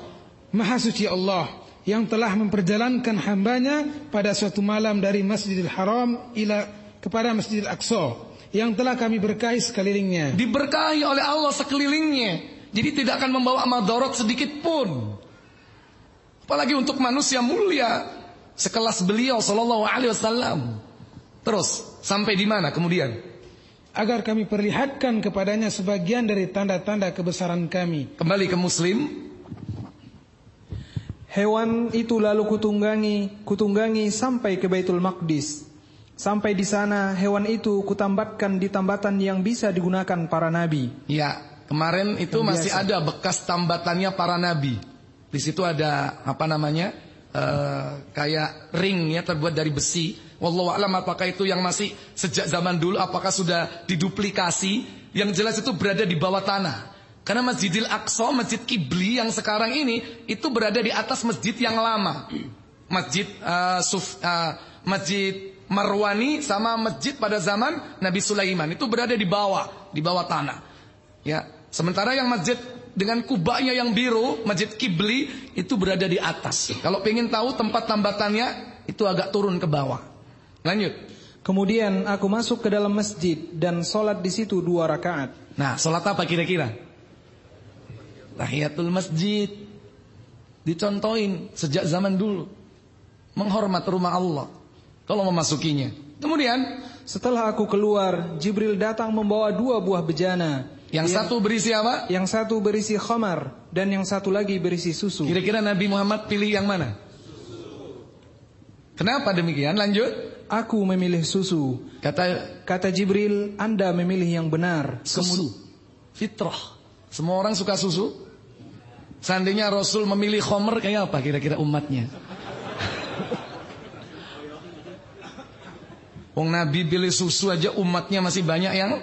Maha suci Allah yang telah memperjalankan hambanya pada suatu malam dari Masjidil Haram ila kepada Masjidil Aqsa yang telah kami berkahi sekelilingnya. Diberkahi oleh Allah sekelilingnya. Jadi tidak akan membawa madarat sedikit pun. Apalagi untuk manusia mulia sekelas beliau sallallahu alaihi wasallam. Terus sampai di mana kemudian? Agar kami perlihatkan kepadanya sebagian dari tanda-tanda kebesaran kami. Kembali ke Muslim, Hewan itu lalu kutunggangi, kutunggangi sampai ke Baitul Maqdis. Sampai di sana hewan itu kutambatkan di tambatan yang bisa digunakan para nabi. Ya, kemarin itu yang masih biasa. ada bekas tambatannya para nabi. Di situ ada apa namanya? Uh, kayak ring ya terbuat dari besi. Wallahu alam apakah itu yang masih sejak zaman dulu apakah sudah diduplikasi? Yang jelas itu berada di bawah tanah. Karena Masjidil Aqsa, Masjid Kibli yang sekarang ini itu berada di atas masjid yang lama. Masjid uh, Suf, uh, Masjid Marwani sama masjid pada zaman Nabi Sulaiman itu berada di bawah, di bawah tanah. Ya, sementara yang masjid dengan kubahnya yang biru, Masjid Kibli itu berada di atas. Kalau pengen tahu tempat tambatannya itu agak turun ke bawah. Lanjut. Kemudian aku masuk ke dalam masjid dan sholat di situ dua rakaat. Nah, sholat apa kira-kira? Tahiyatul masjid. Dicontohin sejak zaman dulu. Menghormat rumah Allah. Kalau memasukinya. Kemudian. Setelah aku keluar, Jibril datang membawa dua buah bejana. Yang, yang satu berisi apa? Yang satu berisi khamar. Dan yang satu lagi berisi susu. Kira-kira Nabi Muhammad pilih yang mana? Kenapa demikian? Lanjut. Aku memilih susu. Kata kata Jibril, Anda memilih yang benar. Susu. Fitrah. Semua orang suka susu? Seandainya Rasul memilih khomer kayak apa kira-kira umatnya? Wong Nabi pilih susu aja umatnya masih banyak yang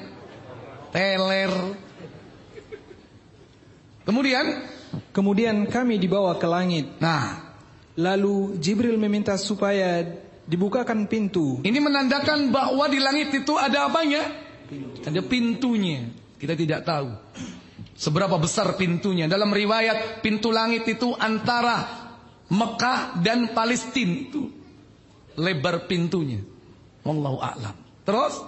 teler. Kemudian, kemudian kami dibawa ke langit. Nah, lalu Jibril meminta supaya dibukakan pintu. Ini menandakan bahwa di langit itu ada apanya? Ada pintunya. Kita tidak tahu. Seberapa besar pintunya? Dalam riwayat pintu langit itu antara Mekah dan Palestina itu lebar pintunya. Wallahu a'lam. Terus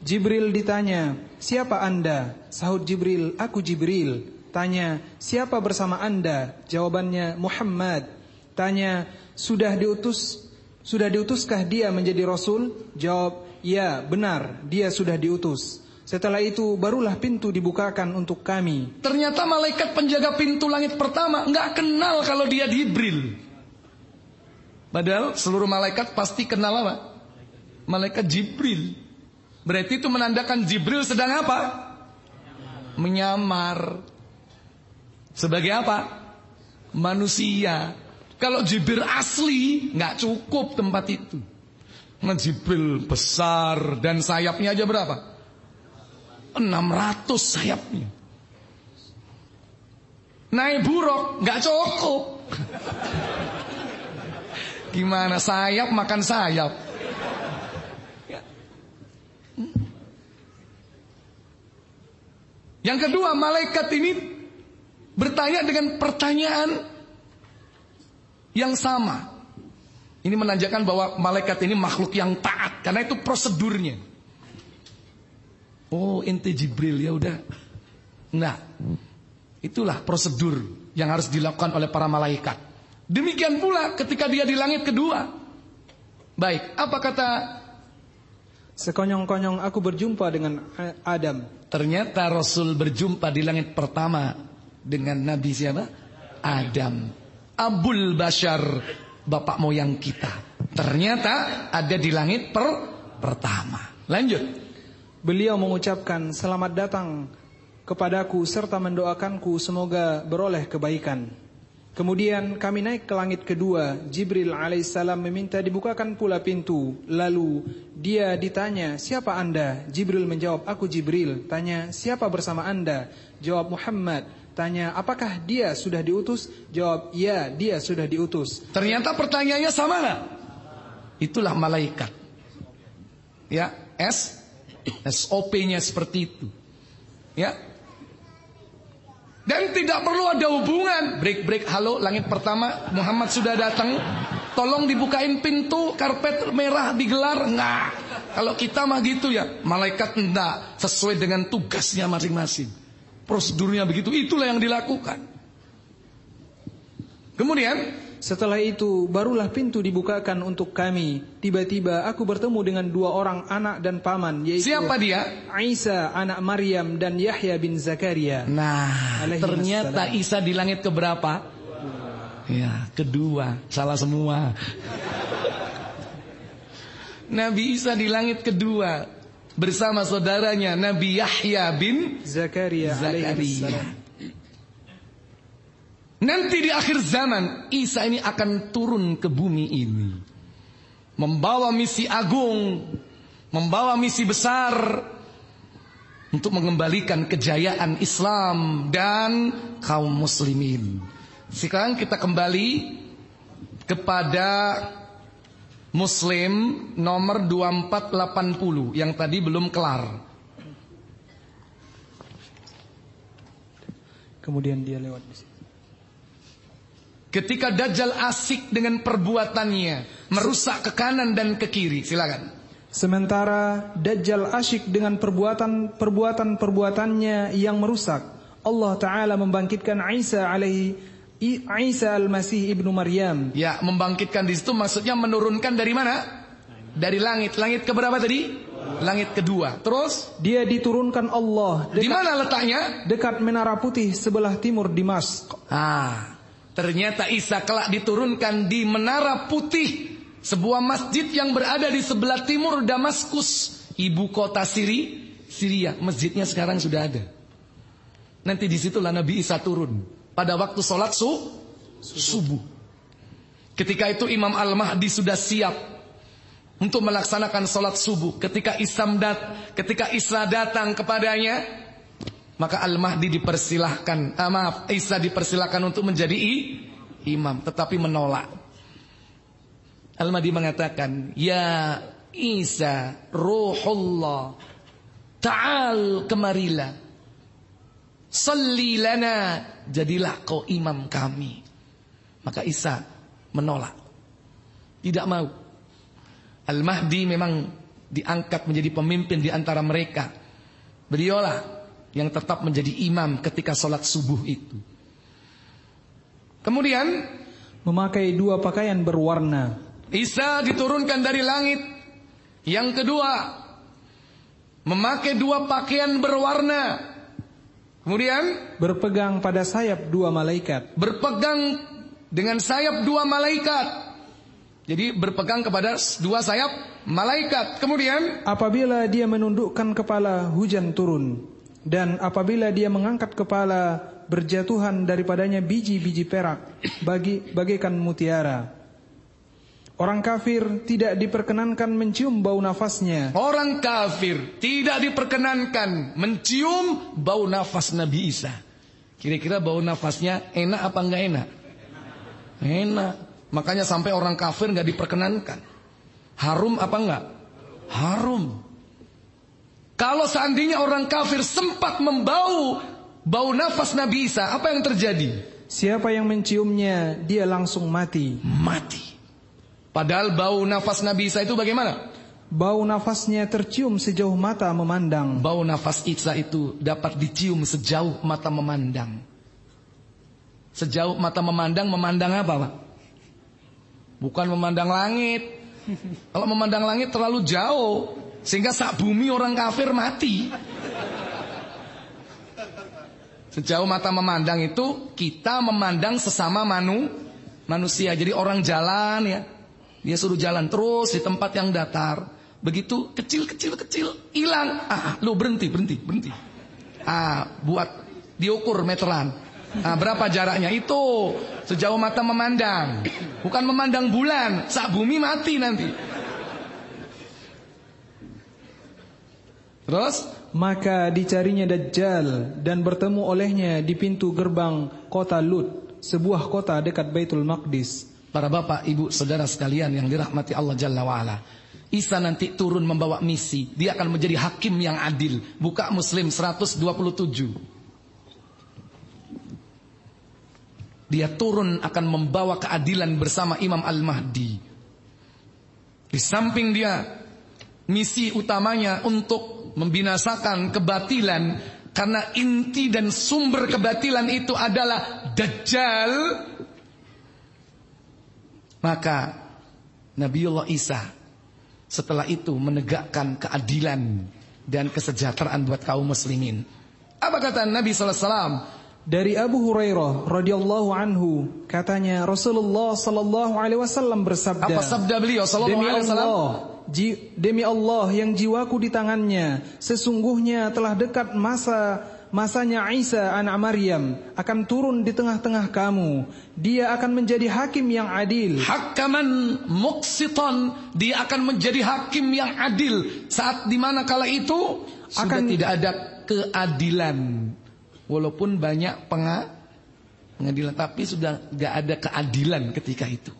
Jibril ditanya, "Siapa Anda?" Sahut Jibril, "Aku Jibril." Tanya, "Siapa bersama Anda?" Jawabannya, "Muhammad." Tanya, "Sudah diutus sudah diutuskah dia menjadi rasul?" Jawab, "Ya, benar, dia sudah diutus." Setelah itu barulah pintu dibukakan untuk kami. Ternyata malaikat penjaga pintu langit pertama nggak kenal kalau dia Jibril. Padahal seluruh malaikat pasti kenal apa? Malaikat Jibril. Berarti itu menandakan Jibril sedang apa? Menyamar. Sebagai apa? Manusia. Kalau Jibril asli nggak cukup tempat itu. Nah, Jibril besar dan sayapnya aja berapa? 600 sayapnya. Naik buruk nggak cukup. Gimana sayap makan sayap? Yang kedua, malaikat ini bertanya dengan pertanyaan yang sama. Ini menandakan bahwa malaikat ini makhluk yang taat karena itu prosedurnya. Oh, ente Jibril ya udah. Nah, itulah prosedur yang harus dilakukan oleh para malaikat. Demikian pula ketika dia di langit kedua. Baik, apa kata Sekonyong-konyong aku berjumpa dengan Adam. Ternyata Rasul berjumpa di langit pertama dengan Nabi siapa? Adam. Abul Bashar, bapak moyang kita. Ternyata ada di langit per pertama. Lanjut. Beliau mengucapkan selamat datang kepadaku serta mendoakanku semoga beroleh kebaikan. Kemudian kami naik ke langit kedua. Jibril alaihissalam meminta dibukakan pula pintu. Lalu dia ditanya, siapa anda? Jibril menjawab, aku Jibril. Tanya, siapa bersama anda? Jawab Muhammad. Tanya, apakah dia sudah diutus? Jawab, ya, dia sudah diutus. Ternyata pertanyaannya sama nggak? Itulah malaikat. Ya, S, SOP-nya seperti itu. Ya, dan tidak perlu ada hubungan. Break-break, halo, langit pertama, Muhammad sudah datang. Tolong dibukain pintu, karpet merah digelar. Enggak. Kalau kita mah gitu ya, malaikat enggak. Sesuai dengan tugasnya masing-masing. Prosedurnya begitu, itulah yang dilakukan. Kemudian setelah itu barulah pintu dibukakan untuk kami. Tiba-tiba aku bertemu dengan dua orang anak dan paman yaitu Siapa dia? Isa anak Maryam dan Yahya bin Zakaria. Nah, ternyata Isa di langit keberapa? Ya, kedua. Salah semua. Nabi Isa di langit kedua bersama saudaranya Nabi Yahya bin Zakaria, Zakaria. Nanti di akhir zaman Isa ini akan turun ke bumi ini. Membawa misi agung Membawa misi besar Untuk mengembalikan kejayaan Islam Dan kaum muslimin. Sekarang kita kembali Kepada Muslim nomor 2480 Yang tadi belum kelar. Kemudian dia lewat di sini. Ketika Dajjal asik dengan perbuatannya Merusak ke kanan dan ke kiri Silakan. Sementara Dajjal asyik dengan perbuatan-perbuatan perbuatannya yang merusak Allah Ta'ala membangkitkan Isa alaihi Isa al-Masih ibnu Maryam Ya membangkitkan di situ maksudnya menurunkan dari mana? Dari langit Langit keberapa tadi? Langit kedua Terus? Dia diturunkan Allah Di mana letaknya? Dekat Menara Putih sebelah timur Dimas Ah Ternyata Isa kelak diturunkan di Menara Putih, sebuah masjid yang berada di sebelah timur Damaskus, ibu kota Siri, Syria. Masjidnya sekarang sudah ada. Nanti di situlah Nabi Isa turun pada waktu sholat su, subuh. Ketika itu Imam Al-Mahdi sudah siap untuk melaksanakan sholat subuh. Ketika Islam dat, ketika Isa datang kepadanya, maka Al-Mahdi dipersilahkan, ah, maaf, Isa dipersilahkan untuk menjadi i, imam, tetapi menolak. Al-Mahdi mengatakan, Ya Isa, Ruhullah, Ta'al kemarilah. Salli lana, jadilah kau imam kami. Maka Isa menolak. Tidak mau. Al-Mahdi memang diangkat menjadi pemimpin di antara mereka. Beliaulah yang tetap menjadi imam ketika sholat subuh itu. Kemudian memakai dua pakaian berwarna. Isa diturunkan dari langit. Yang kedua, memakai dua pakaian berwarna. Kemudian berpegang pada sayap dua malaikat. Berpegang dengan sayap dua malaikat. Jadi berpegang kepada dua sayap malaikat. Kemudian apabila dia menundukkan kepala hujan turun. Dan apabila dia mengangkat kepala berjatuhan daripadanya biji-biji perak bagi bagaikan mutiara. Orang kafir tidak diperkenankan mencium bau nafasnya. Orang kafir tidak diperkenankan mencium bau nafas Nabi Isa. Kira-kira bau nafasnya enak apa enggak enak? Enak. Makanya sampai orang kafir nggak diperkenankan. Harum apa enggak? Harum. Kalau seandainya orang kafir sempat membau bau nafas Nabi Isa, apa yang terjadi? Siapa yang menciumnya, dia langsung mati. Mati. Padahal bau nafas Nabi Isa itu bagaimana? Bau nafasnya tercium sejauh mata memandang. Bau nafas Isa itu dapat dicium sejauh mata memandang. Sejauh mata memandang, memandang apa Pak? Bukan memandang langit. Kalau memandang langit terlalu jauh. Sehingga sak bumi orang kafir mati. Sejauh mata memandang itu kita memandang sesama manu, manusia. Jadi orang jalan ya, dia suruh jalan terus di tempat yang datar. Begitu kecil kecil kecil hilang. Ah, lu berhenti berhenti berhenti. Ah, buat diukur meteran. Ah, berapa jaraknya? Itu sejauh mata memandang. Bukan memandang bulan. Sak bumi mati nanti. Terus maka dicarinya Dajjal dan bertemu olehnya di pintu gerbang kota Lut, sebuah kota dekat Baitul Maqdis. Para bapak, ibu, saudara sekalian yang dirahmati Allah Jalla wa'ala. Isa nanti turun membawa misi. Dia akan menjadi hakim yang adil. Buka Muslim 127. Dia turun akan membawa keadilan bersama Imam Al-Mahdi. Di samping dia, misi utamanya untuk membinasakan kebatilan karena inti dan sumber kebatilan itu adalah dajjal. Maka Nabiullah Isa setelah itu menegakkan keadilan dan kesejahteraan buat kaum muslimin. Apa kata Nabi sallallahu alaihi wasallam? Dari Abu Hurairah radhiyallahu anhu katanya Rasulullah sallallahu alaihi wasallam bersabda Apa sabda beliau sallallahu alaihi wasallam? Demi Allah yang jiwaku di tangannya sesungguhnya telah dekat masa masanya Isa anak Maryam akan turun di tengah-tengah kamu. Dia akan menjadi hakim yang adil. Hakaman muqsitan dia akan menjadi hakim yang adil. Saat di mana kala itu sudah akan tidak ada keadilan. Walaupun banyak pengadilan tapi sudah gak ada keadilan ketika itu.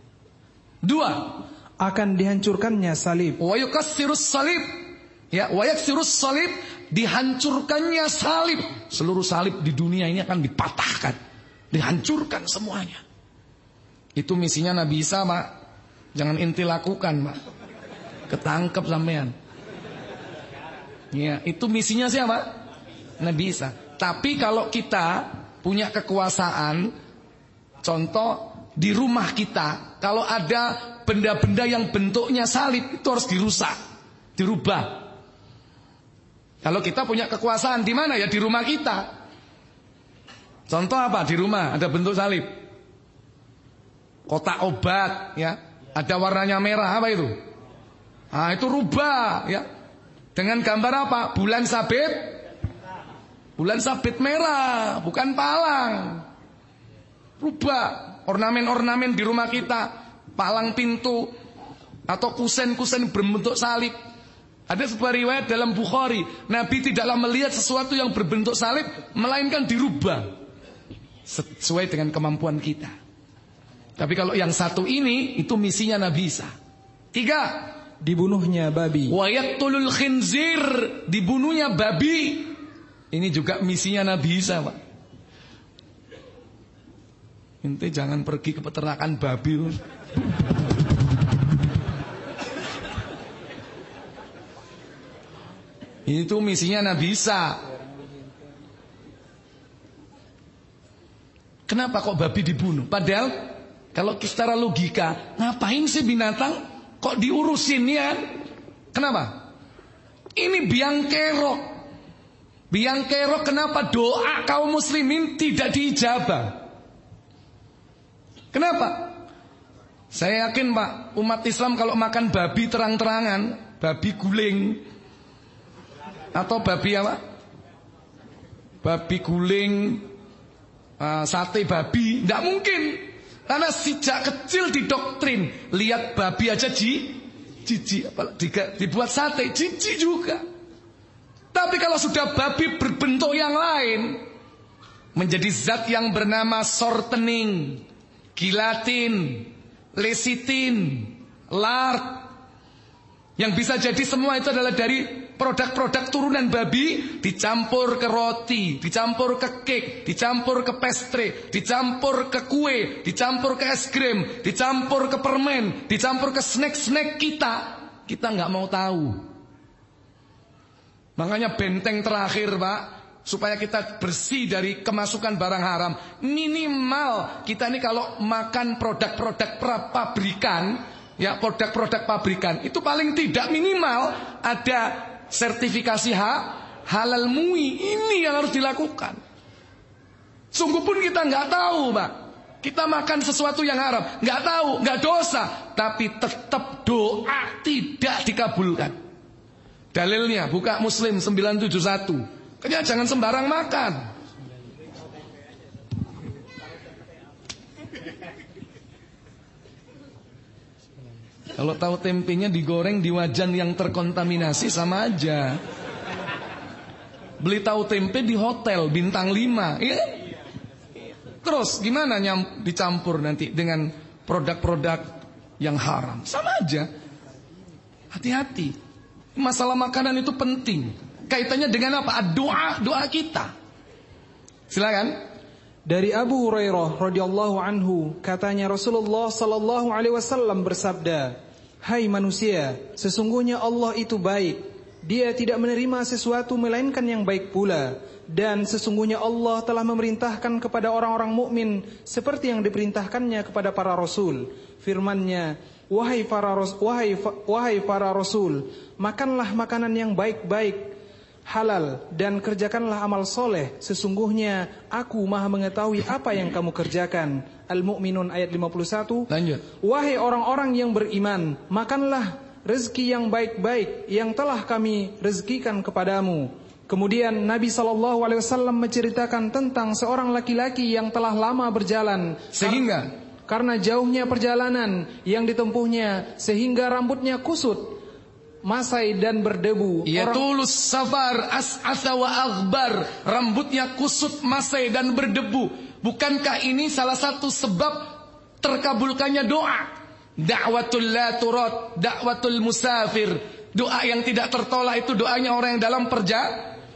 Dua, akan dihancurkannya salib. Wa yukassirus salib. Ya, wa yaksirus salib dihancurkannya salib. Seluruh salib di dunia ini akan dipatahkan, dihancurkan semuanya. Itu misinya Nabi Isa, Pak. Jangan inti lakukan, Pak. Ketangkep sampean. Ya, itu misinya siapa? Nabi Isa. Tapi kalau kita punya kekuasaan, contoh di rumah kita, kalau ada benda-benda yang bentuknya salib itu harus dirusak, dirubah. Kalau kita punya kekuasaan di mana ya di rumah kita. Contoh apa di rumah ada bentuk salib. Kotak obat ya, ada warnanya merah apa itu? Nah, itu rubah ya. Dengan gambar apa? Bulan sabit Bulan sabit merah, bukan palang. Rubah ornamen-ornamen di rumah kita, palang pintu atau kusen-kusen berbentuk salib. Ada sebuah riwayat dalam Bukhari, Nabi tidaklah melihat sesuatu yang berbentuk salib, melainkan dirubah sesuai dengan kemampuan kita. Tapi kalau yang satu ini itu misinya Nabi Isa. Tiga, dibunuhnya babi. Wayaktulul khinzir, dibunuhnya babi. Ini juga misinya Nabi Isa Pak Inti jangan pergi ke peternakan babi Itu misinya Nabi Isa Kenapa kok babi dibunuh? Padahal kalau secara logika, ngapain sih binatang kok diurusin ya? Kenapa? Ini biang kerok. Biang kerok kenapa doa kaum muslimin tidak diijabah? Kenapa? Saya yakin Pak, umat Islam kalau makan babi terang-terangan, babi guling atau babi apa? Babi guling, uh, sate babi, tidak mungkin. Karena sejak kecil didoktrin, lihat babi aja ji, jijik, dibuat sate, jijik juga. Tapi kalau sudah babi berbentuk yang lain, menjadi zat yang bernama sortening, gilatin, lesitin, lard, yang bisa jadi semua itu adalah dari produk-produk turunan babi dicampur ke roti, dicampur ke cake, dicampur ke pastry, dicampur ke kue, dicampur ke es krim, dicampur ke permen, dicampur ke snack-snack kita. Kita nggak mau tahu. Makanya benteng terakhir, Pak, supaya kita bersih dari kemasukan barang haram. Minimal kita ini kalau makan produk-produk pabrikan, ya produk-produk pabrikan, itu paling tidak minimal ada sertifikasi ha, halal mui ini yang harus dilakukan. Sungguh pun kita nggak tahu, Pak. Kita makan sesuatu yang haram, nggak tahu, nggak dosa, tapi tetap doa tidak dikabulkan. Dalilnya buka Muslim 971. Kayaknya jangan sembarang makan. Kalau tahu tempenya digoreng di wajan yang terkontaminasi sama aja. Beli tahu tempe di hotel bintang 5, ya. Terus gimana nyam, dicampur nanti dengan produk-produk yang haram? Sama aja. Hati-hati. Masalah makanan itu penting. Kaitannya dengan apa? Doa, doa kita. Silakan. Dari Abu Hurairah radhiyallahu anhu katanya Rasulullah sallallahu alaihi wasallam bersabda Hai manusia, sesungguhnya Allah itu baik. Dia tidak menerima sesuatu melainkan yang baik pula. Dan sesungguhnya Allah telah memerintahkan kepada orang-orang mukmin seperti yang diperintahkannya kepada para rasul. Firman-Nya, wahai para wahai wahai para rasul, makanlah makanan yang baik-baik halal dan kerjakanlah amal soleh. Sesungguhnya aku maha mengetahui apa yang kamu kerjakan. Al-Mu'minun ayat 51. Lanjut. Wahai orang-orang yang beriman, makanlah rezeki yang baik-baik yang telah kami rezekikan kepadamu. Kemudian Nabi Shallallahu Alaihi Wasallam menceritakan tentang seorang laki-laki yang telah lama berjalan sehingga karena jauhnya perjalanan yang ditempuhnya sehingga rambutnya kusut masai dan berdebu. Ya tulus safar as'asa wa aghbar. Rambutnya kusut masai dan berdebu. Bukankah ini salah satu sebab terkabulkannya doa? Da'watul la turat, da'watul musafir. Doa yang tidak tertolak itu doanya orang yang dalam perja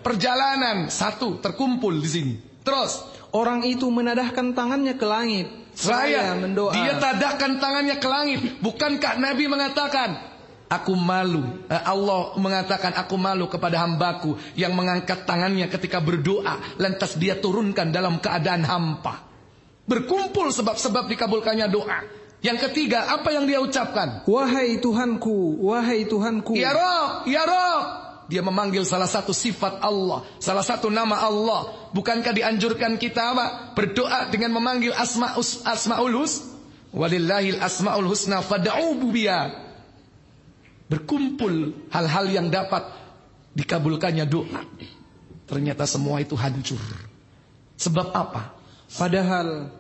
perjalanan. Satu, terkumpul di sini. Terus, orang itu menadahkan tangannya ke langit. Saya mendoa. Dia tadahkan tangannya ke langit. Bukankah Nabi mengatakan, Aku malu. Eh, Allah mengatakan aku malu kepada hambaku yang mengangkat tangannya ketika berdoa. Lantas dia turunkan dalam keadaan hampa. Berkumpul sebab-sebab dikabulkannya doa. Yang ketiga, apa yang dia ucapkan? Wahai Tuhanku, wahai Tuhanku. Ya Rob, ya Rob. Dia memanggil salah satu sifat Allah, salah satu nama Allah. Bukankah dianjurkan kita apa? Berdoa dengan memanggil asma asmaul hus? Walillahil asmaul husna fad'u biha berkumpul hal-hal yang dapat dikabulkannya doa. Ternyata semua itu hancur. Sebab apa? Padahal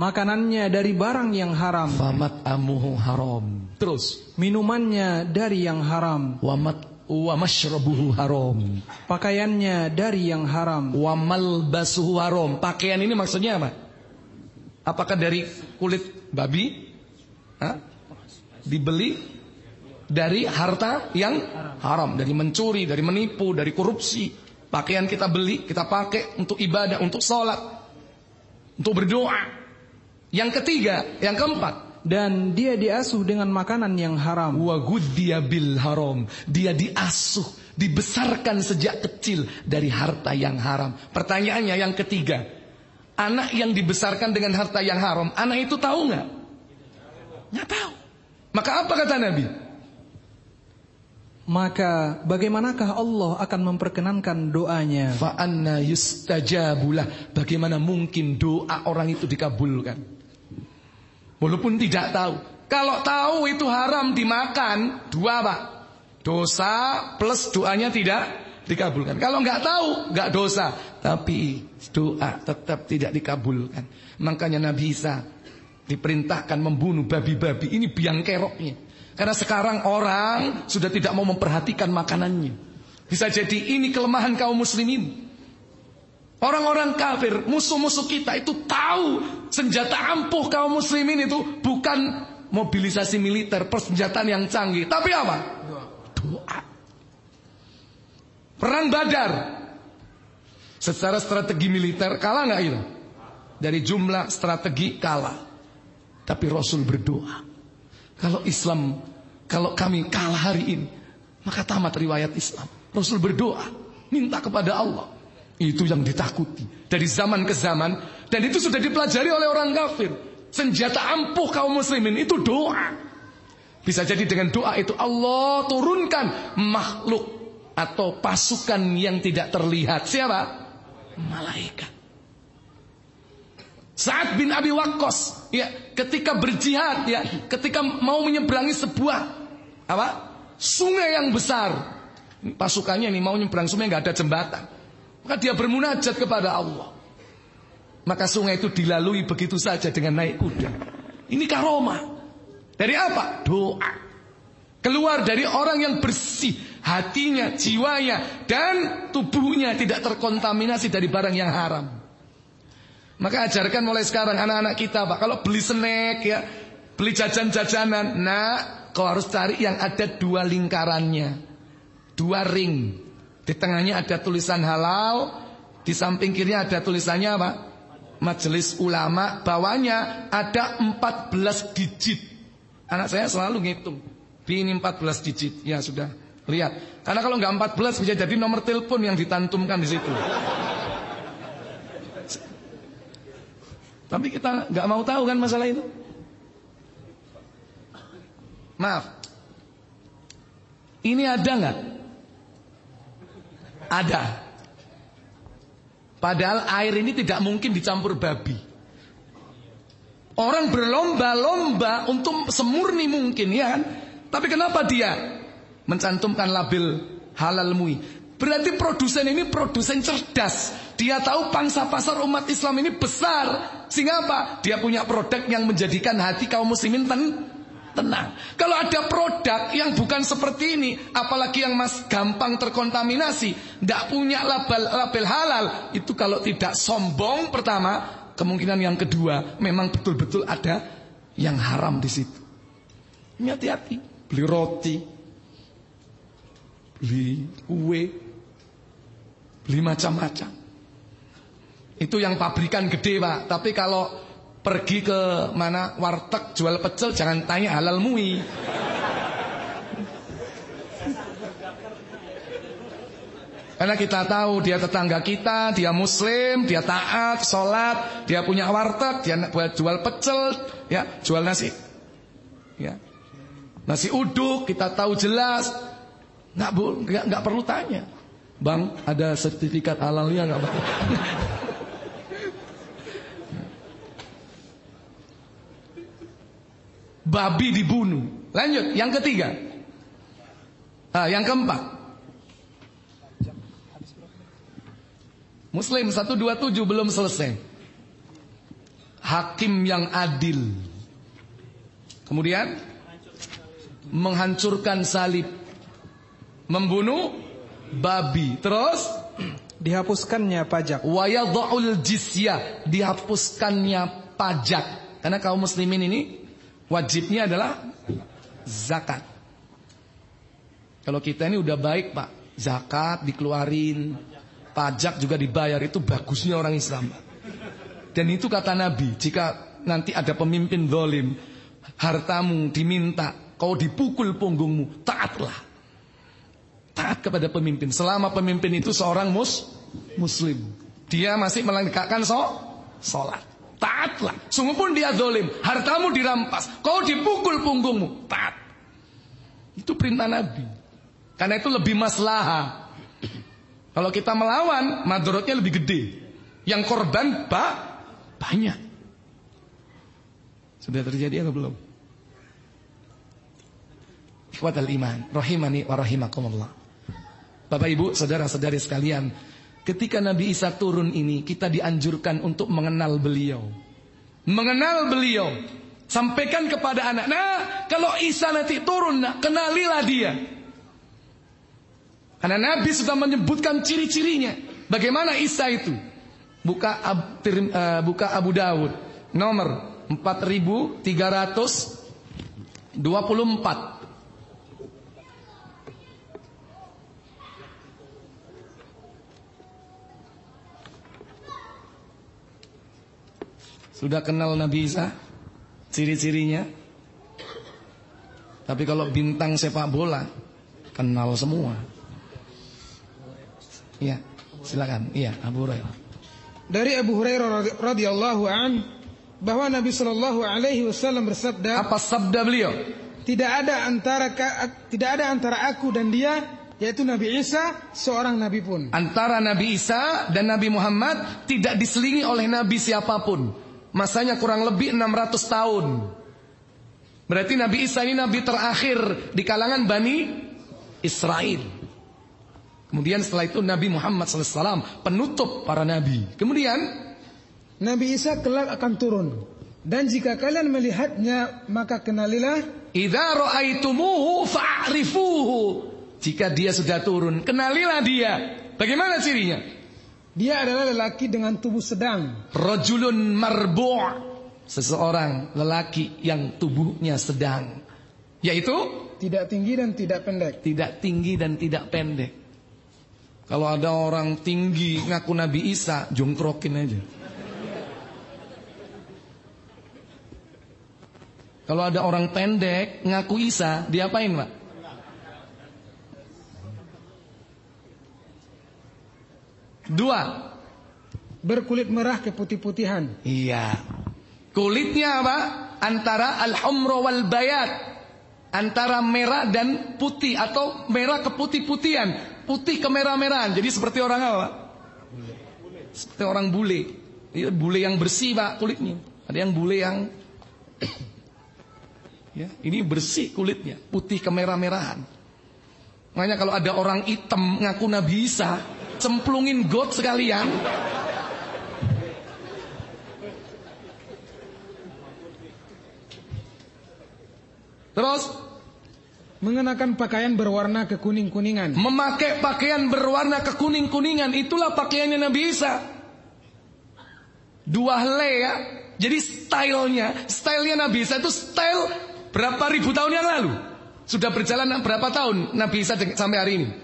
makanannya dari barang yang haram. Famat amuhu haram. Terus minumannya dari yang haram. Wamat wa mashrabuhu haram. Pakaiannya dari yang haram. Wa malbasuhu haram. Pakaian ini maksudnya apa? Apakah dari kulit babi? Hah? Dibeli dari harta yang haram, dari mencuri, dari menipu, dari korupsi. Pakaian kita beli, kita pakai untuk ibadah, untuk sholat, untuk berdoa. Yang ketiga, yang keempat, dan dia diasuh dengan makanan yang haram. Wa dia bil haram. Dia diasuh, dibesarkan sejak kecil dari harta yang haram. Pertanyaannya yang ketiga, anak yang dibesarkan dengan harta yang haram, anak itu tahu nggak? Nggak tahu. Maka apa kata Nabi? Maka bagaimanakah Allah akan memperkenankan doanya? Fa'anna yustajabulah. Bagaimana mungkin doa orang itu dikabulkan? Walaupun tidak tahu. Kalau tahu itu haram dimakan, dua pak. Dosa plus doanya tidak dikabulkan. Kalau nggak tahu, nggak dosa. Tapi doa tetap tidak dikabulkan. Makanya Nabi Isa diperintahkan membunuh babi-babi. Ini biang keroknya. Karena sekarang orang sudah tidak mau memperhatikan makanannya. Bisa jadi ini kelemahan kaum muslimin. Orang-orang kafir, musuh-musuh kita itu tahu senjata ampuh kaum muslimin itu bukan mobilisasi militer, persenjataan yang canggih. Tapi apa? Doa. Perang Badar. Secara strategi militer kalah nggak itu? Dari jumlah strategi kalah. Tapi Rasul berdoa. Kalau Islam, kalau kami kalah hari ini, maka tamat riwayat Islam. Rasul berdoa, minta kepada Allah. Itu yang ditakuti dari zaman ke zaman dan itu sudah dipelajari oleh orang kafir. Senjata ampuh kaum muslimin itu doa. Bisa jadi dengan doa itu Allah turunkan makhluk atau pasukan yang tidak terlihat. Siapa? Malaikat. Saat bin Abi Waqqas ya, ketika berjihad ya, ketika mau menyeberangi sebuah apa? sungai yang besar. Pasukannya ini mau nyebrang sungai nggak ada jembatan. Maka dia bermunajat kepada Allah. Maka sungai itu dilalui begitu saja dengan naik kuda. Ini karomah. Dari apa? Doa. Keluar dari orang yang bersih hatinya, jiwanya, dan tubuhnya tidak terkontaminasi dari barang yang haram. Maka ajarkan mulai sekarang anak-anak kita, Pak, kalau beli snack ya, beli jajan-jajanan, nah, kau harus cari yang ada dua lingkarannya, dua ring. Di tengahnya ada tulisan halal, di samping kirinya ada tulisannya apa? Majelis ulama, bawahnya ada 14 digit. Anak saya selalu ngitung. Ini 14 digit. Ya sudah, lihat. Karena kalau nggak 14 bisa jadi nomor telepon yang ditantumkan di situ. Tapi kita nggak mau tahu kan masalah itu. Maaf. Ini ada nggak? Ada. Padahal air ini tidak mungkin dicampur babi. Orang berlomba-lomba untuk semurni mungkin ya kan? Tapi kenapa dia mencantumkan label halal mui? Berarti produsen ini produsen cerdas. Dia tahu pangsa pasar umat Islam ini besar. Sehingga apa? Dia punya produk yang menjadikan hati kaum muslimin ten tenang. Kalau ada produk yang bukan seperti ini, apalagi yang mas gampang terkontaminasi, tidak punya label, label halal, itu kalau tidak sombong pertama, kemungkinan yang kedua memang betul-betul ada yang haram di situ. Ini hati-hati, beli roti, beli kue, beli macam-macam. Itu yang pabrikan gede pak. Tapi kalau pergi ke mana warteg jual pecel jangan tanya halal mui. Karena kita tahu dia tetangga kita, dia muslim, dia taat, sholat, dia punya warteg, dia buat jual pecel, ya jual nasi, ya nasi uduk kita tahu jelas, nggak nggak perlu tanya, bang ada sertifikat halalnya nggak bang? Babi dibunuh. Lanjut, yang ketiga, ah, yang keempat. Muslim 127 belum selesai. Hakim yang adil. Kemudian menghancurkan salib. Membunuh babi. Terus dihapuskannya pajak. Wa yadha'ul jizyah, dihapuskannya pajak. Karena kaum muslimin ini wajibnya adalah zakat. Kalau kita ini udah baik, Pak. Zakat dikeluarin, Pajak juga dibayar itu bagusnya orang Islam. Dan itu kata Nabi, jika nanti ada pemimpin dolim, hartamu diminta, kau dipukul punggungmu, taatlah. Taat kepada pemimpin. Selama pemimpin itu seorang mus, muslim. Dia masih melengkapkan so, sholat. Taatlah. Sungguh pun dia dolim. Hartamu dirampas. Kau dipukul punggungmu. Taat. Itu perintah Nabi. Karena itu lebih maslahah. Kalau kita melawan, madorotnya lebih gede. Yang korban pak banyak. Sudah terjadi atau belum? Ikhwatal iman, rahimani wa rahimakumullah. Bapak Ibu, saudara-saudari sekalian, ketika Nabi Isa turun ini, kita dianjurkan untuk mengenal beliau. Mengenal beliau. Sampaikan kepada anak. Nah, kalau Isa nanti turun, nah, kenalilah dia. Karena Nabi sudah menyebutkan ciri-cirinya. Bagaimana Isa itu? Buka, uh, buka Abu Dawud. Nomor 4324. Sudah kenal Nabi Isa? Ciri-cirinya? Tapi kalau bintang sepak bola kenal semua. Iya, silakan. Iya, Abu Hurairah. Dari Abu Hurairah radhiyallahu an bahwa Nabi Shallallahu alaihi wasallam bersabda, Apa sabda beliau? tidak ada antara tidak ada antara aku dan dia yaitu Nabi Isa seorang nabi pun. Antara Nabi Isa dan Nabi Muhammad tidak diselingi oleh nabi siapa pun. Masanya kurang lebih 600 tahun. Berarti Nabi Isa ini nabi terakhir di kalangan Bani Israel. Kemudian setelah itu Nabi Muhammad SAW penutup para nabi. Kemudian Nabi Isa kelak akan turun. Dan jika kalian melihatnya maka kenalilah Idza ra'aitumuhu fa'rifuhu. Jika dia sudah turun, kenalilah dia. Bagaimana cirinya? Dia adalah lelaki dengan tubuh sedang. Rajulun marbu' seseorang lelaki yang tubuhnya sedang. Yaitu Tidak tinggi dan tidak pendek. tidak tinggi dan tidak pendek. Kalau ada orang tinggi ngaku Nabi Isa, jongkrokin aja. Kalau ada orang pendek ngaku Isa, diapain, Pak? Dua. Berkulit merah keputih-putihan. Iya. Kulitnya apa? Antara al-humra wal bayat. Antara merah dan putih atau merah keputih-putihan, putih kemerah-merahan. Jadi seperti orang apa? Seperti orang bule. Iya, bule yang bersih, Pak, kulitnya. Ada yang bule yang Ya, ini bersih kulitnya, putih kemerah-merahan. Makanya kalau ada orang hitam ngaku Nabi Isa, cemplungin got sekalian. Terus Mengenakan pakaian berwarna kekuning-kuningan. memakai pakaian berwarna kekuning-kuningan itulah pakaiannya Nabi Isa. Dua helai ya. Jadi stylenya, stylenya Nabi Isa itu style berapa ribu tahun yang lalu. Sudah berjalan berapa tahun Nabi Isa sampai hari ini? Kan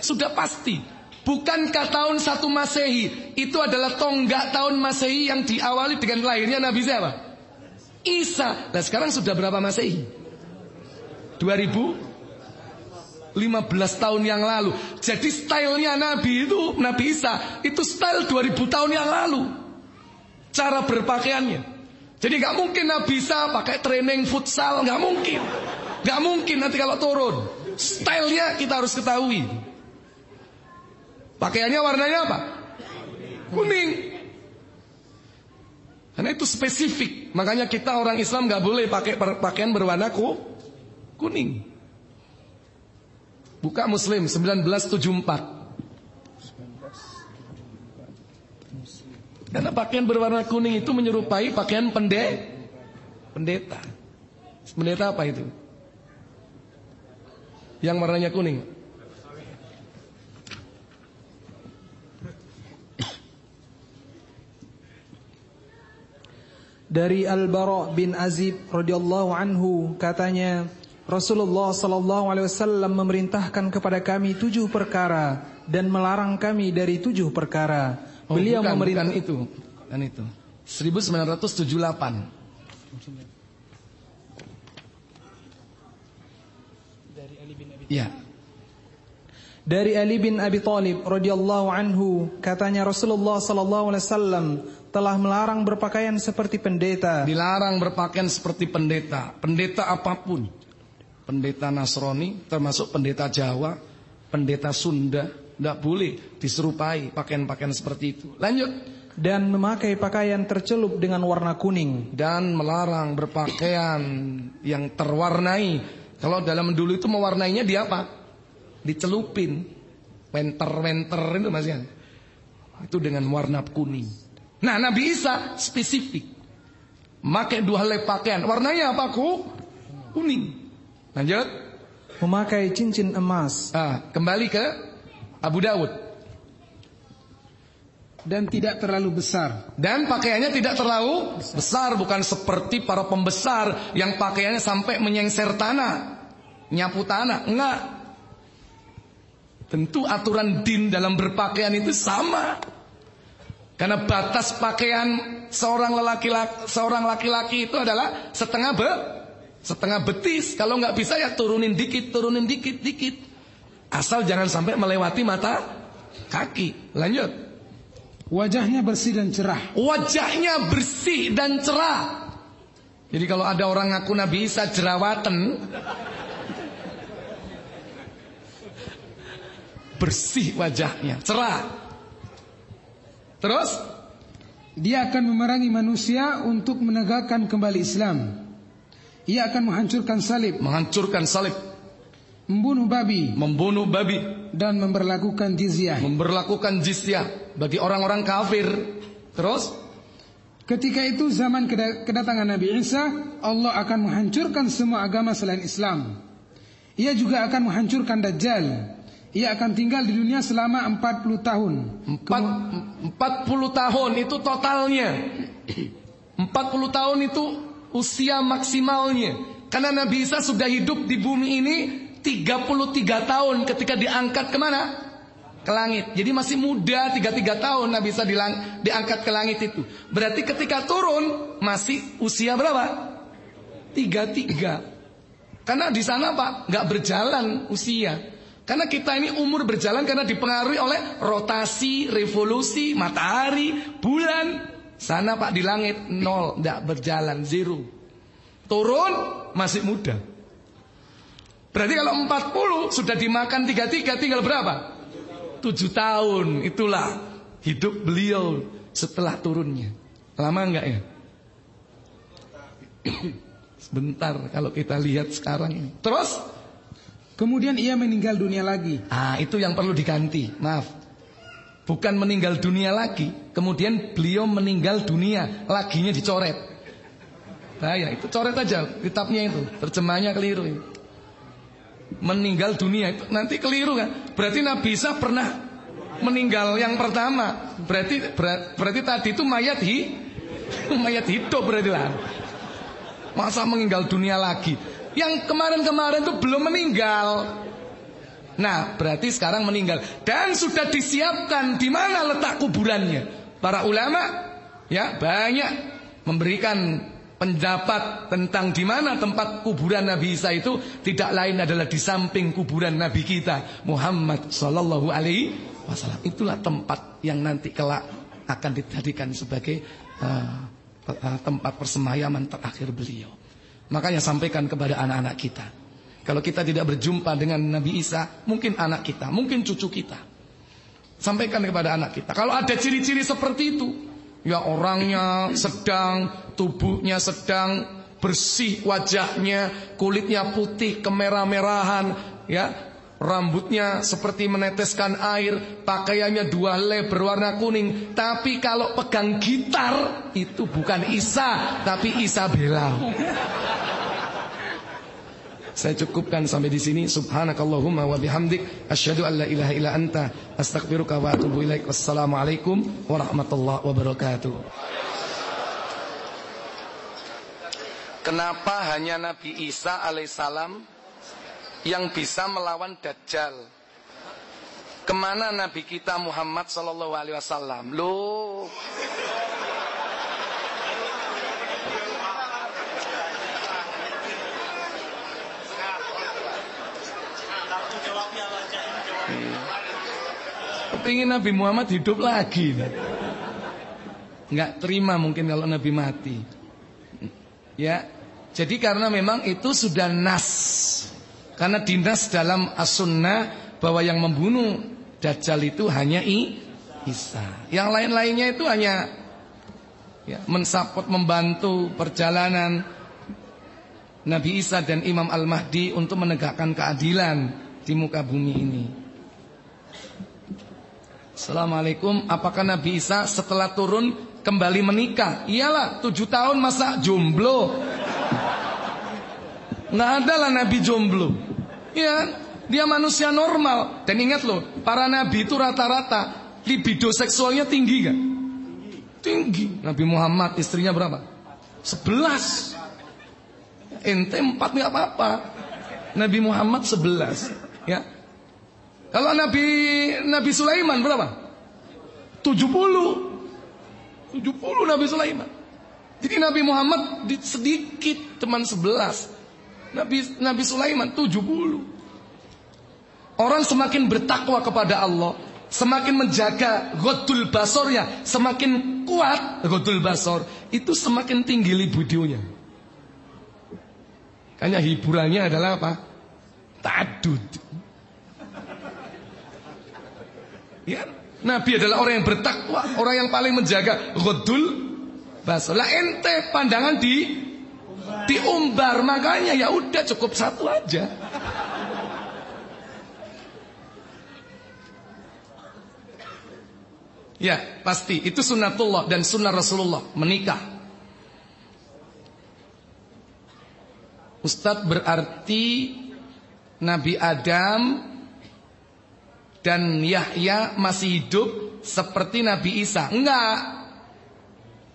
sudah pasti. Bukankah tahun satu Masehi itu adalah tonggak tahun Masehi yang diawali dengan lahirnya Nabi siapa? Isa. Nah sekarang sudah berapa Masehi? 2015 tahun yang lalu. Jadi stylenya Nabi itu, Nabi Isa, itu style 2000 tahun yang lalu. Cara berpakaiannya. Jadi nggak mungkin Nabi Isa pakai training futsal, nggak mungkin. nggak mungkin nanti kalau turun. Stylenya kita harus ketahui. Pakaiannya warnanya apa? Kuning. Karena itu spesifik. Makanya kita orang Islam nggak boleh pakai pakaian berwarna ku, kuning. Buka Muslim 1974. Karena pakaian berwarna kuning itu menyerupai pakaian pende, pendeta. Pendeta apa itu? Yang warnanya kuning. Dari Al-Bara bin Azib radhiyallahu anhu katanya Rasulullah sallallahu alaihi wasallam memerintahkan kepada kami tujuh perkara dan melarang kami dari tujuh perkara. Oh, Beliau bukan, memerintah bukan itu, kan itu. 1978. Iya. Dari Ali bin Abi Thalib radhiyallahu anhu katanya Rasulullah sallallahu alaihi wasallam telah melarang berpakaian seperti pendeta. Dilarang berpakaian seperti pendeta, pendeta apa pun. Pendeta Nasrani, termasuk pendeta Jawa, pendeta Sunda, tidak boleh diserupai pakaian-pakaian seperti itu. Lanjut. dan memakai pakaian tercelup dengan warna kuning. Dan melarang berpakaian yang terwarnai. Kalau dalam dulu itu mewarnainya di apa? Dicelupin. Wenter-wenter itu masih Itu dengan warna kuning. Nah Nabi Isa spesifik. Memakai dua helai pakaian. Warnanya apa? Ku? Kuning. Lanjut. Memakai cincin emas Ah, kembali ke Abu Dawud. Dan tidak terlalu besar. Dan pakaiannya tidak terlalu besar, bukan seperti para pembesar yang pakaiannya sampai menyengser tanah, nyapu tanah. Enggak. Tentu aturan din dalam berpakaian itu sama. Karena batas pakaian seorang lelaki seorang laki-laki itu adalah setengah be, setengah betis. Kalau nggak bisa ya turunin dikit, turunin dikit, dikit. Asal jangan sampai melewati mata kaki. Lanjut. Wajahnya bersih dan cerah. Wajahnya bersih dan cerah. Jadi kalau ada orang ngaku Nabi Isa jerawatan, bersih wajahnya, cerah. Terus dia akan memerangi manusia untuk menegakkan kembali Islam. Ia akan menghancurkan salib, menghancurkan salib, membunuh babi, membunuh babi dan memperlakukan jizyah. Memperlakukan jizyah bagi orang-orang kafir. Terus ketika itu zaman kedatangan Nabi Isa, Allah akan menghancurkan semua agama selain Islam. Ia juga akan menghancurkan Dajjal ia akan tinggal di dunia selama 40 tahun. 4, 40 tahun itu totalnya. 40 tahun itu usia maksimalnya. Karena Nabi Isa sudah hidup di bumi ini 33 tahun ketika diangkat ke mana? Ke langit. Jadi masih muda 33 tahun Nabi Isa diangkat ke langit itu. Berarti ketika turun masih usia berapa? 33. Karena di sana Pak nggak berjalan usia. Karena kita ini umur berjalan karena dipengaruhi oleh rotasi, revolusi, matahari, bulan. Sana Pak di langit nol, tidak berjalan, zero. Turun masih muda. Berarti kalau 40 sudah dimakan 33 tinggal berapa? 7 tahun. Itulah hidup beliau setelah turunnya. Lama enggak ya? Sebentar kalau kita lihat sekarang ini. Terus Kemudian ia meninggal dunia lagi. Ah, itu yang perlu diganti. Maaf. Bukan meninggal dunia lagi, kemudian beliau meninggal dunia, laginya dicoret. Bahaya, itu coret aja kitabnya itu, terjemahnya keliru. Meninggal dunia itu nanti keliru kan? Berarti Nabi Isa pernah meninggal yang pertama. Berarti ber, berarti tadi itu mayat hi, mayat hidup berarti lah. Masa meninggal dunia lagi? Yang kemarin-kemarin itu belum meninggal. Nah, berarti sekarang meninggal dan sudah disiapkan di mana letak kuburannya. Para ulama ya banyak memberikan pendapat tentang di mana tempat kuburan Nabi Isa itu tidak lain adalah di samping kuburan Nabi kita Muhammad Sallallahu Alaihi Wasallam. Itulah tempat yang nanti kelak akan dijadikan sebagai uh, tempat persemayaman terakhir beliau. Makanya sampaikan kepada anak-anak kita. Kalau kita tidak berjumpa dengan Nabi Isa, mungkin anak kita, mungkin cucu kita. Sampaikan kepada anak kita. Kalau ada ciri-ciri seperti itu, ya orangnya sedang, tubuhnya sedang, bersih wajahnya, kulitnya putih, kemerah-merahan, ya Rambutnya seperti meneteskan air Pakaiannya dua le berwarna kuning. Tapi kalau pegang gitar Itu bukan Isa Tapi Isabella. Saya cukupkan sampai di sini. Subhanakallahumma wa bihamdik. Asyhadu an la ilaha illa anta. Astaghfiruka wa atubu ilaik. Wassalamualaikum warahmatullahi wabarakatuh. Kenapa hanya Nabi Isa alaihissalam yang bisa melawan Dajjal. Ke mana Nabi kita Muhammad Sallallahu Alaihi Wasallam? Loh. Ingin Nabi Muhammad hidup lagi. Enggak terima mungkin kalau Nabi mati. Ya, jadi karena memang itu sudah nas karena dinas dalam as-sunnah bahwa yang membunuh Dajjal itu hanya I, Isa. Yang lain-lainnya itu hanya ya, mensapot membantu perjalanan Nabi Isa dan Imam Al-Mahdi untuk menegakkan keadilan di muka bumi ini. Assalamualaikum. Apakah Nabi Isa setelah turun kembali menikah? Iyalah, tujuh tahun masa jomblo. Nggak ada lah Nabi jomblo. Ya, dia manusia normal. Dan ingat loh, para nabi itu rata-rata libido seksualnya tinggi gak? Tinggi. Nabi Muhammad istrinya berapa? Sebelas. Ente empat nggak apa-apa. Nabi Muhammad sebelas. Ya. Kalau Nabi Nabi Sulaiman berapa? Tujuh puluh. 70 Nabi Sulaiman. Jadi Nabi Muhammad sedikit teman sebelas. Nabi Nabi Sulaiman 70. Orang semakin bertakwa kepada Allah, semakin menjaga godul basornya, semakin kuat godul basor, itu semakin tinggi libidionya. Kayaknya hiburannya adalah apa? Tadud. Ya, Nabi adalah orang yang bertakwa, orang yang paling menjaga godul basor. Lah ente pandangan di diumbar, makanya ya udah cukup satu aja. Ya, pasti itu sunnatullah dan sunnah Rasulullah menikah. Ustadz berarti Nabi Adam dan Yahya masih hidup seperti Nabi Isa. Enggak.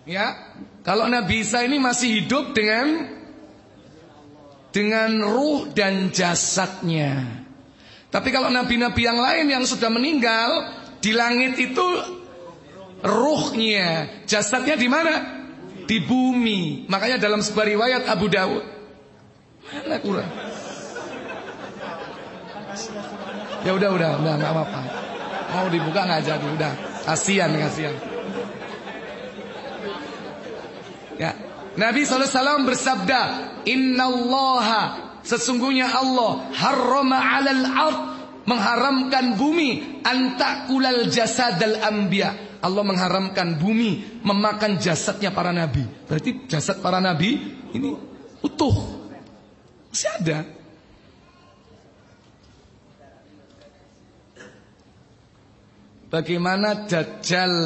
Ya, kalau Nabi Isa ini masih hidup dengan dengan ruh dan jasadnya. Tapi kalau nabi-nabi yang lain yang sudah meninggal di langit itu ruhnya, jasadnya di mana? Di bumi. Makanya dalam sebuah riwayat Abu Dawud. Mana kurang? Ya udah udah udah nggak apa-apa. Mau dibuka nggak jadi udah. Kasihan kasihan. Ya. Nabi SAW bersabda, Inna Allaha sesungguhnya Allah harrama alal ard mengharamkan bumi antakulal jasadal anbiya Allah mengharamkan bumi memakan jasadnya para nabi. Berarti jasad para nabi ini utuh. Masih ada. Bagaimana Dajjal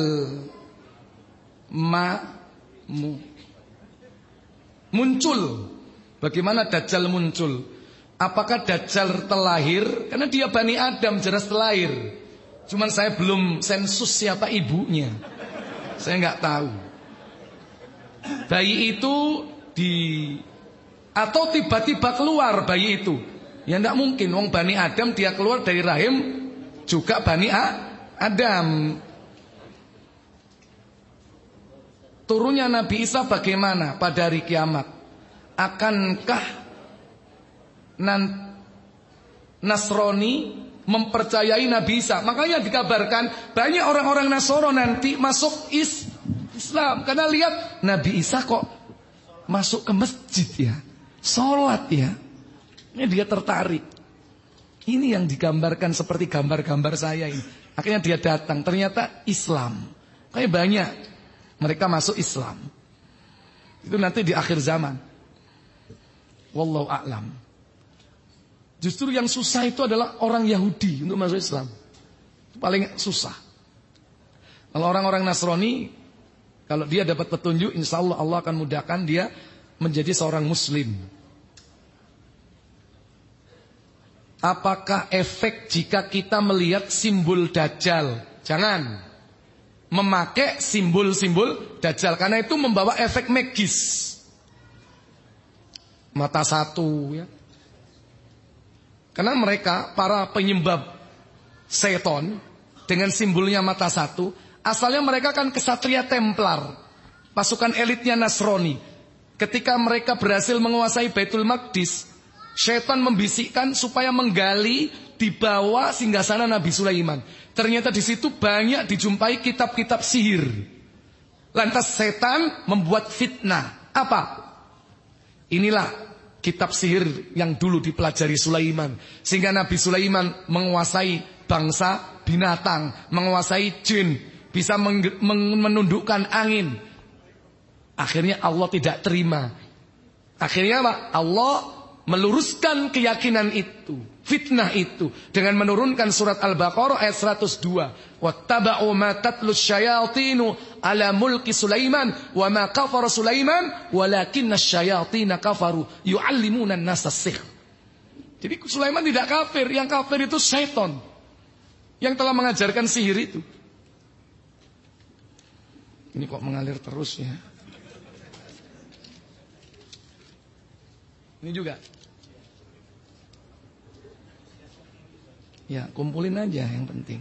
mu muncul? Bagaimana Dajjal muncul? Apakah Dajjal terlahir? Karena dia Bani Adam jelas terlahir. Cuman saya belum sensus siapa ibunya. Saya nggak tahu. Bayi itu di atau tiba-tiba keluar bayi itu. Ya enggak mungkin wong Bani Adam dia keluar dari rahim juga Bani Adam. Turunnya Nabi Isa bagaimana pada hari kiamat? Akankah Nasrani mempercayai Nabi Isa. Makanya dikabarkan banyak orang-orang Nasoro nanti masuk is Islam karena lihat Nabi Isa kok masuk ke masjid ya, sholat ya. Ini dia tertarik. Ini yang digambarkan seperti gambar-gambar saya ini. Akhirnya dia datang, ternyata Islam. Kayak banyak mereka masuk Islam. Itu nanti di akhir zaman. Wallahu a'lam. Justru yang susah itu adalah orang Yahudi untuk masuk Islam. paling susah. Kalau orang-orang Nasrani, kalau dia dapat petunjuk, insya Allah Allah akan mudahkan dia menjadi seorang Muslim. Apakah efek jika kita melihat simbol Dajjal? Jangan memakai simbol-simbol Dajjal karena itu membawa efek magis. Mata satu ya, karena mereka para penyembah seton dengan simbolnya mata satu, asalnya mereka kan kesatria Templar, pasukan elitnya Nasrani. Ketika mereka berhasil menguasai Baitul Maqdis, setan membisikkan supaya menggali di bawah singgasana Nabi Sulaiman. Ternyata di situ banyak dijumpai kitab-kitab sihir. Lantas setan membuat fitnah. Apa? Inilah kitab sihir yang dulu dipelajari Sulaiman. Sehingga Nabi Sulaiman menguasai bangsa binatang, menguasai jin, bisa menundukkan angin. Akhirnya Allah tidak terima. Akhirnya? Allah meluruskan keyakinan itu, fitnah itu dengan menurunkan surat Al-Baqarah ayat 102. Wattaba'u ma tatlu syayatinu ala mulki Sulaiman wa ma kafara Sulaiman walakinna syayatina kafaru yu'allimuna an-nasa sihr. Jadi Sulaiman tidak kafir, yang kafir itu syaitan yang telah mengajarkan sihir itu. Ini kok mengalir terus ya. Ini juga Ya kumpulin aja yang penting.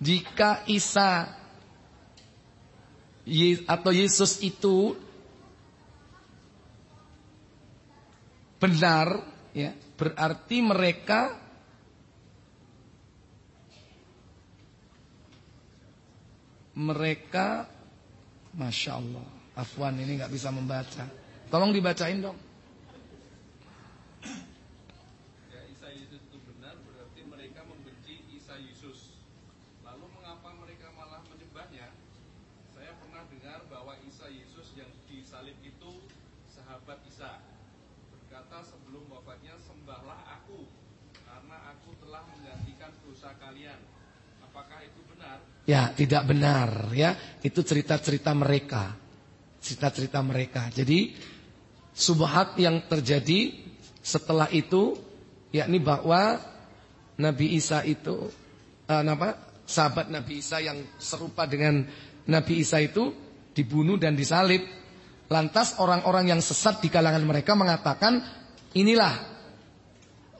Jika Isa atau Yesus itu benar, ya, berarti mereka mereka Masya Allah. Afwan ini nggak bisa membaca. Tolong dibacain dong Ya Isa Yesus itu benar berarti mereka membenci Isa Yesus Lalu mengapa mereka malah menyembahnya Saya pernah dengar bahwa Isa Yesus yang disalib itu sahabat Isa Berkata sebelum wafatnya sembahlah aku Karena aku telah menggantikan dosa kalian Apakah itu benar? Ya, tidak benar ya. Itu cerita-cerita mereka. Cerita-cerita mereka. Jadi subhat yang terjadi setelah itu yakni bahwa Nabi Isa itu uh, apa? Sahabat Nabi Isa yang serupa dengan Nabi Isa itu dibunuh dan disalib. Lantas orang-orang yang sesat di kalangan mereka mengatakan inilah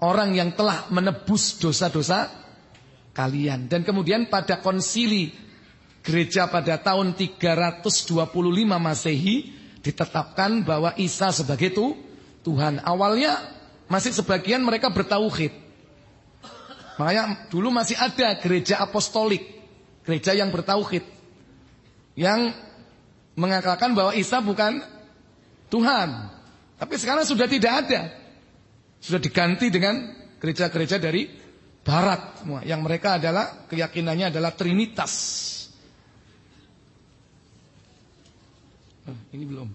orang yang telah menebus dosa-dosa kalian. Dan kemudian pada konsili gereja pada tahun 325 Masehi ditetapkan bahwa Isa sebagai itu Tuhan. Awalnya masih sebagian mereka bertauhid. Makanya dulu masih ada gereja apostolik, gereja yang bertauhid. Yang mengatakan bahwa Isa bukan Tuhan. Tapi sekarang sudah tidak ada. Sudah diganti dengan gereja-gereja dari barat semua. Yang mereka adalah keyakinannya adalah trinitas. ini belum.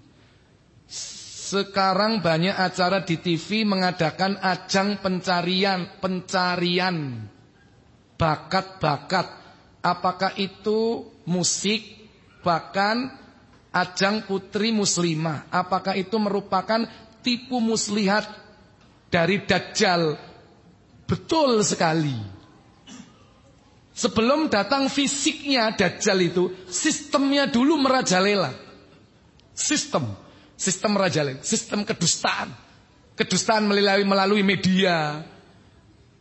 Sekarang banyak acara di TV mengadakan ajang pencarian, pencarian bakat-bakat. Apakah itu musik, bahkan ajang putri muslimah. Apakah itu merupakan tipu muslihat dari Dajjal Betul sekali. Sebelum datang fisiknya Dajjal itu, sistemnya dulu merajalela. Sistem, sistem merajalela, sistem kedustaan. Kedustaan melalui melalui media.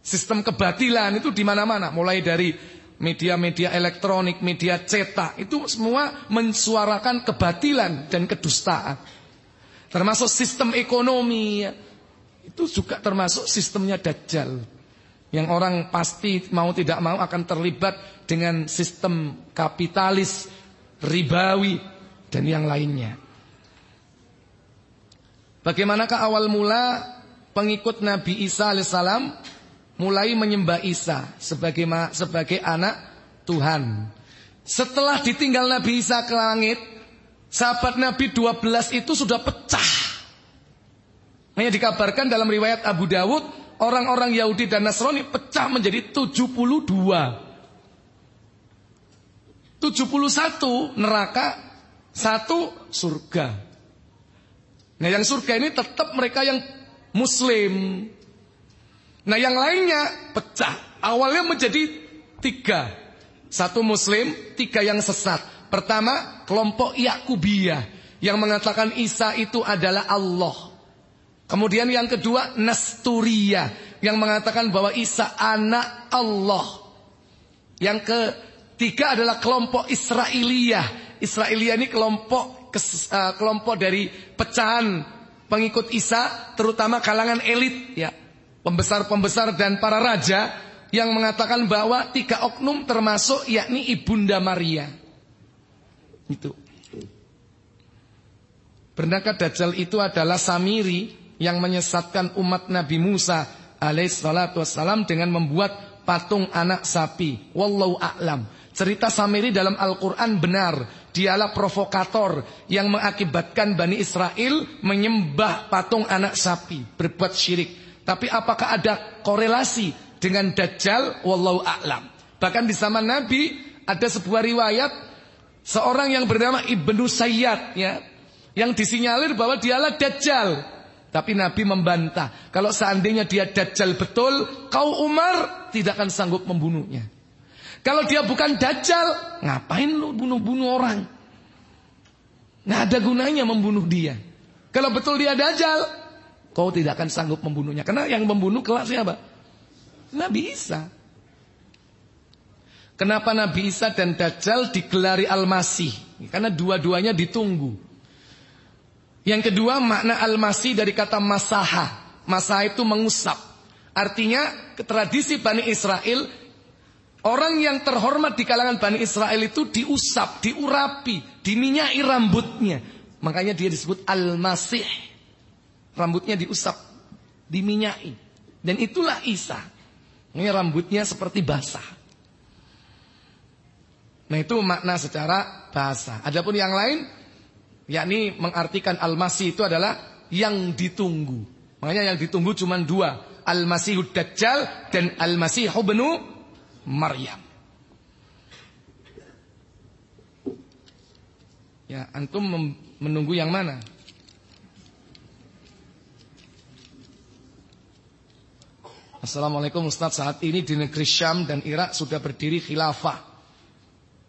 Sistem kebatilan itu di mana-mana, mulai dari media-media elektronik, media cetak, itu semua mensuarakan kebatilan dan kedustaan. Termasuk sistem ekonomi, itu juga termasuk sistemnya Dajjal. Yang orang pasti mau tidak mau akan terlibat dengan sistem kapitalis, ribawi, dan yang lainnya. Bagaimanakah awal mula pengikut Nabi Isa alaihissalam mulai menyembah Isa sebagai sebagai anak Tuhan. Setelah ditinggal Nabi Isa ke langit, sahabat Nabi 12 itu sudah pecah. Hanya dikabarkan dalam riwayat Abu Dawud orang-orang Yahudi dan Nasrani pecah menjadi 72. 71 neraka, satu surga. Nah yang surga ini tetap mereka yang muslim. Nah yang lainnya pecah. Awalnya menjadi tiga. Satu muslim, tiga yang sesat. Pertama kelompok Yakubiyah. Yang mengatakan Isa itu adalah Allah. Kemudian yang kedua Nasturia yang mengatakan bahwa Isa anak Allah. Yang ketiga adalah kelompok Israiliyah. Israiliyah ini kelompok uh, kelompok dari pecahan pengikut Isa terutama kalangan elit ya. Pembesar-pembesar dan para raja yang mengatakan bahwa tiga oknum termasuk yakni Ibunda Maria. Itu. Bernakah Dajjal itu adalah Samiri yang menyesatkan umat Nabi Musa alaihissalatu wassalam dengan membuat patung anak sapi. Wallahu a'lam. Cerita Samiri dalam Al-Quran benar. Dialah provokator yang mengakibatkan Bani Israel menyembah patung anak sapi. Berbuat syirik. Tapi apakah ada korelasi dengan Dajjal? Wallahu a'lam. Bahkan di zaman Nabi ada sebuah riwayat. Seorang yang bernama Ibnu Sayyad. Ya, yang disinyalir bahwa dialah Dajjal. Tapi Nabi membantah. Kalau seandainya dia dajjal betul, kau Umar tidak akan sanggup membunuhnya. Kalau dia bukan dajjal, ngapain lu bunuh-bunuh orang? Nggak ada gunanya membunuh dia. Kalau betul dia dajjal, kau tidak akan sanggup membunuhnya. Karena yang membunuh kelak siapa? Nabi Isa. Kenapa Nabi Isa dan Dajjal digelari Al-Masih? Karena dua-duanya ditunggu. Yang kedua makna Al-Masih dari kata masaha. Masaha itu mengusap. Artinya tradisi Bani Israel Orang yang terhormat di kalangan Bani Israel itu diusap, diurapi, diminyai rambutnya. Makanya dia disebut Al-Masih. Rambutnya diusap, diminyai. Dan itulah Isa. Ini rambutnya seperti basah. Nah itu makna secara bahasa. Adapun yang lain, yakni mengartikan Al-Masih itu adalah yang ditunggu. Makanya yang ditunggu cuma dua. Al-Masihud Dajjal dan Al-Masihu benu Maryam. Ya, antum menunggu yang mana? Assalamualaikum Ustaz Saat ini di negeri Syam dan Irak sudah berdiri khilafah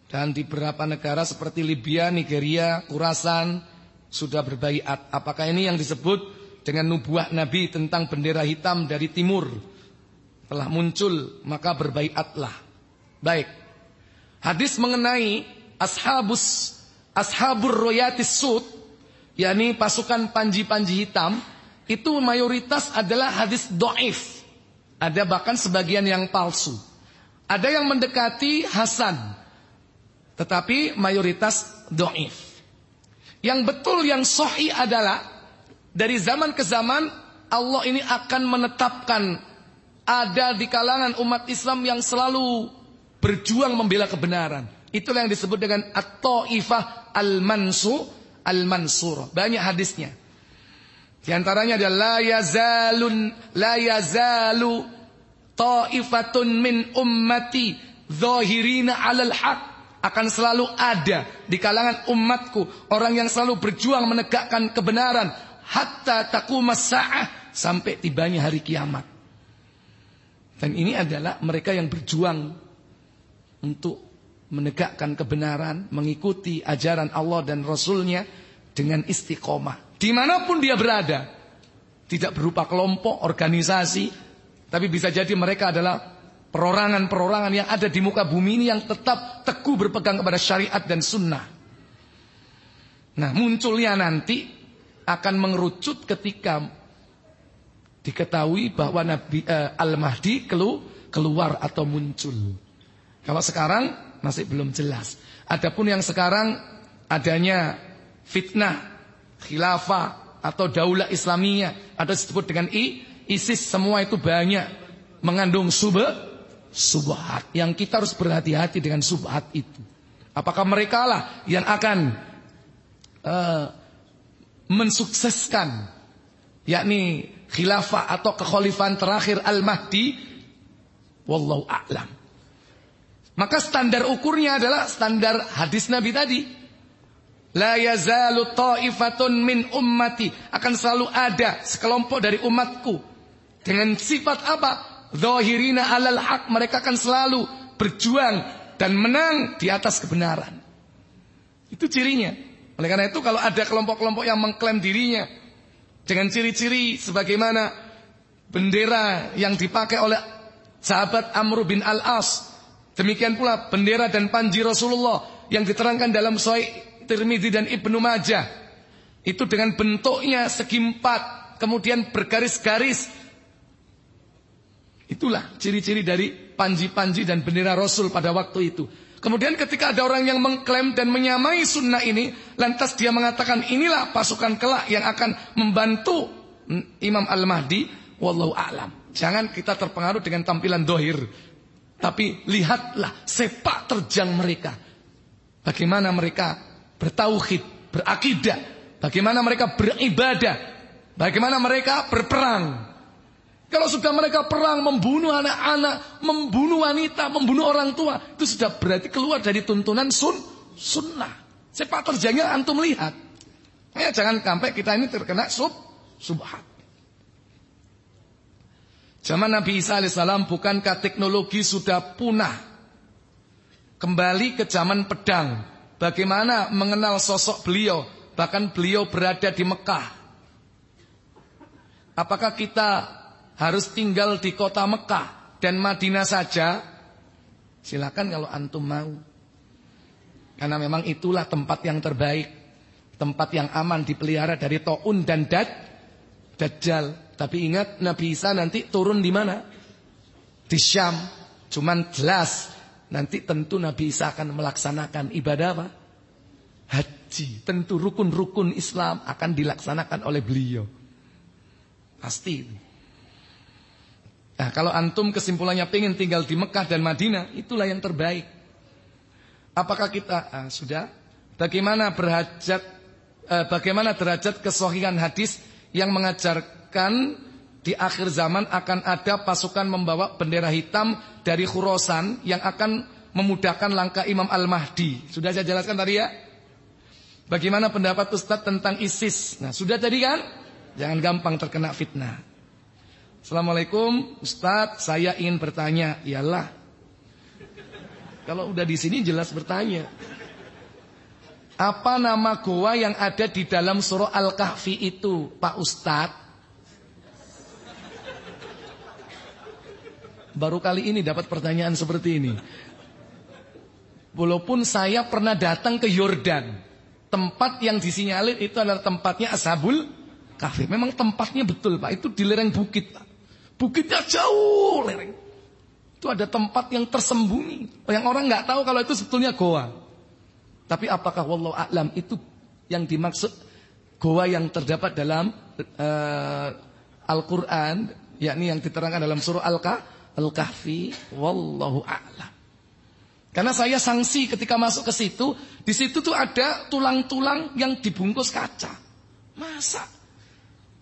Dan di beberapa negara seperti Libya, Nigeria, Kurasan Sudah berbaiat Apakah ini yang disebut dengan nubuah Nabi tentang bendera hitam dari timur telah muncul maka berbaiatlah. Baik. Hadis mengenai ashabus ashabur royatis sud yakni pasukan panji-panji hitam itu mayoritas adalah hadis doif. Ada bahkan sebagian yang palsu. Ada yang mendekati hasan. Tetapi mayoritas doif. Yang betul yang sahih adalah dari zaman ke zaman Allah ini akan menetapkan ada di kalangan umat Islam yang selalu berjuang membela kebenaran. Itulah yang disebut dengan at-taifah al-mansu al-mansur. Banyak hadisnya. Di antaranya adalah la yazalun la yazalu taifatun min ummati zahirina 'alal haq akan selalu ada di kalangan umatku orang yang selalu berjuang menegakkan kebenaran hatta taqumas sa'ah sampai tibanya hari kiamat. Dan ini adalah mereka yang berjuang untuk menegakkan kebenaran, mengikuti ajaran Allah dan Rasulnya dengan istiqomah. Di mana pun dia berada, tidak berupa kelompok, organisasi, tapi bisa jadi mereka adalah perorangan-perorangan yang ada di muka bumi ini yang tetap teguh berpegang kepada syariat dan sunnah. Nah munculnya nanti akan mengerucut ketika diketahui bahwa Nabi uh, Al-Mahdi kelu, keluar atau muncul. Kalau sekarang masih belum jelas. Adapun yang sekarang adanya fitnah, khilafah atau daulah Islamiyah atau disebut dengan I, ISIS semua itu banyak mengandung subah, subhat. Yang kita harus berhati-hati dengan subhat itu. Apakah mereka lah yang akan uh, mensukseskan yakni khilafah atau kekhalifahan terakhir Al-Mahdi wallahu a'lam. Maka standar ukurnya adalah standar hadis Nabi tadi. La yazalu ta'ifatun min ummati akan selalu ada sekelompok dari umatku dengan sifat apa? Zahirina alal haq mereka akan selalu berjuang dan menang di atas kebenaran. Itu cirinya. Oleh karena itu kalau ada kelompok-kelompok yang mengklaim dirinya dengan ciri-ciri sebagaimana bendera yang dipakai oleh sahabat Amr bin Al-As. Demikian pula bendera dan panji Rasulullah yang diterangkan dalam Sahih Tirmidzi dan Ibnu Majah. Itu dengan bentuknya segi empat, kemudian bergaris-garis. Itulah ciri-ciri dari panji-panji dan bendera Rasul pada waktu itu. Kemudian ketika ada orang yang mengklaim dan menyamai sunnah ini, lantas dia mengatakan inilah pasukan kelak yang akan membantu Imam Al-Mahdi, wallahu a'lam. Jangan kita terpengaruh dengan tampilan dohir. Tapi lihatlah sepak terjang mereka. Bagaimana mereka bertauhid, berakidah. Bagaimana mereka beribadah. Bagaimana mereka berperang. Kalau sudah mereka perang, membunuh anak-anak, membunuh wanita, membunuh orang tua, itu sudah berarti keluar dari tuntunan sun, sunnah. Sepak terjangnya antum lihat. Ya, jangan sampai kita ini terkena sub, subhat. Zaman Nabi Isa alaihissalam bukankah teknologi sudah punah? Kembali ke zaman pedang. Bagaimana mengenal sosok beliau? Bahkan beliau berada di Mekah. Apakah kita harus tinggal di kota Mekah dan Madinah saja? Silakan kalau antum mau. Karena memang itulah tempat yang terbaik. Tempat yang aman dipelihara dari taun dan dad, dajjal. Tapi ingat Nabi Isa nanti turun di mana? Di Syam. Cuman jelas nanti tentu Nabi Isa akan melaksanakan ibadah apa? Haji. Tentu rukun-rukun Islam akan dilaksanakan oleh beliau. Pasti. Nah, kalau antum kesimpulannya pengen tinggal di Mekah dan Madinah, itulah yang terbaik. Apakah kita ah, sudah? Bagaimana berhajat eh, bagaimana derajat kesohihan hadis yang mengajarkan di akhir zaman akan ada pasukan membawa bendera hitam dari Khurasan yang akan memudahkan langkah Imam Al-Mahdi. Sudah saya jelaskan tadi ya? Bagaimana pendapat Ustadz tentang ISIS? Nah, sudah tadi kan? Jangan gampang terkena fitnah. Assalamualaikum, Ustadz, saya ingin bertanya. Iyalah, kalau udah di sini jelas bertanya. Apa nama goa yang ada di dalam surah Al-Kahfi itu, Pak Ustadz? Baru kali ini dapat pertanyaan seperti ini. Walaupun saya pernah datang ke Yordan, tempat yang disinyalir itu adalah tempatnya Ashabul Kahfi. Memang tempatnya betul, Pak. Itu di lereng bukit, Pak. Bukitnya jauh lereng. Itu ada tempat yang tersembunyi. Yang orang nggak tahu kalau itu sebetulnya goa. Tapi apakah wallahu a'lam itu yang dimaksud goa yang terdapat dalam uh, Al-Qur'an yakni yang diterangkan dalam surah Al-Kahfi wallahu a'lam. Karena saya sanksi ketika masuk ke situ, di situ tuh ada tulang-tulang yang dibungkus kaca. Masa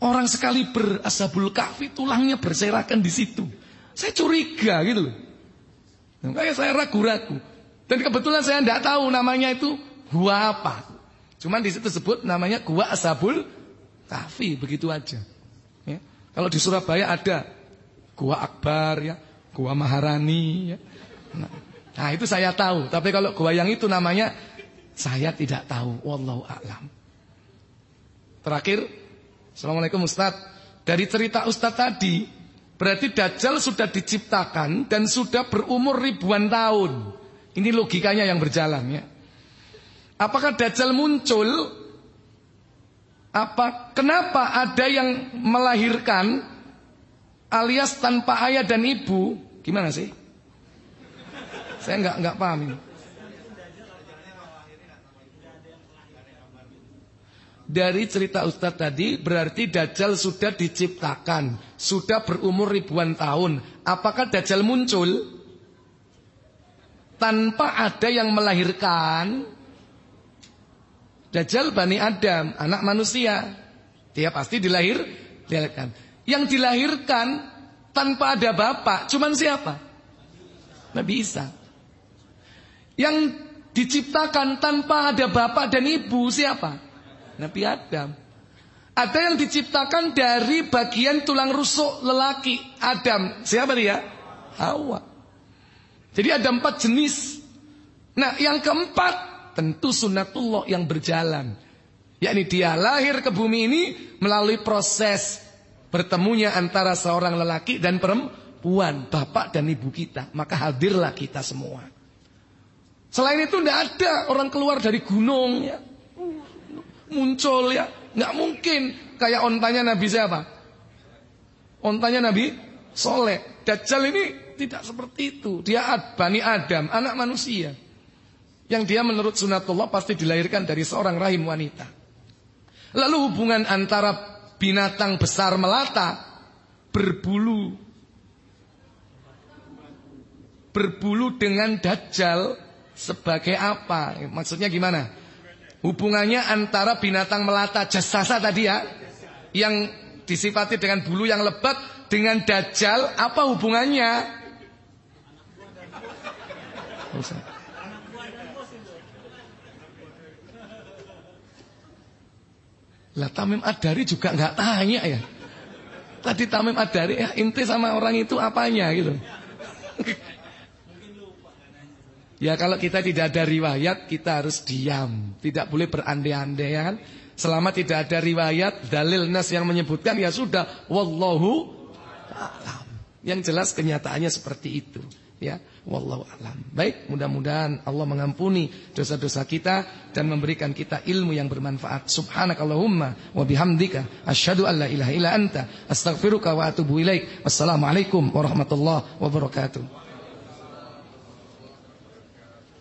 orang sekali berasabul kahfi tulangnya berserakan di situ. Saya curiga gitu loh. Makanya saya ragu-ragu. Dan kebetulan saya tidak tahu namanya itu gua apa. Cuman di situ sebut namanya gua Ashabul Kahfi begitu aja. Ya. Kalau di Surabaya ada gua Akbar ya, gua Maharani ya. Nah, nah, itu saya tahu. Tapi kalau gua yang itu namanya saya tidak tahu. Wallahu a'lam. Terakhir, Assalamualaikum Ustaz. Dari cerita Ustaz tadi, Berarti Dajjal sudah diciptakan dan sudah berumur ribuan tahun. Ini logikanya yang berjalan ya. Apakah Dajjal muncul? Apa kenapa ada yang melahirkan alias tanpa ayah dan ibu? Gimana sih? Saya nggak nggak paham ini. Dari cerita Ustadz tadi berarti Dajjal sudah diciptakan, sudah berumur ribuan tahun. Apakah Dajjal muncul tanpa ada yang melahirkan? Dajjal Bani Adam, anak manusia. Dia pasti dilahir, dilahirkan. Yang dilahirkan tanpa ada bapak, cuman siapa? Nabi Isa. Yang diciptakan tanpa ada bapak dan ibu siapa? Nabi Adam. Ada yang diciptakan dari bagian tulang rusuk lelaki Adam. Siapa dia? Hawa. Jadi ada empat jenis. Nah yang keempat tentu sunatullah yang berjalan. Yakni dia lahir ke bumi ini melalui proses bertemunya antara seorang lelaki dan perempuan. Bapak dan ibu kita. Maka hadirlah kita semua. Selain itu tidak ada orang keluar dari gunung ya muncul ya. Nggak mungkin kayak ontanya Nabi siapa? Ontanya Nabi Soleh. Dajjal ini tidak seperti itu. Dia Bani Adam, anak manusia. Yang dia menurut sunatullah pasti dilahirkan dari seorang rahim wanita. Lalu hubungan antara binatang besar melata berbulu berbulu dengan dajjal sebagai apa? Maksudnya gimana? Hubungannya antara binatang melata jasasa tadi ya Yang disifati dengan bulu yang lebat Dengan dajjal Apa hubungannya? Lah Tamim Adari juga nggak tanya ya. Tadi Tamim Adari ya inti sama orang itu apanya? gitu Ya kalau kita tidak ada riwayat kita harus diam, tidak boleh berandai-andai ya kan. Selama tidak ada riwayat dalil nas yang menyebutkan ya sudah wallahu alam. Yang jelas kenyataannya seperti itu ya. Wallahu alam. Baik, mudah-mudahan Allah mengampuni dosa-dosa kita dan memberikan kita ilmu yang bermanfaat. Subhanakallahumma Wabihamdika Asyadu asyhadu an la ilaha illa anta astaghfiruka wa atubu ilaik. Wassalamualaikum warahmatullahi wabarakatuh.